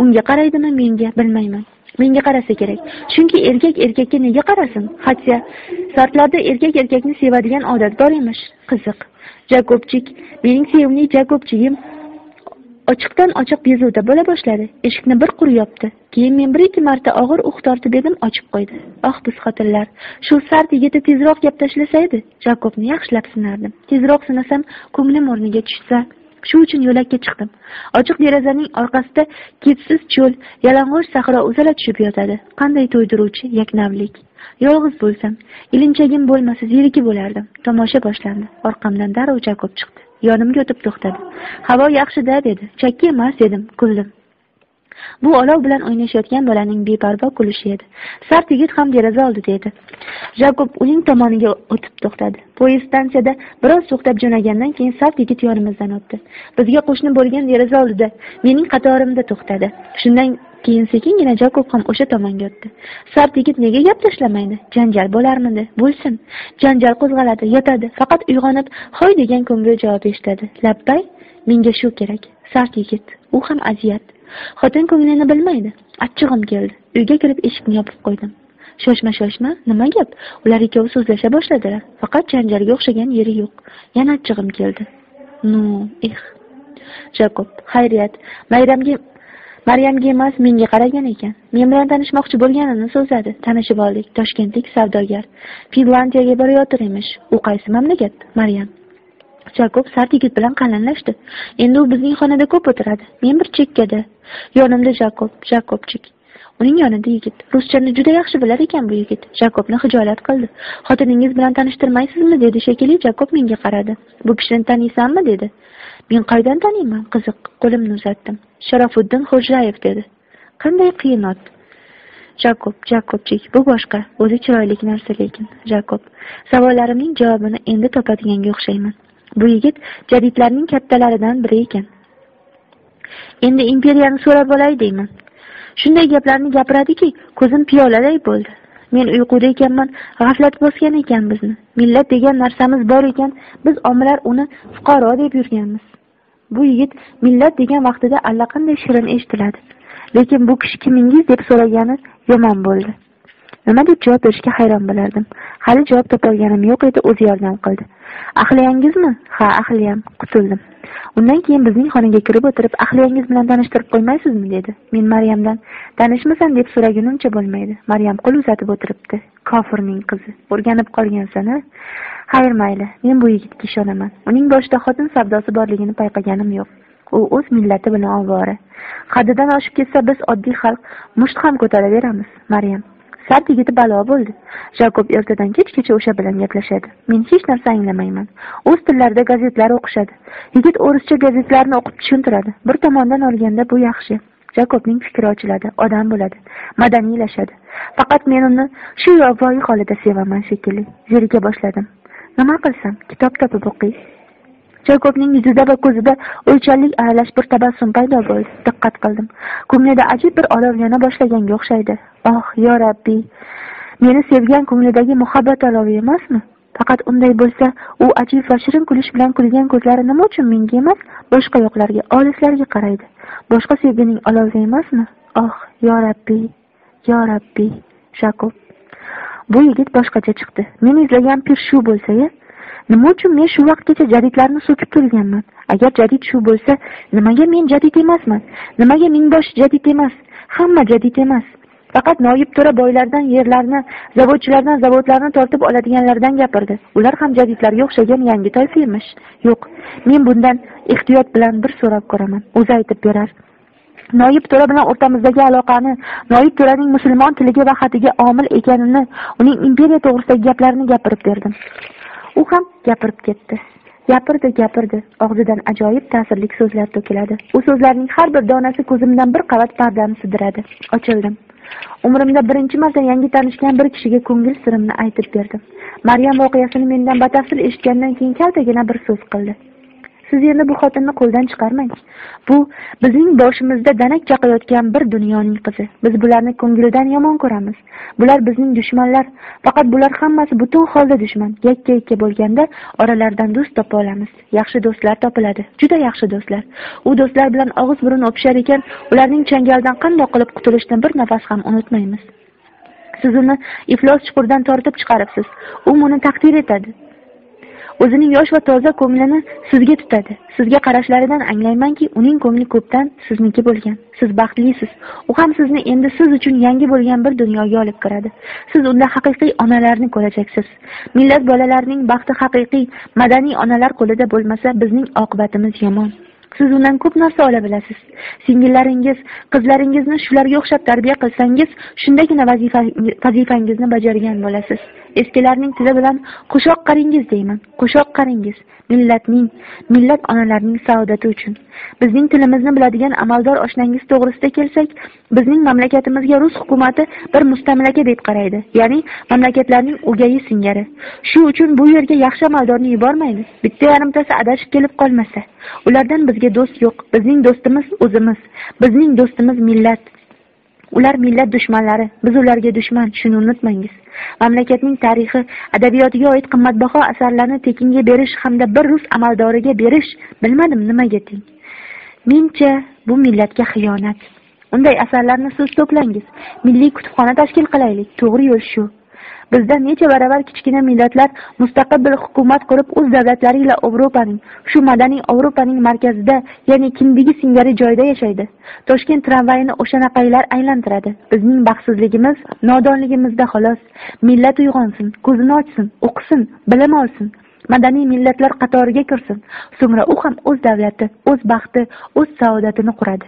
Unga qaraydimi menga bilmayman. Menga qarasa kerak. Chunki erkak erkakka nega qarasin? Hatya sartlarda erkak erkakni sevadigan odat bor emish. Qiziq. Jakobchik mening sevimli jakobchigim ochiqdan ochiq bezovta bo'la boshladi. Eshikni bir qur yopdi. Keyin men bir ikki marta og'ir uh tortib edim ochib qo'ydi. Ah, oh biz xotinlar shu sart yigiti tezroq gap tashlasa edi jakobni yaxshilab sinardim. Tezroq sinasam ko'nglim o'rniga tushsa shu uchun yo'lakka chiqdim. Ochiq derazaning orqasida ketsiz cho'l yalang'och sahro uzala tushib yotadi. Qanday to'ydiruvchi yaknavlik. Yolg'iz bo'lsam ilinchagim bo'lmasa zerikib bo'lardim. Tomosha boshlandi. Orqamdan darrov jakob chiqdi. Yonimga o'tib to'xtadi. Havo yaxshi da dedi. Chakki emas dedim kuldim. Bu olov bilan o'ynashayotgan bolaning beparvo kulishi edi. Sart yigit ham deraza oldida edi jakob uning tomoniga o'tib to'xtadi. Poyezd stansiyada biroz to'xtab jo'nagandan keyin sart yigit yonimizdan o'tdi. Bizga qo'shni bo'lgan deraza oldida mening qatorimda to'xtadi. Shundan keyin sekingina jakob ham o'sha tomonga o'tdi. Sart yigit nega gap tashlamaydi? Janjal bo'larmidi? Bo'lsin. Janjal qo'zg'aladi yotadi. Faqat uyg'onib hoy! degan ko'ngil javob eshitadi labbay menga shu kerak. Sart yigit u ham aziyat. Xotin ko'nglini bilmaydi. Achchig'im keldi. Uyga kirib eshikni yopib qo'ydim. Shoshma shoshma nima gap? Ular ikkovi so'zlasha boshladilar. Faqat janjalga o'xshagan yeri yo'q. Yana achchig'im keldi. Nu eh jakob xayriyat. Mayramga maryamga emas menga qaragan ekan. Men bilan tanishmoqchi bo'lganini so'zladi. Tanishib oldik. Toshkentlik savdogar. Finlandiyaga borayotir emish u qaysi mamlakat? Maryam. Jakob sart yigit bilan qalinlashdi. Endi u bizning xonada ko'p o'tiradi. Men bir chekkada yonimda jakob jakobchik uning yonida yigit. Ruschani juda yaxshi bilar ekan bu yigit. Jakobni hijolat qildi. Xotiningiz bilan tanishtirmaysizmi? dedi shekilli jakob menga qaradi. Bu kishini taniysanmi? dedi. Men qaydan taniyman qiziq? Qo'limni uzatdim. Sharofiddin xo'jayev dedi. Qanday qiyin ot jakob jakobchik bu boshqa. O'zi chiroyli narsa lekin. Jakob savollarimning javobini endi topadiganga o'xshayman. Bu yigit jadidlarning kattalaridan biri ekan. Endi imperiyani so'rab olay deyman. Shunday gaplarni gapiradiki ko'zim piyoladay bo'ldi. Men uyquda ekanman g'aflat bosgan ekan bizni. Millat degan narsamiz bor ekan biz omilar uni fuqaro deb yurganmiz. Bu yigit millat degan vaqtida allaqanday shirin eshitiladi. Lekin bu kishi kimingiz deb so'ragani yomon bo'ldi. Nima deb javob berishga hayron bo'lardim. Hali javob topolganim yo'q edi o'zi yordam qildi. Ahliyangizmi ha ahliyam qutuldim undan keyin bizning xonaga kirib o'tirib ahliyangiz bilan tanishtirib qo'ymaysizmi? dedi. Men maryamdan tanishmisan deb so'ragunimcha bo'lmaydi. Maryam qo'l uzatib o'tiribdi. Kofirning qizi o'rganib qolgansan a xayr mayli men bu yigitga ishonaman. Uning boshida xotin savdosi borligini payqaganim yo'q. U o'z millati bilan ovora. Haddidan oshib ketsa biz oddiy xalq musht ham ko'taraveramiz maryam. Sart yigiti balo bo'ldi. Jakob ertadan kechgacha o'sha bilan gaplashadi. Men hech narsa anglamayman. O'z tillarida gazetlar o'qishadi. Yigit o'rischa gazetlarni o'qib tushuntiradi. Bir tomondan olganda bu yaxshi. Jakobning fikri ochiladi. Odam bo'ladi. Madaniylashadi. Faqat men uni shu yovvoyi holida sevaman shekilli. Zerika boshladim. Nima qilsam? Kitob topib o'qiy. Jakobning yuzida va ko'zida o'ychanlik aralash bir tabassum paydo bo'ldi. Diqqat qildim. Ko'nglida ajib bir olov yona boshlaganga o'xshaydi. Oh yo rabbiy meni sevgan ko'nglidagi muhabbat olovi emasmi? Faqat unday bo'lsa u ajib va shirin kulish bilan kulgan ko'zlari nima uchun menga emas boshqa yoqlarga olislarga qaraydi. Boshqa sevgining olovi emasmi? Oh yo rabbiy yo rabbiy jakob bu yigit boshqacha chiqdi. Men izlagan pir shu bo'lsa ya nima uchun men shu vaqtgacha jadidlarni so'kib kelganman? Agar jadid shu bo'lsa nimaga men jadid emasman? Nimaga mingbosh jadid emas? Hamma jadid emas. Faqat noyib to'ra boylardan yerlarni zavodchilardan zavodlarni tortib oladiganlardan gapirdi. Ular ham jadidlarga o'xshagan yangi toifa emish. Yo'q men bundan ehtiyot bilan bir so'rab ko'raman. O'zi aytib berar. Noyib to'ra bilan o'rtamizdagi aloqani noyib to'raning musulmon tiliga va xatiga omil ekanini uning imperiya to'g'risidagi gaplarini gapirib berdim. U ham gapirib ketdi. Gapirdi gapirdi. Og'zidan ajoyib ta'sirli so'zlar to'kiladi. U so'zlarning har bir donasi ko'zimdan bir qavat pardani sidiradi ochildim. Umrimda birinchi marta yangi tanishgan bir kishiga ko'ngil sirimni aytib berdim. Maryam voqeasini mendan batafsil eshitgandan keyin kaltagina bir so'z qildi. Siz endi bu xotinni qo'ldan chiqarmang. Bu bizning boshimizda danak chaqayotgan bir dunyoning qizi. Biz bularni ko'ngildan yomon ko'ramiz. Bular bizning dushmanlar. Faqat bular hammasi butun holda dushman. Yakka yakka bo'lganda oralaridan do'st topa olamiz. Yaxshi do'stlar topiladi. Juda yaxshi do'stlar. U do'stlar bilan og'iz burun o'pishar ekan ularning changalidan qandoq qilib qutulishni bir nafas ham unutmaymiz. Siz uni iflos chuqurdan tortib chiqaribsiz. U buni taqdir etadi. O'zining yosh va toza ko'nglini sizga tutadi. Sizga qarashlaridan anglaymanki uning ko'ngli ko'pdan sizniki bo'lgan. Siz baxtlisiz. U ham sizni endi siz uchun yangi bo'lgan bir dunyoga olib kiradi. Siz unda haqiqiy onalarni ko'rajaksiz millat bolalarining baxti haqiqiy madaniy onalar qo'lida bo'lmasa bizning oqibatimiz yomon. Siz undan ko'p narsa ola bilasiz. Singillaringiz qizlaringizni shularga o'xshab tarbiya qilsangiz shundagina vazifangizni bajargan bo'lasiz. Eskilarning tili bilan qo'shoq qaringiz deyman qo'shoq qaringiz millatning millat onalarining saodati uchun. Bizning tilimizni biladigan amaldor oshnangiz to'g'risida kelsak bizning mamlakatimizga rus hukumati bir mustamlaka deb qaraydi ya'ni mamlakatlarning o'gayi singari. Shu uchun bu yerga yaxshi amaldorni yubormaydi bitta yarimtasi adashib kelib qolmasa. Ulardan bizga do'st yo'q bizning do'stimiz o'zimiz bizning do'stimiz millat. Ular millat dushmanlari biz ularga dushman shuni unutmangiz. Mamlakatning tarixi adabiyotiga oid qimmatbaho asarlarni tekinga berish hamda bir rus amaldoriga berish bilmadim nimaga teng. Menimcha bu millatga xiyonat. Unday asarlarni siz to'plangiz. Milliy kutubxona tashkil qilaylik. To'g'ri yo'l shu. Bizdan necha baravar kichkina millatlar mustaqil bir hukumat qurib o'z davlatlari ila Yevropaning, shu madaniy Yevropaning markazida, ya'ni kindigi singari joyda yashaydi. Toshkent tramvayini o'shanaqaylar aylantiradi. Bizning baxtsizligimiz nodonligimizda xolos. Millat uyg'onsin, ko'zini ochsin, o'qisin, bilim olsin. madaniy millatlar qatoriga kirsin so'ngra u ham o'z davlati o'z baxti o'z saodatini quradi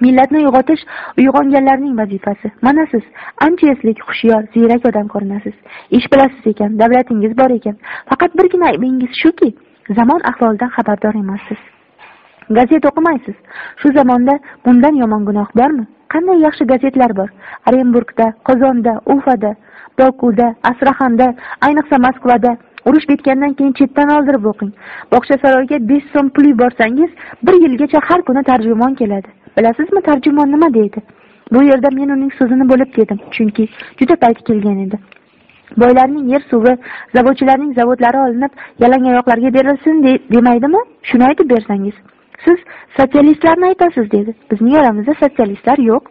millatni uyg'otish uyg'onganlarning vazifasi. Mana siz ancha eslik hushyor ziyrak odam ko'rinasiz. Ish bilasiz ekan davlatingiz bor ekan. Faqat birgina aybingiz shuki zamon ahvolidan xabardor emassiz. Gazeta o'qimaysiz. Shu zamonda bundan yomon gunoh bormi? Qanday yaxshi gazetlar bor? Orenburgda qozonda ufada bokuda astraxanda ayniqsa moskvada. Urush bitgandan keyin chetdan oldirib o'qing. Bog'chasaroyga besh so'm pul yuborsangiz bir yilgacha har kuni tarjimon keladi. Bilasizmi tarjimon nima deydi? Bu yerda men uning so'zini bo'lib dedim chunki juda payti kelgan edi. Boylarning yer suvi zavodchilarning zavodlari olinib yalangoyoqlarga berilsin demaydimi? Shuni aytib bersangiz. Siz sotsialistlarni aytasiz dedi. Bizning oramizda sotsialistlar yo'q.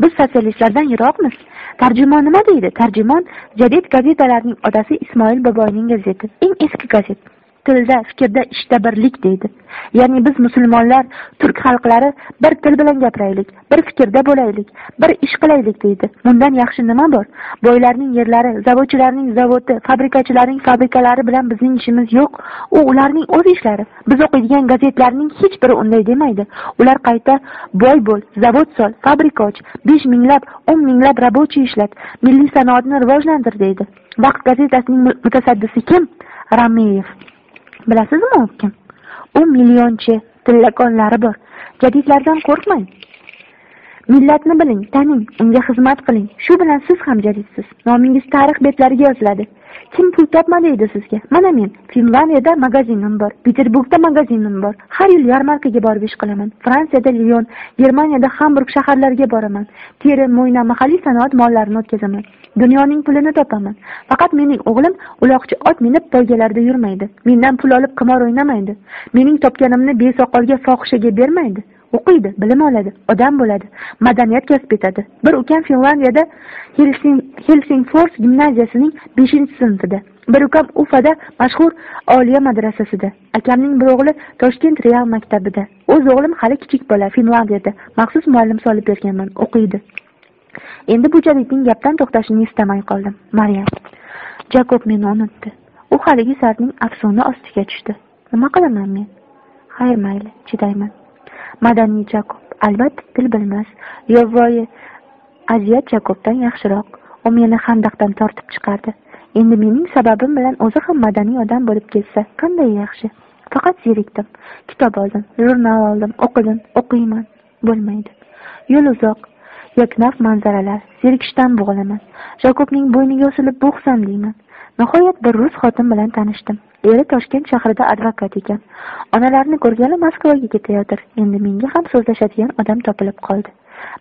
Biz sotsialistlardan yiroqmiz. Tarjimon nima deydi? Tarjimon jadid gazetalarning otasi ismoil boboyning gazeti eng eski gazet. Tilda fikrda ishda birlik deydi. Ya'ni biz musulmonlar turk xalqlari bir til bilan gapiraylik bir fikrda bo'laylik bir ish qilaylik deydi. Bundan yaxshi nima bor? Boylarning yerlari zavodchilarning zavodi fabrikachilarning fabrikalari bilan bizning ishimiz yo'q. U ularning o'z ishlari. Biz o'qiydigan gazetlarning hech biri unday demaydi. Ular qayta boy bo'l zavod sol fabrika och besh minglab o'n minglab рабочий ishlat milliy sanoatni rivojlantir deydi. Vaqt gazetasining mutasaddisi kim? Ramiyev. Bilasizmi u kim u millionchi tillakonlari bor. Jadidlardan qo'rqmang. Millatni biling taning unga xizmat qiling. Shu bilan siz ham jadidsiz. Nomingiz tarix betlariga yoziladi. Kim pul topma deydi sizga? Mana men. Finlandiyada magazinim bor. Peterburgda magazinim bor. Har yil yarmarkaga borib ish qilaman. Fransiyada lion germaniyada hamburg shaharlariga boraman. Teri mo'yna mahalliy sanoat mollarini o'tkazaman. Dunyoning pulini topaman. Faqat mening o'g'lim uloqchi ot minib poygalarda yurmaydi. Mendan pul olib qimor o'ynamaydi. Mening topganimni besoqolga fohishaga bermaydi. O'qiydi bilim oladi odam bo'ladi madaniyat kasb etadi. Bir ukam finlandiyada helsingfors gimnaziyasining beshinchi sinfida bir ukam ufada mashhur oliya madrasasida akamning bir o'g'li toshkent real maktabida. O'z o'g'lim hali kichik bola finlandiyada maxsus muallim solib berganman o'qiydi. Endi bu jadidning gapdan to'xtashini istamay qoldim. Maryam jakob meni unutdi. U haligi sardning afsona ostiga tushdi. Nima qilaman men? Xayr mayli chidayman. Madaniy jakob albatta til bilmas. Yovvoyi aziyat jakobdan yaxshiroq. U meni xandaqdan tortib chiqardi. Endi mening sababim bilan o'zi ham madaniy odam bo'lib ketsa qanday yaxshi. Faqat zerikdim. Kitob oldim jurnal oldim o'qidim o'qiyman. Bo'lmaydi. Yo'l uzoq yaknaf manzaralar. Zerikishdan bo'g'ilaman jakobning bo'yniga osilib bo'xsam deyman nihoyat bir rus xotin bilan tanishdim. Eri toshkent shahrida advokat ekan. Onalarini ko'rgani moskvaga ketayotir endi menga ham so'zlashadigan odam topilib qoldi.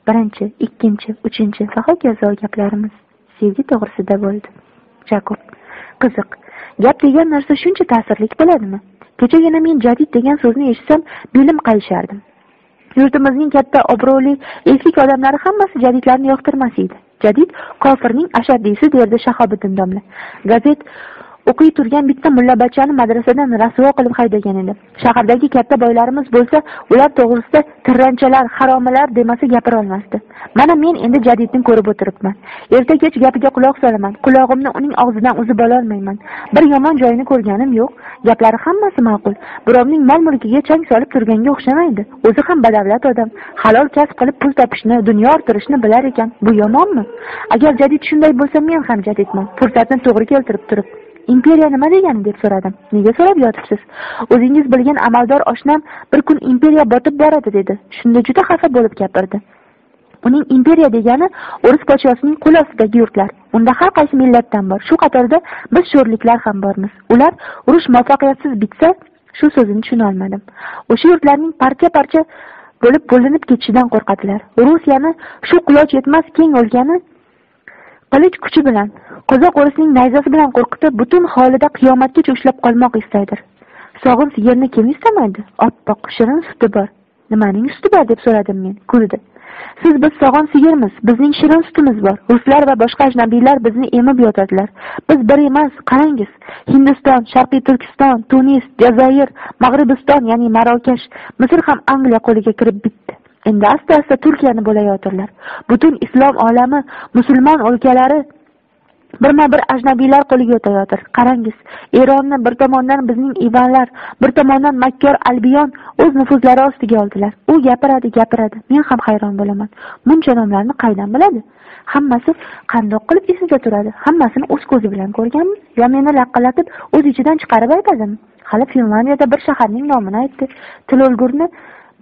Birinchi ikkinchi uchinchi va hokazo gaplarimiz sevgi to'g'risida bo'ldi. Jakob qiziq gap degan narsa shuncha ta'sirli bo'ladimi? Kechagina men jadid degan so'zni eshitsam belim qayishardim? Yurtimizning katta obro'li eski odamlari hammasi jadidlarni yoqtirmas edi. Jadid kofirning ashaddiysi derdi shahobiddin domla. Gazet o'qiy turgan bitta mullabachani madrasadan rasvo qilib haydagan edi. Shahardagi katta boylarimiz bo'lsa ular to'g'risida tirranchalar haromilar demasa gapirolmasdi mana men endi jadidni ko'rib o'tiribman. Erta kech gapiga quloq solaman. Qulog'imni uning og'zidan uzib ololmayman. Bir yomon joyini ko'rganim yo'q. Gaplari hammasi ma'qul. Birovning mol mulkiga chang solib turganga o'xshamaydi. O'zi ham badavlat odam. Halol kasb qilib pul topishni dunyo orttirishni bilar ekan. Bu yomonmi? Agar jadid shunday bo'lsa men ham jadidman. Fursatni to'g'ri keltirib turib. Imperiya nima degani deb so'radim. Nega so'rab yotibsiz? O'zingiz bilgan amaldor oshnam bir kun imperiya botib boradi dedi. Shunda juda xafa bo'lib gapirdi. Uning imperiya degani o'ris podshosining qo'l ostidagi yurtlar. Unda har qaysi millatdan bor. Shu qatorda biz sho'rliklar ham bormiz. Ular urush muvaffaqiyatsiz bitsa shu so'zini tushunolmadim o'sha yurtlarning parcha parcha bo'lib bo'linib ketishidan qo'rqadilar. Rusiyani shu quloch yetmas keng o'lkani qilich kuchi bilan qozoq o'risning nayzasi bilan qo'rqitib butun hovlida qiyomatgacha ushlab qolmoq istaydir. Sog'in sigirni kim istamaydi? Oppoq shirin suti bor. Nimaning suti bor deb so'radim men kuldi siz biz sog'on sigirmiz bizning shirin sutimiz bor. Ruslar va boshqa ajnabiylar bizni emib yotadilar. Biz bir emas qarangiz. Hindiston sharqiy turkiston tunis jazoir mag'ribiston ya'ni marokash misr ham angliya qo'liga kirib bitdi. Endi asta asta turkiyani bo'layotirlar. Butun islom olami musulmon o'lkalari birma bir ajnabiylar qo'liga o'tayotir. Qarangiz eronni bir tomondan bizning ivanlar bir tomondan makkor albiyon o'z nufuzlari ostiga oldilar. U gapiradi gapiradi. Men ham hayron bo'laman. Buncha nomlarni qaydan biladi? Hammasi qandoq qilib esida turadi? Hammasini o'z ko'zi bilan ko'rganmi yo meni laqillatib o'z ichidan chiqarib aytadimi? Hali finlyandiyada bir shaharning nomini aytdi. Til o'lgurni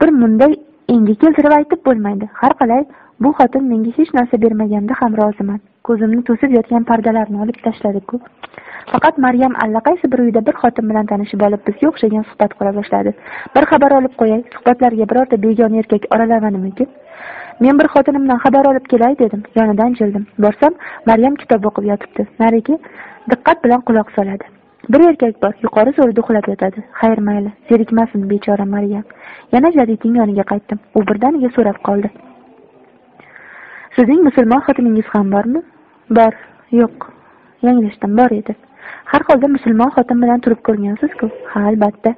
bir munday endi keltirib aytib bo'lmaydi har qalay bu xotin menga hech narsa bermaganda ham roziman ko'zimni to'sib yotgan pardalarni olib tashladi-ku. Faqat Maryam allaqaysi bir uyda bir xotin bilan tanishib olib, bizga o'xshagan suhbat qura boshladi. Bir xabar olib qo'yay, suhbatlarga birorta begona erkak aralamanimikin? Men bir xotinimdan xabar olib kelay dedim. Yonidan jildim. Borsam, Maryam kitob o'qib yotibdi. Narigi diqqat bilan quloq soladi. Bir erkak bor, yuqori so'rida uxlab yotadi. Xayr mayli, zerikmasin bechora Maryam. Yana Jadidning yoniga qaytdim. U birdaniga so'rab qoldi. Sizning musulmon xotiningiz ham bormi? bor yo'q yanglishdim bor edi har holda musulmon xotin bilan turib ko'rgansizku ha albatta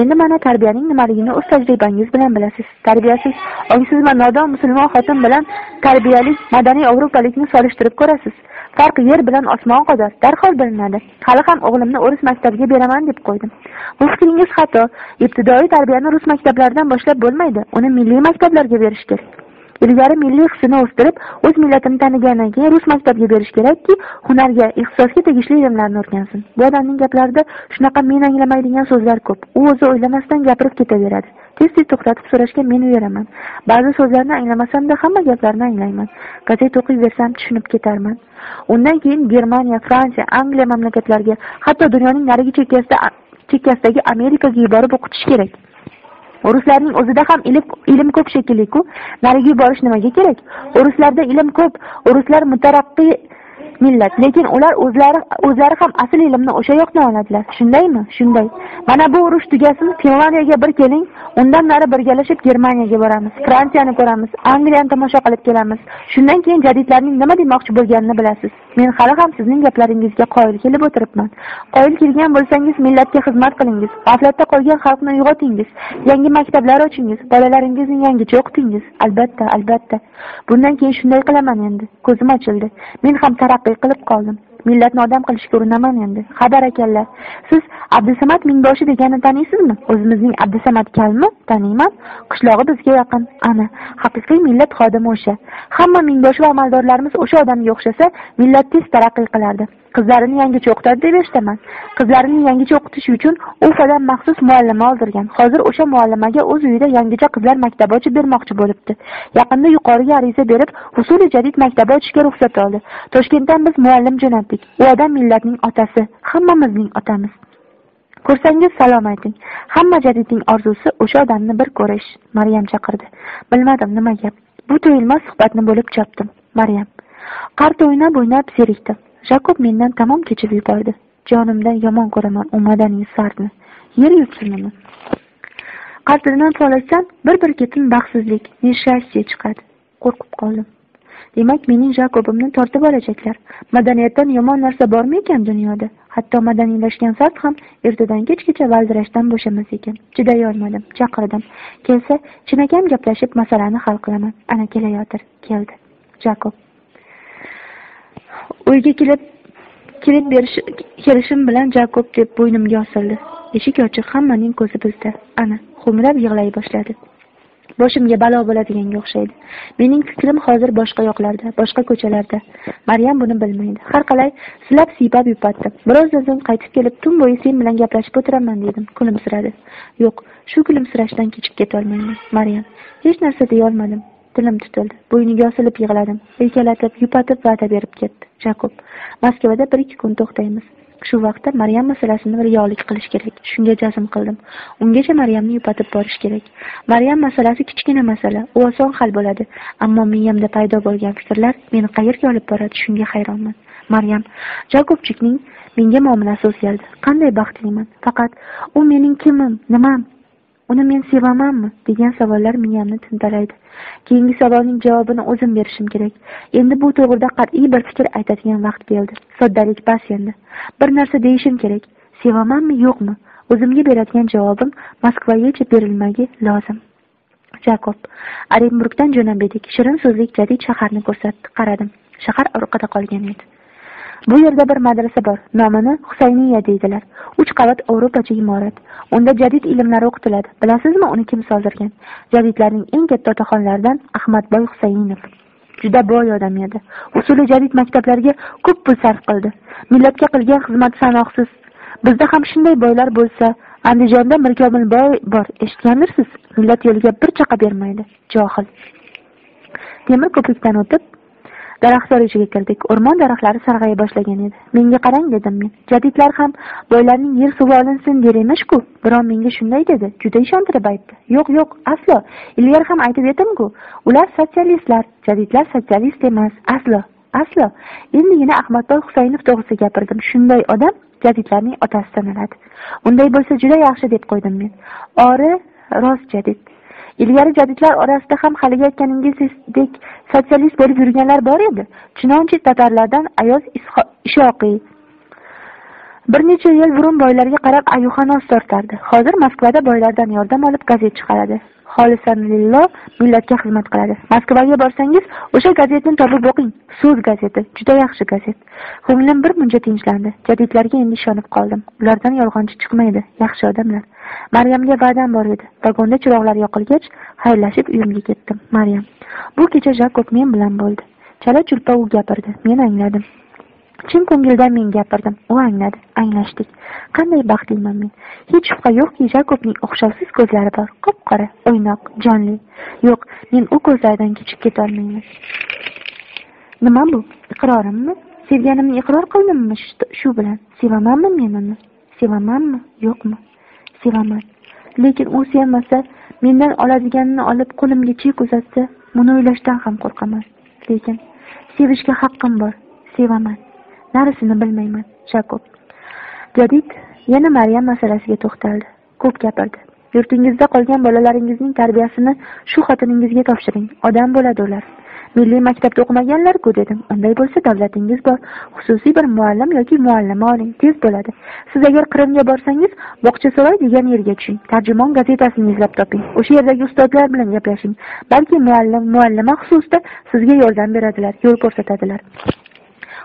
endi mana tarbiyaning nimaligini o'z tajribangiz bilan bilasiz tarbiyasiz ongsiz va nodon musulmon xotin bilan tarbiyali madaniy ovrupalikni solishtirib ko'rasiz farq yer bilan osmon qadar darhol bilinadi. Hali ham o'g'limni o'ris maktabiga beraman deb qo'ydim. Bu fikringiz xato. Ibtidoiy tarbiyani rus maktablaridan boshlab bo'lmaydi. Uni milliy maktablarga berish kerak. Ilgari milliy hissini o'stirib o'z millatini tanigandan keyin rus maktabiga berish kerakki hunarga ixtisosga tegishli ilmlarni o'rgansin. Bu odamning gaplarida shunaqa men anglamaydigan so'zlar ko'p. U o'zi o'ylamasdan gapirib ketaveradi. Tez tez to'xtatib so'rashga men uyalaman. Ba'zi so'zlarni anglamasamda hamma gaplarni anglayman. Gazeta o'qiyversam tushunib ketarman. Undan keyin germaniya fransiya angliya mamlakatlariga hatto dunyoning narigi chekkasida chekkasidagi amerikaga yuborib o'qitish kerak. Ruslarning o'zida ham ilm ko'p shekilliku. Nariga yuborish nimaga kerak? Ruslarda ilm ko'p. Ruslar mutaraqqiy millat. Lekin ular o'zlari o'zlari ham asl ilmni o'sha yoqdan oladilar shundaymi? Shunday. Mana bu urush tugasin finlandiyaga bir keling undan nari birgalashib germaniyaga boramiz. Fransiyani ko'ramiz angliyani tomosha qilib kelamiz. Shundan keyin jadidlarning nima demoqchi bo'lganini bilasiz. Men hali ham sizning gaplaringizga qoyil kelib o'tiribman. Qoyil kelgan bo'lsangiz millatga xizmat qilingiz. G'aflatda qolgan xalqni uyg'otingiz. Yangi maktablar ochingiz. Bolalaringizni yangicha o'qitingiz albatta albatta. Bundan keyin shunday qilaman endi. Ko'zim ochildi. Men ham taraqqiy qilib qoldim. Millatni odam qilishga urinaman endi. Xabar barakallah siz abdusamad mingboshi deganni taniysizmi? O'zimizning abdusamad kalmi? Taniyman qishlog'i bizga yaqin. Ana haqiqiy millat xodimi o'sha. Hamma mingboshi va amaldorlarimiz o'sha odamga o'xshasa millat tez taraqqiy qilardi. Qizlarini yangicha o'qitadi deb eshitaman. Qizlarini yangicha o'qitish uchun ufadan maxsus muallima oldirgan. Hozir o'sha muallimaga o'z uyida yangicha qizlar maktabi ochib bermoqchi bo'libdi. Yaqinda yuqoriga ariza berib usuli jadid maktabi ochishga ruxsat oldi. Toshkentdan biz muallim jo'natdik u odam millatning otasi hammamizning otamiz. Ko'rsangiz salom ayting. Hamma jadidning orzusi o'sha odamni bir ko'rish maryam chaqirdi. Bilmadim nima gap. Bu to'yilmas suhbatni bo'lib chopdim maryam. Qart o'ynab o'ynab zerikdim. Jakob mendan tamom kechib yubordi. Jonimdan yomon ko'raman u madaniy sarni. Yer yutsinmi qadridan solsam bir bir ketin baxtsizlik nесчастье chiqadi. Qo'rqib qoldim. Demak mening jakobimni tortib olajaklar. Madaniyatdan yomon narsa bormi ekan dunyoda? Hatto madaniylashgan sard ham ertadan kechgacha valdirashdan bo'shamas ekan. Chidayolmadim chaqirdim. Kelsa chinakam gaplashib masalani hal qilaman. Ana kelayotir. Keldi. Jakob. Uyga kelib kelib berish kelishim bilan jakob deb bo'ynimga osildi. Eshik ochiq hammaning ko'zi bizda ana ho'ngrab yig'lay boshladi. Boshimga balo bo'ladiganga o'xshaydi. Mening fikrim hozir boshqa yoqlarda boshqa ko'chalarda. Maryam buni bilmaydi. Har qalay silab siypab yupatdim. Birozdan so'ng qaytib kelib tun bo'yi sen bilan gaplashib o'tiraman dedim. Kulimsiradi. Yo'q shu kulimsirashdan kechib ketolmayman maryam. Hech narsa deyolmadim. Tilim tutildi. Bo'yniga osilib yig'ladim. Erkalatib yupatib va'da berib ketdi. Jakob moskvada bir ikki kun to'xtaymiz. Shu vaqtda maryam masalasini riyolik qilish kerak. Shunga jazm qildim. Ungacha maryamni yupatib borish kerak. Maryam masalasi kichkina masala. U oson hal bo'ladi. Ammo miyamda paydo bo'lgan fikrlar meni qayerga olib boradi? Shunga hayronman. Maryam jakobchikning menga muomalasi o'zgardi. Qanday baxtliman faqat u mening kimim nimam? Uni men sevamanmi degan savollar miyamni tintalaydi keyingi savolning javobini o'zim berishim kerak. Endi bu to'g'rida qat'iy bir fikr aytadigan vaqt keldi. Soddalik bas endi. Bir narsa deyishim kerak. Sevamanmi yo'qmi? O'zimga beradigan javobim moskvagacha berilmagi lozim. Jakob orenburgdan jo'nab edik. Shirin so'zlik jadid shaharni ko'rsatdi. Qaradim. Shahar orqada qolgan edi. Bu yerda bir madrasa bor. Nomini husayniya deydilar. Uch qavat ovrupacha imorat. Unda jadid ilmlar o'qitiladi. Bilasizmi uni kim soldirgan? Jadidlarning eng katta otaxonlaridan ahmadboy husaynov. Juda boy odam edi. Usuli jadid maktablarga ko'p pul sarf qildi. Millatga qilgan xizmati sanoqsiz. Bizda ham shunday boylar bo'lsa andijonda mirkomilboy bor. Eshitgandirsiz? Millat yo'liga bir chaqa bermaydi. Johil. Temir ko'prikdan o'tib daraxtzor ichiga kirdik. O'rmon daraxtlari sarg'aya boshlagan edi. Menga qarang dedim men. Jadidlar ham boylarning yer suvi olinsin der emish-ku. Birov menga shunday dedi. Juda ishontirib aytdi. Yo'q yo'q aslo. Ilgari ham aytib edimku ular sotsialistlar. Jadidlar sotsialist emas. Aslo aslo. Endigina ahmadboy husaynov to'g'risida gapirdim. Shunday odam jadidlarning otasi sanaladi. Unday bo'lsa juda yaxshi deb qo'ydim men. Ori rost jadid. Ilgari jadidlar orasida ham haligi aytganingizdek sotsialist bo'lib yurganlar bor edi. Chunonchi tatarlardan ayoz ishoqiy. Bir necha yil burun boylarga qarab ayuhanos tortardi. Hozir moskvada boylardan yordam olib gazet chiqaradi. Xolisanlillo millatga xizmat qiladi. Moskvaga borsangiz o'sha gazetni topib o'qing. So'z gazeti juda yaxshi gazet. Ko'nglim bir muncha tinchlandi. Jadidlarga endi ishonib qoldim. Ulardan yolg'onchi chiqmaydi yaxshi odamlar. Maryamga va'dam bor edi. Vagonda chiroqlar yoqilgach xayrlashib uyimga ketdim. Maryam bu kecha jakob men bilan bo'ldi. Chala chulpa u gapirdi. Men angladim. Chin ko'ngildan men gapirdim. U angladi. Anglashdik. Qanday baxtliman men? Hech shubha yo'qki jakobning o'xshovsiz ko'zlari bor. Qop qora o'ynoq jonli. Yo'q men u ko'zlardan kechib ketolmayman. Nima bu? Iqrorimmi? Sevganimni iqror qildimmi shu bilan? Sevamanmi men uni? Sevamanmi? Yo'qmi? Sevaman. Lekin u sevmasa mendan oladiganini olib qo'limga chek uzatsa buni o'ylashdan ham qo'rqaman. Lekin sevishga haqqim bor. Sevaman. Narisini bilmayman shakob jadid yana maryam masalasiga to'xtaldi. Ko'p gapirdi. Yurtingizda qolgan bolalaringizning tarbiyasini shu xotiningizga topshiring. Odam bo'ladi ular. Milliy maktabda o'qimaganlar-ku dedim. Unday bo'lsa davlatingiz bor. Xususiy bir muallim yoki muallima oling. Tez bo'ladi. Siz agar qrimga borsangiz bog'chasaroy degan yerga tushing. Tarjimon gazetasini izlab toping. O'sha yerdagi ustozlar bilan gaplashing. Balki muallim muallima xususida sizga yordam beradilar yo'l ko'rsatadilar.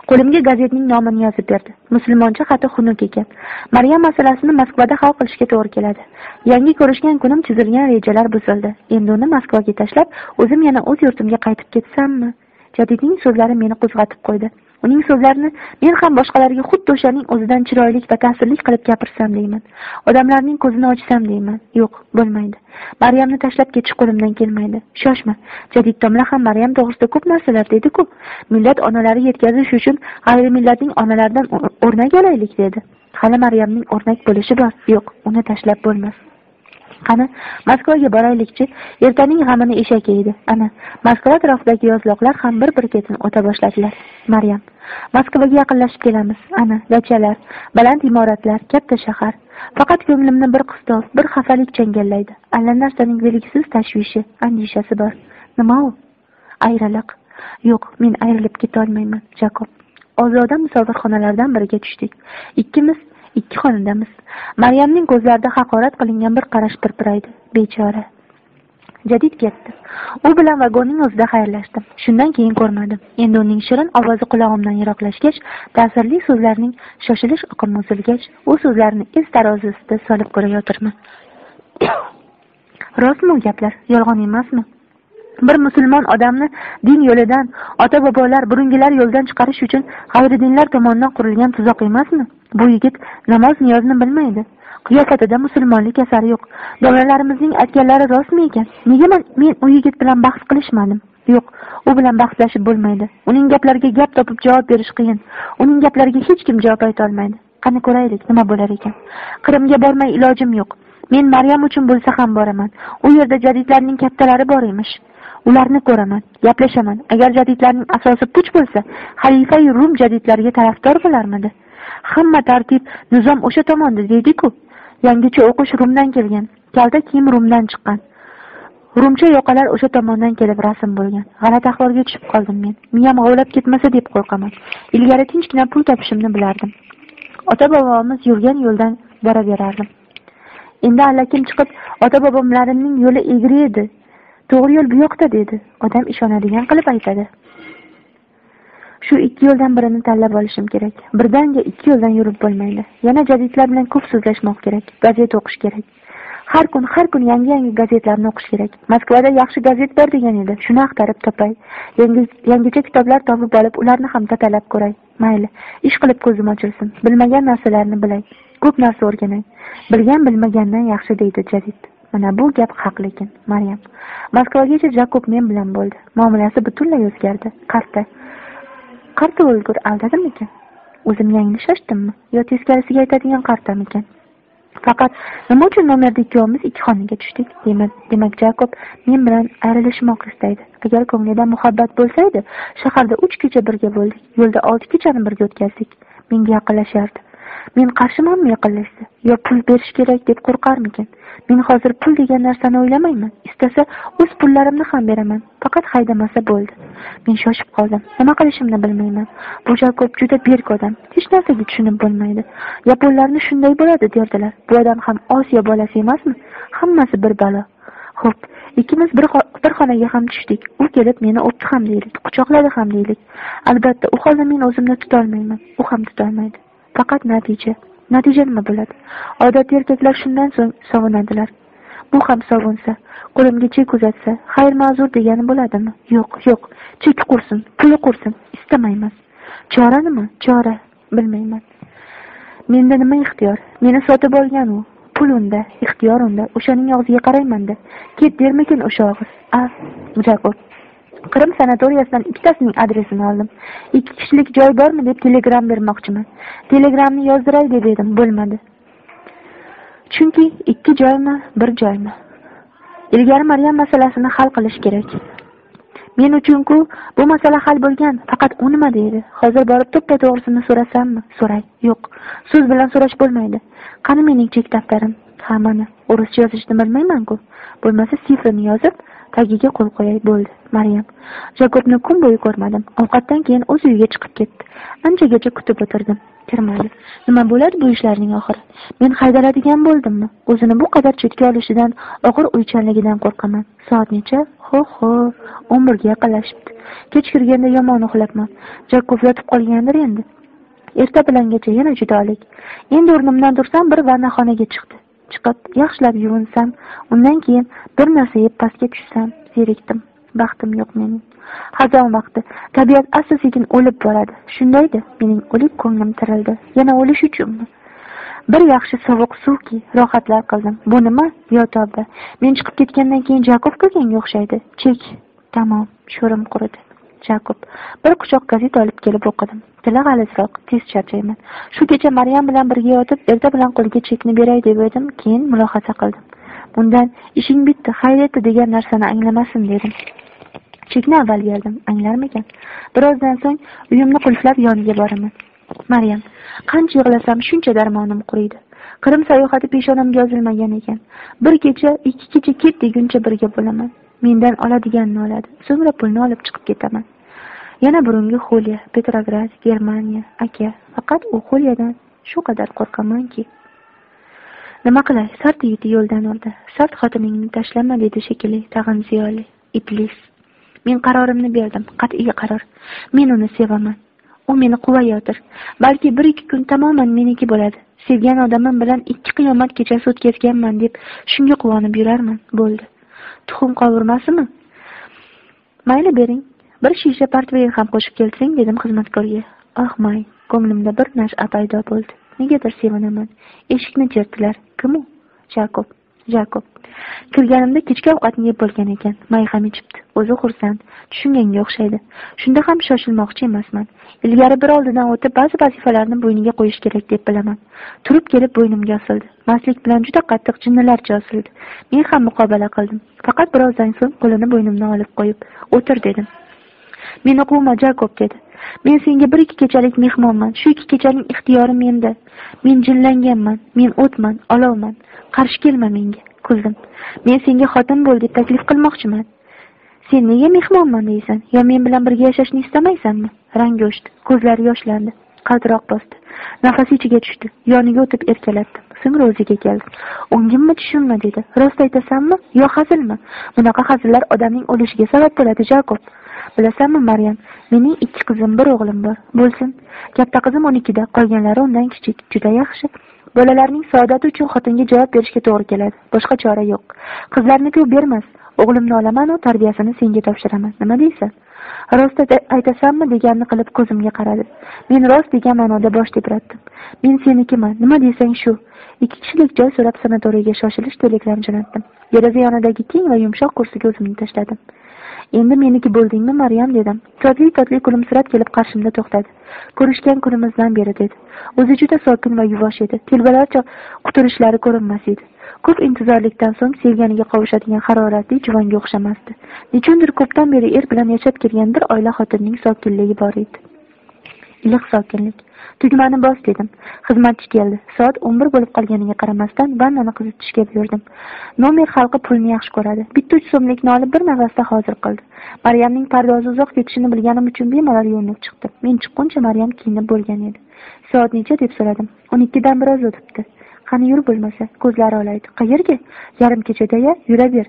Qo'limga gazetning nomini yozib berdi. Musulmoncha xati xunuk ekan. Maryam masalasini moskvada hal qilishga to'g'ri keladi. Yangi ko'rishgan kunim chizilgan rejalar buzildi. Endi uni moskvaga tashlab o'zim yana o'z yurtimga qaytib ketsammi? Jadidning so'zlari meni qo'zg'atib qo'ydi. Uning so'zlarini men ham boshqalarga xuddi o'shaning o'zidan chiroylik va ta'sirli qilib gapirsam deyman. Odamlarning ko'zini ochsam deyman. Yo'q bo'lmaydi. Maryamni tashlab ketish qo'limdan kelmaydi. Shoshma. Jadid domla ham maryam to'g'risida ko'p narsalar dedi ku millat onalari yetkazish uchun g'ayri millatning onalaridan o'rnak olaylik dedi. Hali maryamning o'rnak bo'lishi bor. Yo'q uni tashlab bo'lmas. Qani moskvaga boraylikchi ertaning g'amini eshak yeydi ana moskva atrofidagi yozloqlar ham bir bir ketin o'ta boshladilar. Maryam. Moskvaga yaqinlashib kelamiz ana dachalar baland imoratlar katta shahar. Faqat ko'nglimni bir qistov bir xafalik changallaydi. Allanarsaning belgisiz tashvishi andishasi bor. Nima u? Ayriliq. Yo'q men ayrilib ketolmayman jakob. Ozoda musofirxonalardan biriga tushdik. Ikkimiz ikki xonadamiz. Maryamning ko'zlarida haqorat qilingan bir qarash pirpiraydi. Bechora. Jadid ketdi. U bilan vagonning o'zida xayrlashdim. Shundan keyin ko'rmadim endi uning shirin ovozi qulog'imdan yiroqlashgach ta'sirli so'zlarning shoshilish oqimi uzilgach u so'zlarni iz tarozisida solib ko'rayotirman rostmi u gaplar? Yolg'on emasmi? Bir musulmon odamni din yo'lidan ota bobolar burungilar yo'ldan chiqarish uchun g'ayridinlar tomonidan qurilgan tuzoq emasmi? Bu yigit namoz niyozni bilmaydi. Qiyofatida musulmonlik asari yo'q. Domlalarimizning aytganlari rostmi ekan? Nega men u yigit bilan bahs qilishmadim? Yo'q u bilan bahslashib bo'lmaydi. Uning gaplariga gap topib javob berish qiyin. Uning gaplariga hech kim javob aytolmaydi qani ko'raylik nima bo'lar ekan? Qrimga bormay ilojim yo'q. Men maryam uchun bo'lsa ham boraman. U yerda jadidlarning kattalari bor emish. Ularni ko'raman gaplashaman. Agar jadidlarning asosi puch bo'lsa xalifai rum jadidlarga tarafdor bo'larmidi? Hamma tartib nizom o'sha tomonda deydiku. Yangicha o'qish rumdan kelgan kalta kiyim rumdan chiqqan. Rumcha yoqalar o'sha tomondan kelib rasm bo'lgan. G'alati ahvolga tushib qoldim men. Miyam g'ovlab ketmasa deb qo'rqaman. Ilgari tinchgina pul topishimni bilardim. Ota bobomiz yurgan yo'ldan boraverardim. Endi allakim chiqib ota bobomlarimning yo'li egri edi. To'g'ri yo'l bu yoqda dedi. Odam ishonadigan qilib aytadi. Shu ikki yo'ldan birini tanlab olishim kerak. Birdaniga ikki yo'ldan yurib bo'lmaydi. Yana jadidlar bilan ko'p so'zlashmoq kerak. Gazeta o'qish kerak. Har kun har kun yangi yangi gazetlarni o'qish kerak. Moskvada yaxshi gazet bor degan edi. Shuni axtarib topay. Yangicha kitoblar topib olib ularni ham tatalab ko'ray. Mayli ish qilib ko'zim ochilsin. Bilmagan narsalarni bilay. Ko'p narsa o'rganay. Bilgan bilmagandan yaxshi deydi jadid. Mana bu gap haq lekin maryam. Moskvagacha jakob men bilan bo'ldi. Muomalasi butunlay o'zgardi. Qarta. Qarta o'lgur aldadimikin? O'zim yanglishashdimmi yo teskarisiga aytadigan qartamikan faqat nima uchun nomerda ikkovimiz ikki xonaga tushdik? Demak jakob men bilan ayrilishmoq istaydi. Agar ko'nglida muhabbat bo'lsa edi shaharda uch kecha birga bo'ldik yo'lda olti kechani birga o'tkazdik. Menga yaqinlashardi. Men qarshimanmi yaqinlashsa? Yo pul berish kerak deb qo'rqarmikin men hozir pul degan narsani o'ylamayman. Istasa o'z pullarimni ham beraman. Faqat haydamasa bo'ldi. Men shoshib qoldim. Nima qilishimni bilmayman. Bu jakob juda berk odam. Hech narsaga tushunib bo'lmaydi. Yaponlarni shunday bo'ladi derdilar. Bu odam ham osiyo bolasi emasmi? Hammasi bir balo. Xo'p ikkimiz bir xonaga ham tushdik. U kelib meni o'pdi ham deylik quchoqladi ham deylik. Albatta u holda men o'zimni tutolmayman. U ham tutolmaydi. Faqat natija. Natija nima bo'ladi? Odatda erkaklar shundan so'ng sovunadilar bu ham sovunsa qo'limga chek uzatsa xayr ma'zur degani bo'ladimi? Yo'q yo'q. Cheki qursin puli qursin. Istamayman. Chora nima? Chora. Bilmayman. Menda nima ixtiyor? Meni sotib olgan u. Pul unda ixtiyor unda. O'shaning og'ziga qaraymanda. Ket dermikin o'sha og'iz? A jakob qirim sanatoriyasidan ikkitasining adresini oldim. Ikki kishilik joy bormi deb telegram bermoqchiman. Telegramni yozdiray deb edim bo'lmadi. Chunki ikki joymi bir joymi? Ilgari maryam masalasini hal qilish kerak. Men uchunku bu masala hal bo'lgan faqat u nima deydi? Hozir borib to'ppa to'g'risini so'rasammi? So'ray. Yo'q. So'z bilan so'rash bo'lmaydi. Qani mening chek daftarim ha mana. O'rischa yozishni bilmaymanku. Bo'lmasa sifrini yozib tagiga qo'l qo'yay bo'ldi. Maryam jakobni kun bo'yi ko'rmadim. Ovqatdan keyin o'z uyiga chiqib ketdi. Anchagacha kutib o'tirdim. Kirmadi. Nima bo'ladi bu ishlarning oxiri? Men haydaladigan bo'ldimmi? O'zini bu qadar chetga olishidan og'ir o'ychanligidan qo'rqaman. Soat necha? Ho ho o'n birga yaqinlashibdi. Kech kirganda yomon uxlabman jakob yotib qolgandir endi. Erta bilangacha yana judolik endi o'rnimdan tursam bir vannaxonaga chiqdi. Chiqib yaxshilab yuvinsam undan keyin bir narsa yeb pastga tushsam zerikdim. Baxtim yo'q mening. Xazon vaqti. Tabiat asta sekin o'lib boradi. Shundaydi mening o'lik ko'nglim tirildi. Yana o'lish uchunmi? Bir yaxshi sovuq suvki rohatlar qildim. Bu nima? Yo tavba men chiqib ketgandan keyin jakob kirganga o'xshaydi. Chek. Tamom. Sho'rim quridi. Jakob. Bir quchoq gazeta olib kelib o'qidim. Tili g'alizroq tez charchayman. Shu kecha maryam bilan birga yotib erta bilan qo'liga chekni beray deb edim keyin mulohaza qildim. Bundan ishing bitdi xayr etdi degan narsani anglamasin dedim. Chekni avval berdim anglarmikan? Birozdan so'ng uyimni qulflab yoniga boraman. Maryam qancha yig'lasam shuncha darmonim quriydi. Qirim sayohati peshonamga yozilmagan ekan. Bir kecha ikki kecha ket deguncha birga bo'laman. Mendan oladiganini oladi. So'ngra pulni olib chiqib ketaman. Yana burungi xulya petrograd germaniya aka faqat u xulyadan shu qadar qo'rqamanki. Nima qilay? Sart yigiti yo'ldan urdi sart xotiningni tashlama dedi shekilli tag'in ziyoli. Iblis. Men qarorimni berdim. Qat'iy qaror. Men uni sevaman. U meni quvayotir. Balki bir ikki kun tamoman meniki bo'ladi. Sevgan odamim bilan ikki qiyomat kechasi o'tkazganman deb shunga quvonib yurarman bo'ldi. Tuxum qovurmasimi mayli bering. Bir shisha portvein ham qo'shib kelsang dedim xizmatkorga. Oh may ko'nglimda bir nash'a paydo bo'ldi. Negadir sevinaman. Eshikni chertdilar. Kim u? Jakob. Jakob. Kirganimda kechki ovqatni yeb bo'lgan ekan. May ham ichibdi. O'zi xursand. Tushunganga o'xshaydi. Shunda ham shoshilmoqchi emasman. Ilgari bir oldidan o'tib ba'zi vazifalarni bo'yniga qo'yish kerak deb bilaman. Turib kelib bo'ynimga osildi. Mastlik bilan juda qattiq jinnilarcha osildi. Men ham muqobala qildim. Faqat birozdan so'ng qo'lini bo'ynimdan olib qo'yib o'tir dedim. Meni quvma jakob dedi. Men senga bir ikki kechalik mehmonman. Shu ikki kechaning ixtiyori menda. Men jinlanganman men o'tman olovman. Qarshi kelma menga kuzim men senga xotin bo'l deb taklif qilmoqchiman. Sen nega mehmonman deysan? Yo men bilan birga yashashni istamaysanmi rangi o'chdi ko'zlari yoshlandi qaltiroq bosdi. Nafasi ichiga tushdi yoniga o'tib erkalatdim. So'ngra o'ziga keldi o'ngimmi tushimmi dedi. Rost aytasanmi? Yo hazilmi? Bunaqa hazillar odamning o'lishiga sabab bo'ladi jakob. Bilasanmi maryam? Mening ikki qizim bir o'g'lim bor. Bo'lsin. Katta qizim o'n ikkida qolganlari undan kichik. Juda yaxshi. Bolalarning saodati uchun xotinga javob berishga to'g'ri keladi. Boshqa chora yo'q. Qizlarni ku bermas. O'g'limni olamanu tarbiyasini senga topshiraman. Nima deysan? Rost aytasanmi deganini qilib ko'zimga qaradi. Men rost degan ma'noda bosh tebratdim men senikiman. Nima desang shu. Ikki kishilik joy so'rab sanatoriyga shoshilish telegram jo'natdim. Deraza yonidagi keng va yumshoq kursiga o'zimni tashladim. Endi meniki bo'ldingmi maryam? dedim. Totli totli kulimsirab kelib qarshimda to'xtadi. Ko'rishgan kunimizdan beri dedi. O'zi juda sokin va yuvosh edi. Telbalarcha quturishlari ko'rinmas edi. Ko'p intizorlikdan so'ng sevganiga qovushadigan haroratli juvonga o'xshamasdi. Nechundir ko'pdan beri er bilan yashab kelgan bir oila xotinining sokinligi bor edi. Iliq sokinlik. Tugmani bos dedim. Xizmatchi keldi. Soat o'n bir bo'lib qolganiga qaramasdan vannani qizitishga buyurdim. Nomer xalqi pulni yaxshi ko'radi. Bitta uch so'mlikni olib bir nafasda hozir qildi. Maryamning pardozi uzoq ketishini bilganim uchun bemalol yuvinib chiqdim men chiqquncha maryam kiyinib bo'lgan edi. Soat necha deb so'radim. O'n ikkidan biroz o'tibdi. Qani yur bo'lmasa ko'zlari olaydi. Qayerga? Yarim kechada ya? Yuraver.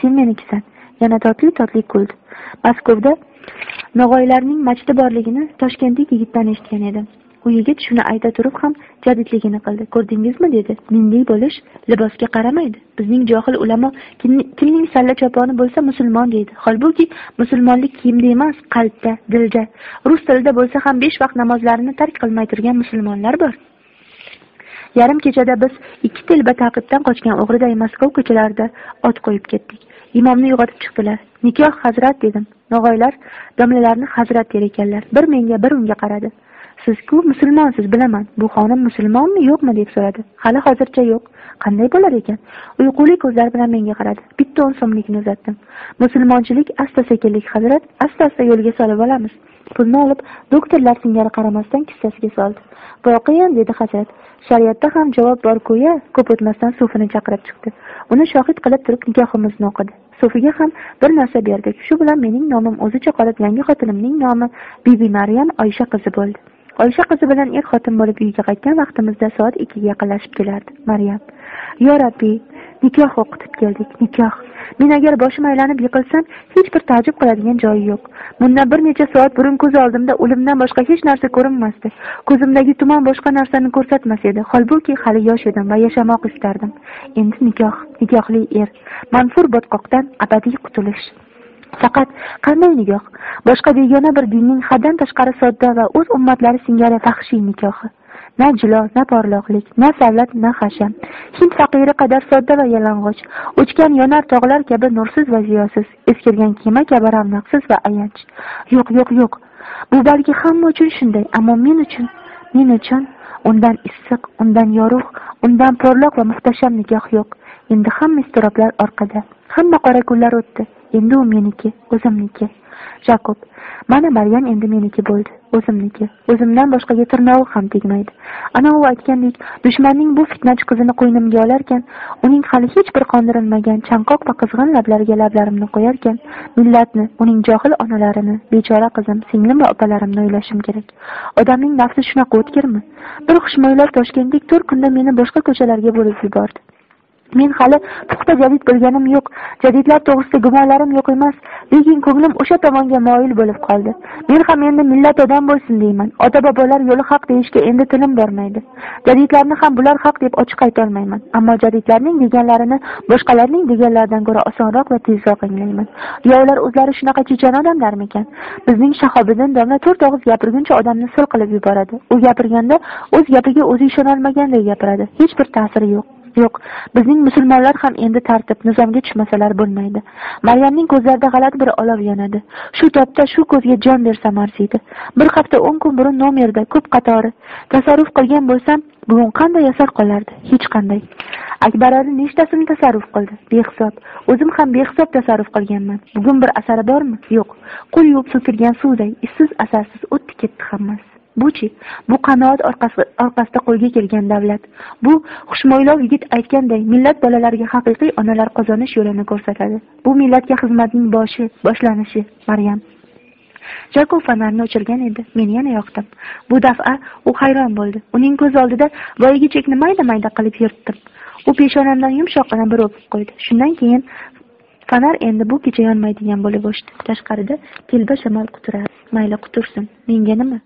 Sen menikisan. Yana totli totli kuldi. Maskovda nog'oylarning machiti borligini toshkentlik yigitdan eshitgan edim. U yigit shuni ayta turib ham jadidligini qildi. Ko'rdingizmi dedi. Dinli bo'lish libosga qaramaydi. Bizning johil ulamo kimning salla choponi bo'lsa musulmon deydi. Holbuki musulmonlik kiyimda emas qalbda dilda. Rus tilida bo'lsa ham besh vaqt namozlarini tark qilmay turgan musulmonlar bor. Yarim kechada biz ikki telba taqibdan qochgan o'g'riday moskov ko'chalarida ot qo'yib ketdik. Imomni uyg'otib chiqdilar. Nikoh hazrat dedim. Nog'oylar domlalarni hazrat der ekanlar. Bir menga bir unga qaradi. Sizku musulmonsiz bilaman. Bu xonim musulmonmi yo'qmi deb so'radi. Hali hozircha yo'q. Qanday bo'lar ekan? Uyquli ko'zlar bilan menga qaradi. Bitta o'n so'mlikni uzatdim. Musulmonchilik asta sekinlik hazrat. Asta asta yo'lga solib olamiz. Pulni olib doktorlar singari qaramasdan kissasiga soldi. Voqean dedi hazrat. Shariatda ham javob bor ku ya ko'p o'tmasdan sufini chaqirib chiqdi. Uni shohid qilib turib nikohimizni o'qidi. Sufiga ham bir narsa berdik. Shu bilan mening nomim o'zicha qolib yangi xotinimning nomi bibi maryam oysha qizi bo'ldi. Oysha qizi bilan er xotin bo'lib uyga qaytgan vaqtimizda soat ikkiga yaqinlashib kelardi. Maryam yo rabbiy nikoh o'qitib keldik nikoh. Men agar boshim aylanib yiqilsam hech bir taajjub qiladigan joyi yo'q. Bundan bir necha soat burun ko'z oldimda o'limdan boshqa hech narsa ko'rinmasdi. Ko'zimdagi tuman boshqa narsani ko'rsatmas edi. Holbuki hali yosh edim va yashamoq istardim. Endi nikoh nikohli er. Manfur botqoqdan abadiy qutulish. Faqat qanday nikoh boshqa begona bir dinning haddan tashqari sodda va o'z ummatlari singari vahshiy nikohi na jilo na porloqlik na savlat na hasham hind faqiri qadar sodda va yalang'och. O'chgan yonar tog'lar kabi nursiz va ziyosiz. Eskirgan kema kabi ravnaqsiz va ayanch. Yo'q yo'q yo'q. Bu balki hamma uchun shunday ammo men uchun men uchun undan issiq undan yorug' undan porloq va muhtasham nikoh yo'q. Endi hamma iztiroblar orqada. Hamma qora kunlar o'tdi. Endi u meniki o'zimniki. Jakob mana maryam endi meniki bo'ldi o'zimniki. O'zimdan boshqaga tirnog'i ham tegmaydi. Ana u aytgandek dushmanning bu fitnachi qizini qo'ynimga olarkan uning hali hech bir qondirilmagan chanqoq va qizg'in lablariga lablarimni qo'yarkan millatni uning johil onalarini bechora qizim singlim va opalarimni o'ylashim kerak. Odamning nafsi shunaqa o'tkirmi? Bir xushmo'ylov toshkentdek to'rt kunda meni boshqa ko'chalarga bo'lib yubordi. Men hali puxta jadid bilganim yo'q jadidlar to'g'risida gumonlarim yo'q emas lekin ko'nglim o'sha tomonga moyil bo'lib qoldi. Men ham endi millat odam bo'lsin deyman ota bobolar yo'li haq deyishga endi tilim bormaydi. Jadidlarni ham bular haq deb ochiq aytolmayman ammo jadidlarning deganlarini boshqalarning deganlaridan ko'ra osonroq va tezroq anglayman. Yo ular o'zlari shunaqa chechan odamlarmikan? Bizning shahobiddin domla to'rt og'iz gapirguncha odamni sil qilib yuboradi. U gapirganda o'z gapiga o'zi ishonolmaganday gapiradi hech bir ta'siri yo'q. Yo'q. Bizning musulmonlar ham endi tartib nizomga tushmasalar bo'lmaydi. Maryamning ko'zlarida g'alati bir olov yonadi. Shu topda shu ko'zga jon bersam arziydi bir hafta o'n kun burun nomerda ko'p qatori tasarruf qilgan bo'lsam bugun qanday asar qolardi? Hech qanday. Akbar ali nechtasini tasarruf qildi? Behisob. O'zim ham behisob tasarruf qilganman. Bugun bir asari bormi? Yo'q. Qo'l yuvib so'kilgan suvday izsiz asarsiz o'tdi ketdi hammasi. Buchi bu qanoat orqasida qo'lga kelgan davlat. Bu xushmo'ylov yigit aytganday millat bolalariga haqiqiy onalar qozonish yo'lini ko'rsatadi. Bu millatga xizmatning boshi boshlanishi maryam. Jakov fonarni o'chirgan edi. Men yana yoqdim. Bu daf'a u hayron bo'ldi. Uning ko'z oldida boyagi chekni mayda mayda qilib yirtdim u peshonamdan yumshoqqina bir o'pib qo'ydi. Shundan keyin fonar endi bu kecha yonmaydigan bo'lib o'chdi. Tashqarida telba shamol quturardi mayli qutursin. Menga nima?